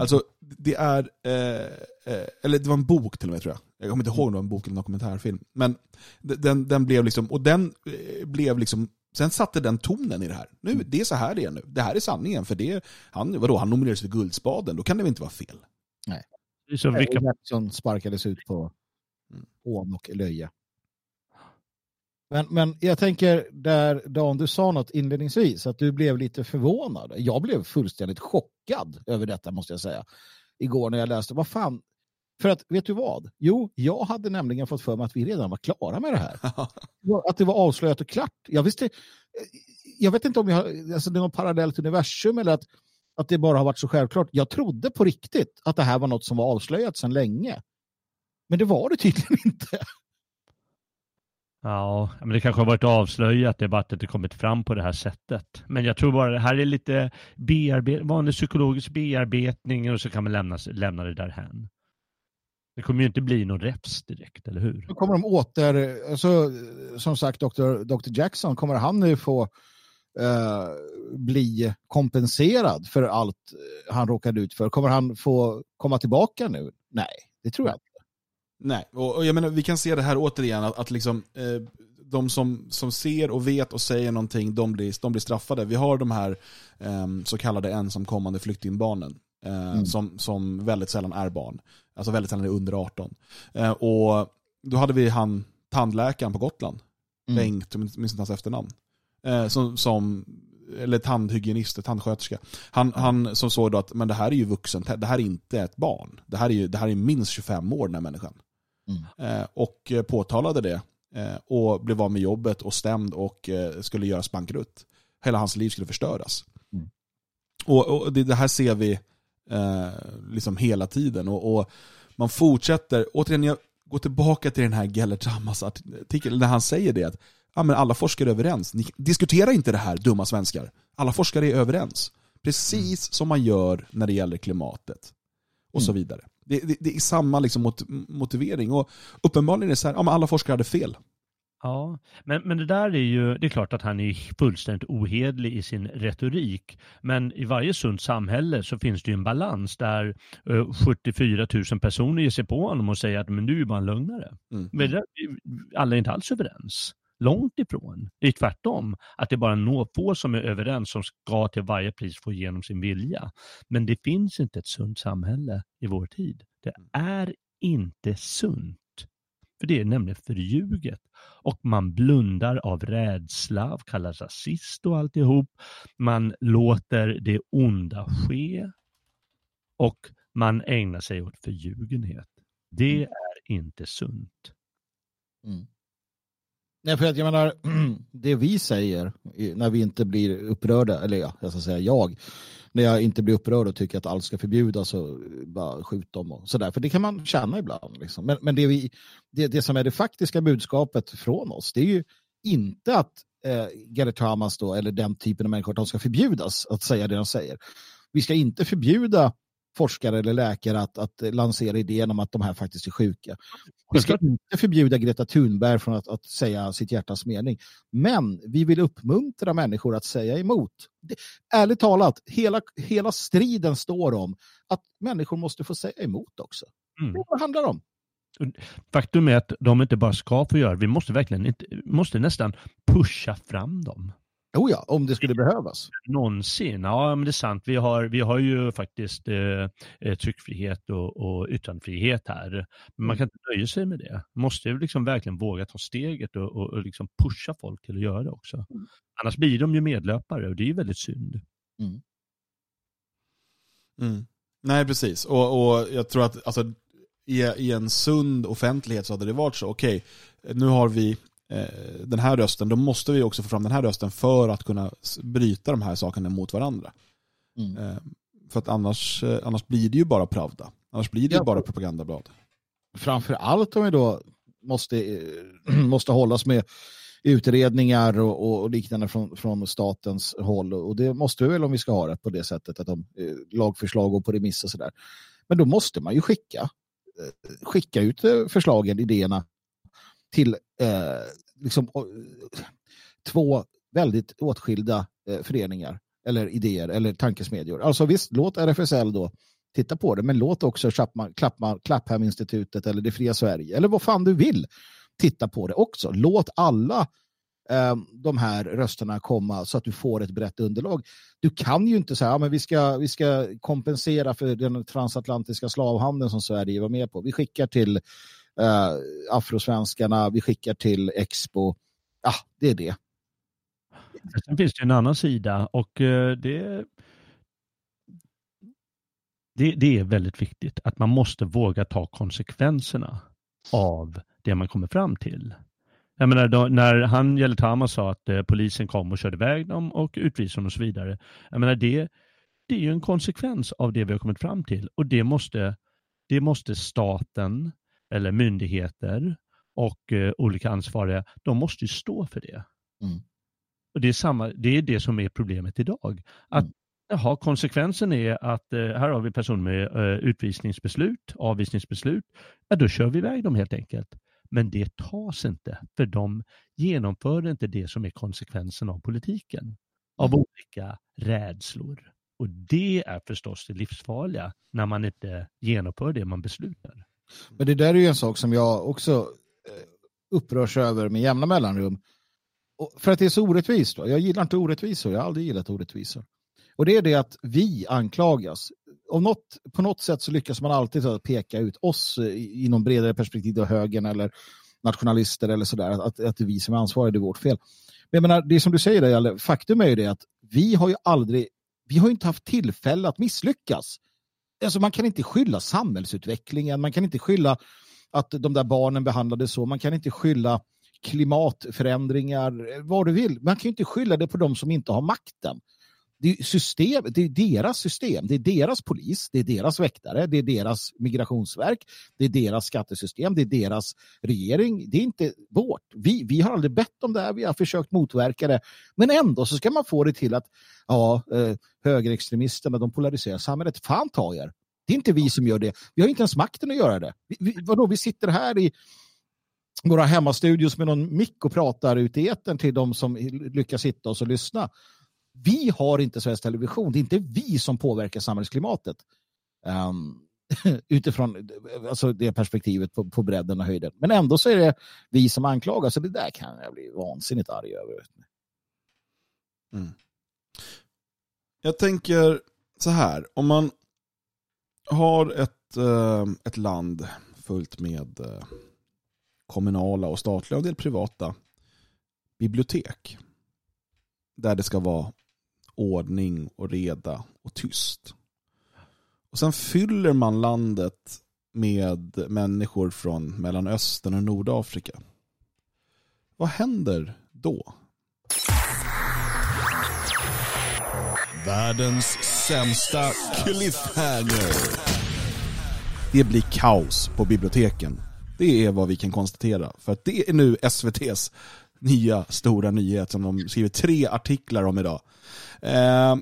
Alltså, det är, eh, eh, eller det var en bok till och med tror jag. Jag kommer inte ihåg om det var en bok eller en dokumentärfilm. Men den, den blev liksom, och den eh, blev liksom, sen satte den tonen i det här. Nu, det är så här det är nu. Det här är sanningen. För det, han, vadå, han nominerades till Guldspaden, då kan det väl inte vara fel? Är som vilka, Som sparkades ut på hån och löje. Men, men jag tänker, där Dan, du sa något inledningsvis, att du blev lite förvånad. Jag blev fullständigt chockad över detta, måste jag säga. Igår när jag läste, vad fan, för att, vet du vad? Jo, jag hade nämligen fått för mig att vi redan var klara med det här. Att det var avslöjat och klart. Jag visste, jag vet inte om jag, alltså det är något parallellt universum eller att, att det bara har varit så självklart. Jag trodde på riktigt att det här var något som var avslöjat sedan länge. Men det var det tydligen inte. Ja, men det kanske har varit avslöjat, det är bara att det inte kommit fram på det här sättet. Men jag tror bara det här är lite bearbet vanlig psykologisk bearbetning och så kan man lämna, lämna det därhän. Det kommer ju inte bli någon räfs direkt, eller hur? Då kommer de åter, alltså, som sagt, Dr. Dr. Jackson, kommer han nu få eh, bli kompenserad för allt eh, han råkade ut för? Kommer han få komma tillbaka nu? Nej, det tror jag inte. Nej, och, och jag menar, vi kan se det här återigen, att, att liksom, eh, de som, som ser och vet och säger någonting, de blir, de blir straffade. Vi har de här eh, så kallade ensamkommande flyktingbarnen, eh, som, som väldigt sällan är barn. Alltså väldigt sällan är under 18. Eh, och då hade vi han, tandläkaren på Gotland, Bengt, jag minns inte hans efternamn, eh, som, som eller tandhygienist, tandsköterska. Han, han som såg då att men det här är ju vuxen, det här är inte ett barn. Det här är, ju, det här är minst 25 år den här människan. Eh, och eh, påtalade det eh, och blev av med jobbet och stämd och eh, skulle göras bankrutt. Hela hans liv skulle förstöras. Och, och det, det här ser vi liksom hela tiden. Och, och man fortsätter, återigen jag går tillbaka till den här Gellert Hammars artikel, när han säger det att ja, men alla forskare är överens. Ni, diskutera inte det här, dumma svenskar. Alla forskare är överens. Precis som man gör när det gäller klimatet. Och så vidare. Det, det, det är samma liksom mot, motivering. Och uppenbarligen är det så här, ja, men alla forskare hade fel. Ja, men, men det där är ju, det är klart att han är fullständigt ohedlig i sin retorik. Men i varje sunt samhälle så finns det ju en balans där eh, 74 000 personer ger sig på honom och säger att men du är bara en lögnare. Mm. Men det, alla är inte alls överens. Långt ifrån. Det är tvärtom. Att det är bara några få som är överens som ska till varje pris få igenom sin vilja. Men det finns inte ett sunt samhälle i vår tid. Det är inte sunt. För det är nämligen förljuget. Och man blundar av rädsla, kallas rasist och alltihop. Man låter det onda ske. Och man ägnar sig åt förljugenhet. Det är inte sunt. Nej, för att jag menar, det vi säger när vi inte blir upprörda, eller ja, jag ska säga jag, när jag inte blir upprörd och tycker att allt ska förbjudas och bara skjut dem och sådär, för det kan man känna ibland. Liksom. Men, men det, vi, det, det som är det faktiska budskapet från oss, det är ju inte att eh, Gerrit Hamas då, eller den typen av människor, att de ska förbjudas att säga det de säger. Vi ska inte förbjuda forskare eller läkare att, att lansera idén om att de här faktiskt är sjuka. Vi ska inte förbjuda Greta Thunberg från att, att säga sitt hjärtas mening. Men vi vill uppmuntra människor att säga emot. Det, ärligt talat, hela, hela striden står om att människor måste få säga emot också. Mm. Det är vad det handlar om. Faktum är att de inte bara ska få göra vi måste verkligen inte, måste nästan pusha fram dem. Oh ja, om det skulle behövas. Någonsin, ja men det är sant. Vi har, vi har ju faktiskt eh, eh tryckfrihet och, och yttrandefrihet här. Men man kan inte nöja sig med det. Man måste ju liksom verkligen våga ta steget och, och, och liksom pusha folk till att göra det också. Mm. Annars blir de ju medlöpare och det är ju väldigt synd. Mm. Nej, precis. Och, och jag tror att alltså, i, i en sund offentlighet så hade det varit så, okej, nu har vi den här rösten, då måste vi också få fram den här rösten för att kunna bryta de här sakerna mot varandra. Mm. Eh, för att annars, eh, annars blir det ju bara Pravda. Annars blir det ju Ja. bara propagandablad. Framför allt om vi då måste, eh, måste hållas med utredningar och, och, liknande från, från statens håll. Och det måste vi väl om vi ska ha det på det sättet, att de eh, lagförslag och på remiss och sådär. Men då måste man ju skicka, eh, skicka ut eh, förslagen, idéerna till eh, liksom, två väldigt åtskilda eh, föreningar eller idéer eller tankesmedjor. Alltså visst, låt RFSL då titta på det, men låt också Clapham-institutet eller Det fria Sverige eller vad fan du vill titta på det också. Låt alla eh, de här rösterna komma så att du får ett brett underlag. Du kan ju inte säga att ja, men vi, ska, vi ska kompensera för den transatlantiska slavhandeln som Sverige var med på. Vi skickar till eh, afrosvenskarna, vi skickar till Expo. Ja, det är det. Sen finns det en annan sida och eh, det, det, det är väldigt viktigt att man måste våga ta konsekvenserna av det man kommer fram till. Jag menar, då, när han Yeltama sa att eh, polisen kom och körde iväg dem och utvisade dem och så vidare. Jag menar, det, det är ju en konsekvens av det vi har kommit fram till och det måste, det måste staten eller myndigheter och eh, olika ansvariga, de måste ju stå för det. Mm. Och det är, samma, det är det som är problemet idag. Att, jaha, konsekvensen är att eh, här har vi personer med eh, utvisningsbeslut, avvisningsbeslut. Ja, då kör vi iväg dem helt enkelt. Men det tas inte, för de genomför inte det som är konsekvensen av politiken. Av olika rädslor. Och det är förstås det livsfarliga när man inte genomför det man beslutar. Men det där är ju en sak som jag också eh, upprörs över med jämna mellanrum. Och för att det är så orättvist. Då. Jag gillar inte orättvisor, jag har aldrig gillat orättvisor. Och det är det att vi anklagas. Om något, på något sätt så lyckas man alltid så att peka ut oss i i någon bredare perspektiv, av högern eller nationalister eller sådär, att, att det är vi som är ansvariga, det är vårt fel. Men jag menar, det som du säger, där, Jalle, faktum är ju det att vi har ju aldrig, vi har ju inte haft tillfälle att misslyckas. Alltså man kan inte skylla samhällsutvecklingen, man kan inte skylla att de där barnen behandlades så, man kan inte skylla klimatförändringar, eh, vad du vill. Man kan ju inte skylla det på de som inte har makten. Det är, system, det är deras system, det är deras polis, det är deras väktare, det är deras migrationsverk, det är deras skattesystem, det är deras regering. Det är inte vårt. Vi, vi har aldrig bett om det här, vi har försökt motverka det. Men ändå så ska man få det till att ja, eh, högerextremisterna de polariserar samhället. Fan ta er. Det är inte vi som gör det. Vi har inte ens makten att göra det. Vi, vi, vadå, vi sitter här i våra hemmastudios med någon mick och pratar ut i etern till de som lyckas hitta oss och lyssna. Vi har inte Sveriges Television. Det är inte vi som påverkar samhällsklimatet. Um, utifrån alltså det perspektivet på, på bredden och höjden. Men ändå så är det vi som anklagas. Så det där kan jag bli vansinnigt arg över. Mm. Jag tänker så här, om man har ett, eh, ett land fullt med eh, kommunala och statliga och en del privata bibliotek. Där det ska vara ordning och reda och tyst. Och sen fyller man landet med människor från Mellanöstern och Nordafrika. Vad händer då? Världens sämsta cliffhanger. Det blir kaos på biblioteken. Det är vad vi kan konstatera. För att det är nu SVTs nya stora nyhet som de skriver tre artiklar om idag. Eh,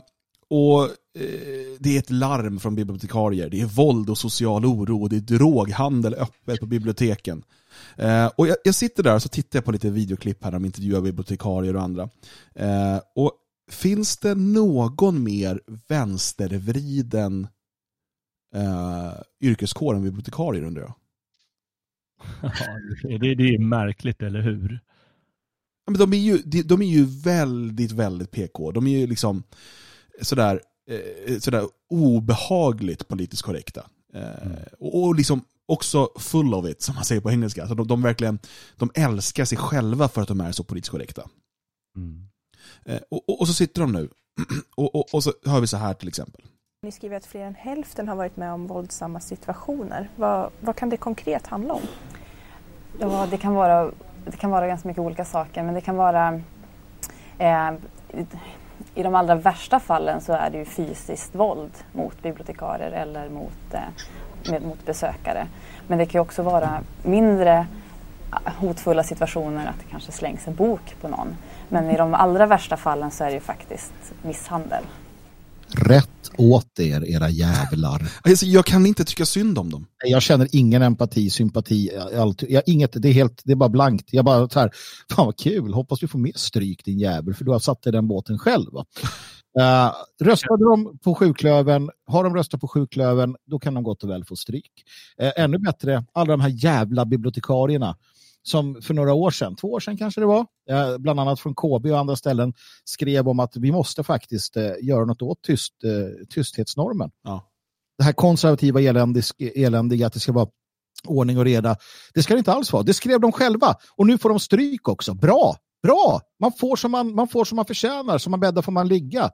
och eh, det är ett larm från bibliotekarier. Det är våld och social oro och det är droghandel öppet på biblioteken. Eh, och jag, jag sitter där och så tittar jag på lite videoklipp här de intervjuar bibliotekarier och andra. Eh, och finns det någon mer vänstervriden eh, yrkeskår än bibliotekarier undrar jag? Ja, det, det är märkligt, eller hur? Ja, Men de, är ju, de, de är ju väldigt, väldigt PK. De är ju liksom sådär, eh, sådär obehagligt politiskt korrekta. Eh, och, och liksom också full of it, som man säger på engelska. Alltså de, de verkligen de älskar sig själva för att de är så politiskt korrekta. Mm. Eh, och, och, och så sitter de nu, och, och, och så hör vi så här till exempel. Ni skriver att fler än hälften har varit med om våldsamma situationer. Vad, vad kan det konkret handla om? Ja, det kan vara, det kan vara ganska mycket olika saker men det kan vara eh, i- de allra värsta fallen så är det ju fysiskt våld mot bibliotekarier eller mot, eh, med, mot besökare. Men det kan ju också vara mindre hotfulla situationer att det kanske slängs en bok på någon. Men i de allra värsta fallen så är det ju faktiskt misshandel. Rätt åt er, era jävlar. Alltså, jag kan inte tycka synd om dem. Jag känner ingen empati, sympati, allt. Jag, inget, det, är helt, det är bara blankt. Jag bara så här, fan vad kul, hoppas du får mer stryk din jävel, för du har satt dig i den båten själv. Uh, röstade de på sjuklöven, har de röstat på sjuklöven, då kan de gott och väl få stryk. Eh, ännu bättre, alla de här jävla bibliotekarierna som för några år sedan, två år sedan kanske det var, eh, bland annat från KB och andra ställen, skrev om att vi måste faktiskt eh, göra något åt tyst, eh, tysthetsnormen. Ja. Det här konservativa eländisk, eländiga, att det ska vara ordning och reda. Det ska det inte alls vara. Det skrev de själva. Och nu får de stryk också. Bra! Bra! Man får som man, man, får som man förtjänar, som man bäddar får man ligga.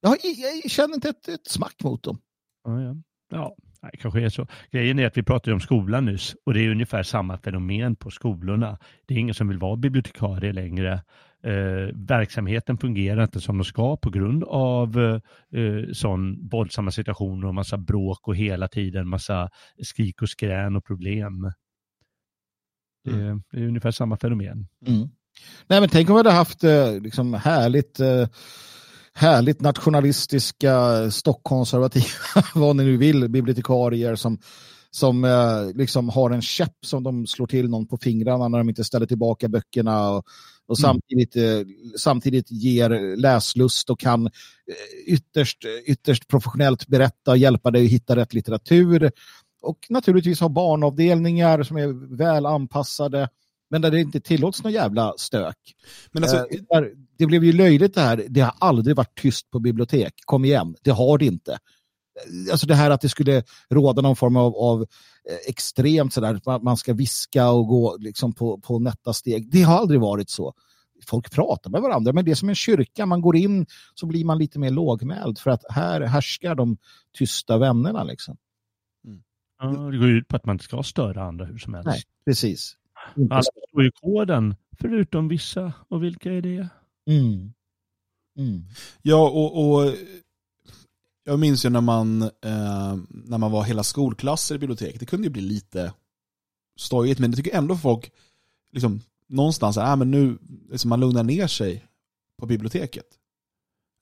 Jag, jag känner inte ett, ett smack mot dem. Ja, ja. ja nej, kanske är så. Grejen är att vi pratade om skolan nyss och det är ungefär samma fenomen på skolorna. Det är ingen som vill vara bibliotekarie längre. Eh, verksamheten fungerar inte som de ska på grund av eh, sån våldsamma situationer och massa bråk och hela tiden massa skrik och skrän och problem. Det, det är ungefär samma fenomen. Mm. Nej, men tänk om vi hade haft eh, liksom härligt, eh, härligt nationalistiska stockkonservativa, vad ni nu vill, bibliotekarier som, som eh, liksom har en käpp som de slår till någon på fingrarna när de inte ställer tillbaka böckerna och, och Mm. samtidigt, eh, samtidigt ger läslust och kan eh, ytterst, ytterst professionellt berätta och hjälpa dig att hitta rätt litteratur. Och naturligtvis ha barnavdelningar som är väl anpassade men där det inte tillåts någon jävla stök. Men alltså, Eh, där, det blev ju löjligt det här. Det har aldrig varit tyst på bibliotek. Kom igen, det har det inte. Alltså det här att det skulle råda någon form av, av eh, extremt sådär, att man- man ska viska och gå liksom på, på nätta steg. Det har aldrig varit så. Folk pratar med varandra, men det är som en kyrka. Man går in så blir man lite mer lågmäld för att här härskar de tysta vännerna. Liksom. Ja, det går ju ut på att man inte ska störa andra hur som helst. Nej, precis. Alla står ju koden, förutom vissa. Och vilka är det? Mm. Mm. Ja, och, och jag minns ju när man, eh, när man var hela skolklasser i biblioteket, det kunde ju bli lite stojigt, men jag tycker ändå folk, liksom, någonstans, äh, men nu, liksom, man lugnar ner sig på biblioteket.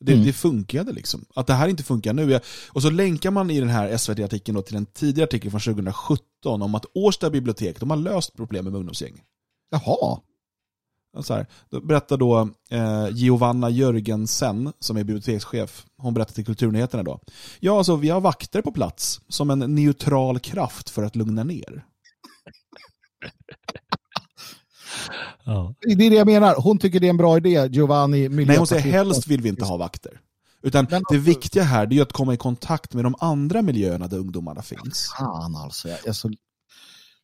Det, Mm. det funkade liksom. Att det här inte funkar nu. Jag, och så länkar man i den här SVT-artikeln till en tidigare artikel från 2017 om att Årsta bibliotek, de har löst problemet med ungdomsgäng. Jaha. Så här, då berättar då eh, Giovanna Jörgensen, som är bibliotekschef, hon berättar till Kulturnyheterna då. Ja, alltså vi har vakter på plats som en neutral kraft för att lugna ner. Ja. Det är det jag menar. Hon tycker det är en bra idé, Giovanni. Nej, hon säger helst vill vi inte ha vakter. Utan det viktiga här är att komma i kontakt med de andra miljöerna där ungdomarna finns. Fan alltså. Jag är så...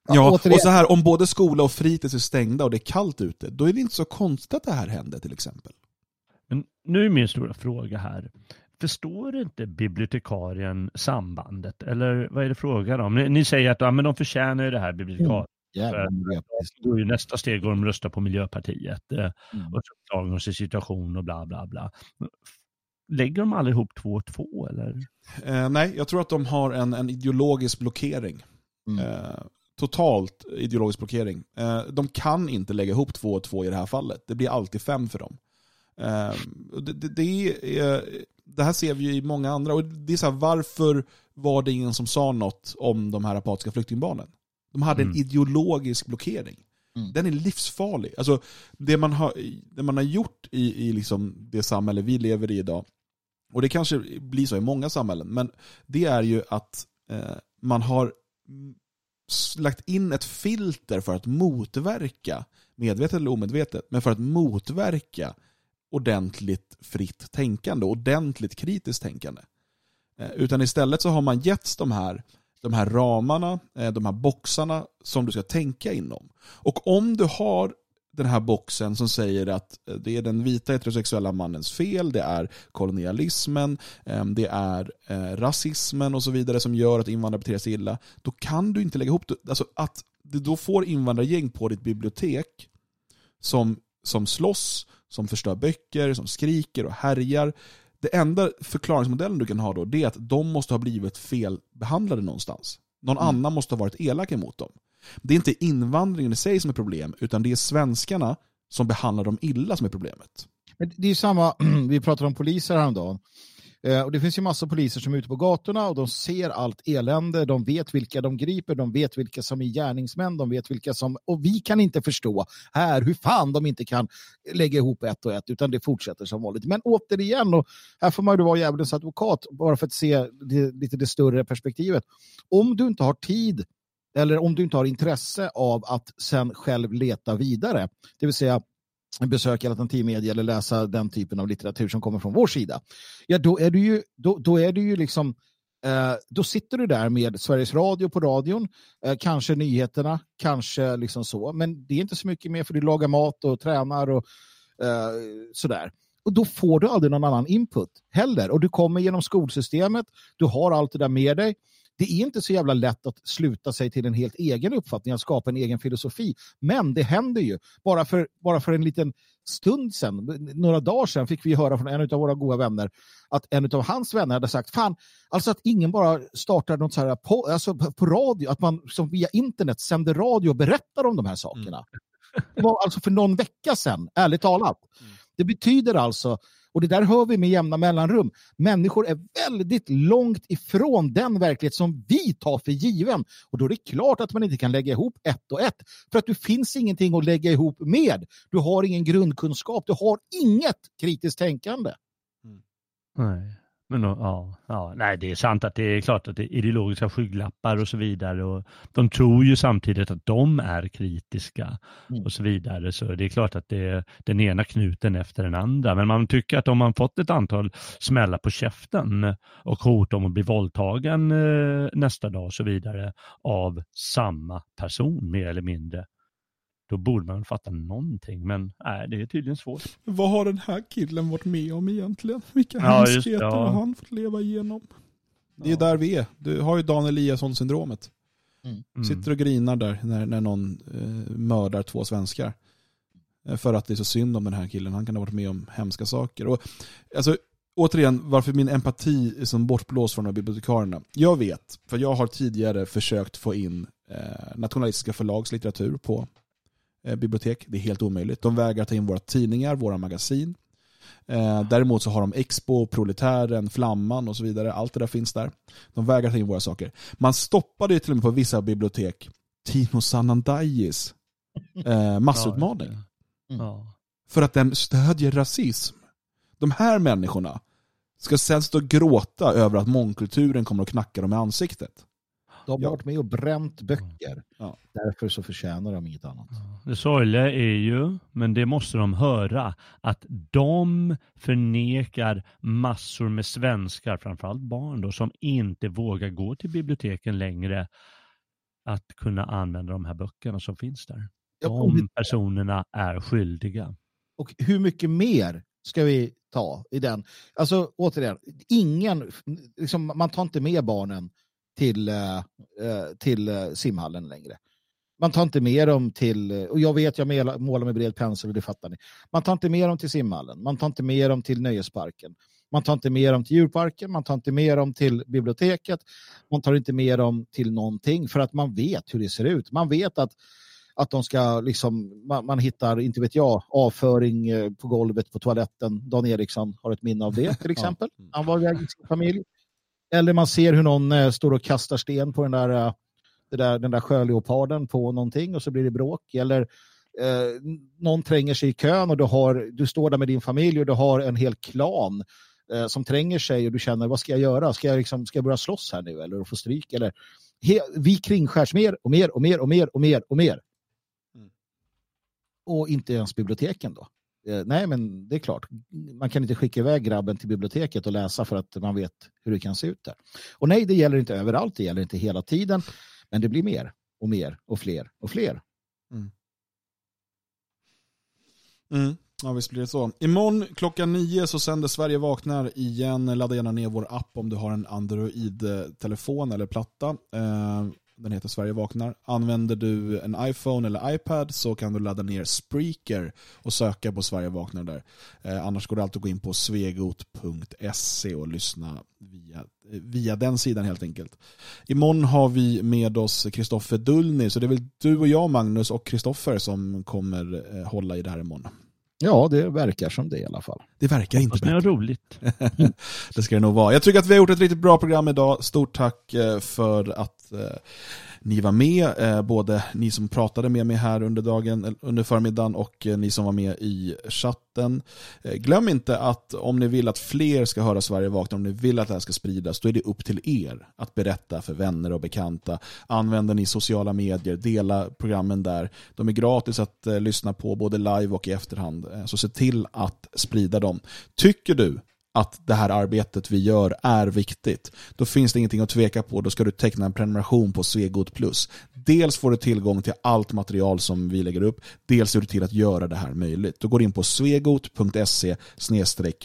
Ja, återigen. och så här, om både skola och fritids är stängda och det är kallt ute, då är det inte så konstigt att det här händer till exempel. Men nu är min stora fråga här. Förstår inte bibliotekarien sambandet? Eller vad är det frågan om? Ni, ni säger att ja, men de förtjänar ju det här bibliotekarien. Miljöpartist. Då är ju nästa steg går de röstar på Miljöpartiet. eh, Mm. Och så klagar de sin situation och bla bla bla. Lägger de alla ihop två och två eller? Eh, nej, jag tror att de har en, en ideologisk blockering. Mm. Eh, totalt ideologisk blockering. Eh, de kan inte lägga ihop två och två i det här fallet. Det blir alltid fem för dem. Eh, det, det, det är, det här ser vi ju i många andra. Och det är så här, varför var det ingen som sa något om de här apatiska flyktingbarnen? De hade Mm. en ideologisk blockering. Mm. Den är livsfarlig. Alltså, det, man har, det man har gjort i, i liksom det samhälle vi lever i idag, och det kanske blir så i många samhällen, men det är ju att eh, man har lagt in ett filter för att motverka, medvetet eller omedvetet, men för att motverka ordentligt fritt tänkande, ordentligt kritiskt tänkande. Eh, utan istället så har man getts de här, de här ramarna, eh, de här boxarna som du ska tänka inom. Och om du har den här boxen som säger att eh, det är den vita heterosexuella mannens fel, det är kolonialismen, eh, det är eh, rasismen och så vidare som gör att invandrare beter sig illa, då kan du inte lägga ihop det. Alltså att du då får invandrargäng på ditt bibliotek som, som slåss, som förstör böcker, som skriker och härjar. Det enda förklaringsmodellen du kan ha då är att de måste ha blivit felbehandlade någonstans. Någon annan måste ha varit elak emot dem. Det är inte invandringen i sig som är problem, utan det är svenskarna som behandlar dem illa som är problemet. Men det är samma, vi pratade om poliser häromdagen. Eh, och det finns ju massa poliser som är ute på gatorna och de ser allt elände, de vet vilka de griper, de vet vilka som är gärningsmän, de vet vilka som... Och vi kan inte förstå här hur fan de inte kan lägga ihop ett och ett, utan det fortsätter som vanligt. Men återigen, och här får man ju vara djävulens advokat, bara för att se det, lite det större perspektivet. Om du inte har tid eller om du inte har intresse av att sen själv leta vidare, det vill säga besöka alternativmedia eller läsa den typen av litteratur som kommer från vår sida, ja då är du ju, då, då är du ju liksom eh, då sitter du där med Sveriges Radio på radion, eh, kanske nyheterna, kanske liksom så, men det är inte så mycket mer för du lagar mat och tränar och eh, sådär. Och då får du aldrig någon annan input heller. Och du kommer genom skolsystemet, du har allt det där med dig. Det är inte så jävla lätt att sluta sig till en helt egen uppfattning, att skapa en egen filosofi. Men det händer ju. Bara för, bara för en liten stund sedan, några dagar sedan, fick vi höra från en av våra goda vänner att en av hans vänner hade sagt, fan, alltså att ingen bara startar något så här på, alltså på, radio, att man som via internet sänder radio och berättar om de här sakerna. Det var alltså för någon vecka sedan, ärligt talat. Det betyder alltså, och det där hör vi med jämna mellanrum, människor är väldigt långt ifrån den verklighet som vi tar för given. Och då är det klart att man inte kan lägga ihop ett och ett. För att det finns ingenting att lägga ihop med. Du har ingen grundkunskap, du har inget kritiskt tänkande. Nej. Men ja, ja, nej, det är sant att det är klart att det är ideologiska skygglappar och så vidare. Och de tror ju samtidigt att de är kritiska och så vidare. Så det är klart att det är den ena knuten efter den andra. Men man tycker att om man fått ett antal smällar på käften och hot om att bli våldtagen eh, nästa dag och så vidare av samma person mer eller mindre. Då borde man fatta någonting, men nej, det är tydligen svårt. Vad har den här killen varit med om egentligen? Vilka Ja, hemskheter ja. har han fått leva igenom? Det är där vi är. Du har ju Dan Eliasson-syndromet. Mm. Sitter och grinar där när, när någon eh, mördar två svenskar. Eh, För att det är så synd om den här killen. Han kan ha varit med om hemska saker. Och, alltså, återigen, varför min empati är som bortblåst från de här bibliotekarierna. Jag vet, för jag har tidigare försökt få in eh, nationalistiska förlags litteratur på bibliotek. Det är helt omöjligt. De vägrar ta in våra tidningar, våra magasin. Eh, däremot så har de Expo, Proletären, Flamman och så vidare. Allt det där finns där. De vägrar ta in våra saker. Man stoppade ju till och med på vissa bibliotek Tino Sanandajis eh, massutmaning. Ja. För att den stödjer rasism. De här människorna ska sen stå och gråta över att mångkulturen kommer att knacka dem i ansiktet. De har Ja. varit med och bränt böcker. Ja. Därför så förtjänar de inget annat. Det sorgliga är ju, men det måste de höra, att de förnekar massor med svenskar, framförallt barn då, som inte vågar gå till biblioteken längre att kunna använda de här böckerna som finns där. De personerna är skyldiga. Och hur mycket mer ska vi ta i den? Alltså återigen, ingen, liksom, man tar inte med barnen till, eh, eh, till eh, simhallen längre. Man tar inte med dem till, och jag vet jag målar med bred pensel och det fattar ni. Man tar inte med dem till simhallen, man tar inte med dem till nöjesparken. Man tar inte med dem till djurparken, man tar inte med dem till biblioteket, man tar inte med dem till någonting för att man vet hur det ser ut. Man vet att att de ska liksom, man, man hittar, inte vet jag, avföring på golvet på toaletten. Dan Eriksson har ett minne av det till exempel. Han var iväg med sin familj. Eller man ser hur någon eh, står och kastar sten på den där, eh, där, den där sjöleoparden på någonting och så blir det bråk. Eller eh, någon tränger sig i kön och du, har, du står där med din familj och du har en hel klan eh, som tränger sig och du känner vad ska jag göra? Ska jag, liksom, ska jag börja slåss här nu eller få stryk? Eller, he, vi kringskärs mer och mer och mer och mer och mer och mer. Och inte ens biblioteken då. Eh, nej, men det är klart. Man kan inte skicka iväg grabben till biblioteket och läsa för att man vet hur det kan se ut där. Och nej, det gäller inte överallt, det gäller inte hela tiden, men det blir mer och mer och fler och fler. Mm. mm. Ja, visst blir det så. Imorgon klockan nio så sänder Sverige vaknar igen. Ladda gärna ner vår app om du har en Android-telefon eller platta. Eh, den heter Sverige vaknar. Använder du en iPhone eller iPad så kan du ladda ner Spreaker och söka på Sverige vaknar där. Eh, Annars går det alltid att gå in på svegot.se och lyssna via, via den sidan helt enkelt. Imorgon har vi med oss Kristoffer Dullny så det är väl du och jag Magnus och Kristoffer som kommer eh, hålla i det här imorgon. Ja, det verkar som det i alla fall. Det verkar inte Fast det är roligt. det ska det nog vara. Jag tycker att vi har gjort ett riktigt bra program idag. Stort tack eh, för att eh, ni var med. eh, Både ni som pratade med mig här under dagen, under förmiddagen och eh, ni som var med i chatten. Eh, glöm inte att om ni vill att fler ska höra Sverige vakna, om ni vill att det här ska spridas, då är det upp till er att berätta för vänner och bekanta. Använder ni sociala medier, dela programmen där. De är gratis att eh, lyssna på både live och i efterhand. Eh, så se till att sprida dem. Tycker du att det här arbetet vi gör är viktigt, då finns det ingenting att tveka på. Då ska du teckna en prenumeration på Svegot Plus. Dels får du tillgång till allt material som vi lägger upp, dels ser du till att göra det här möjligt. Då går du in på svegot.se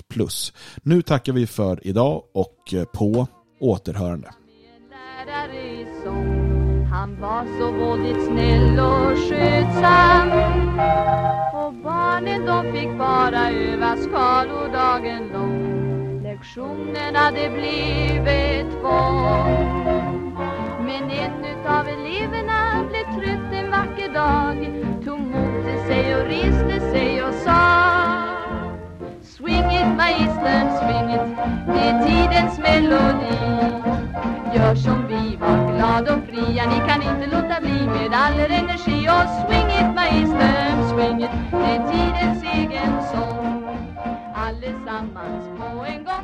plus. Nu tackar vi för idag och eh, på återhörande. Han var så våldigt snäll och skötsam. Och barnen de fick bara öva skalor dagen lång. Lektionerna det blev ett tvång Men en utav eleverna blev trött en vacker dag. Tog mod till sig och reste sig och sa Swing it magistern, swing it, det är tidens melodi. Gör som vi, var glad och fria Ni kan inte låta bli. Med all er energi Och swing it magistern, swing it. Det är tidens egen sång. Allesammans på en gång.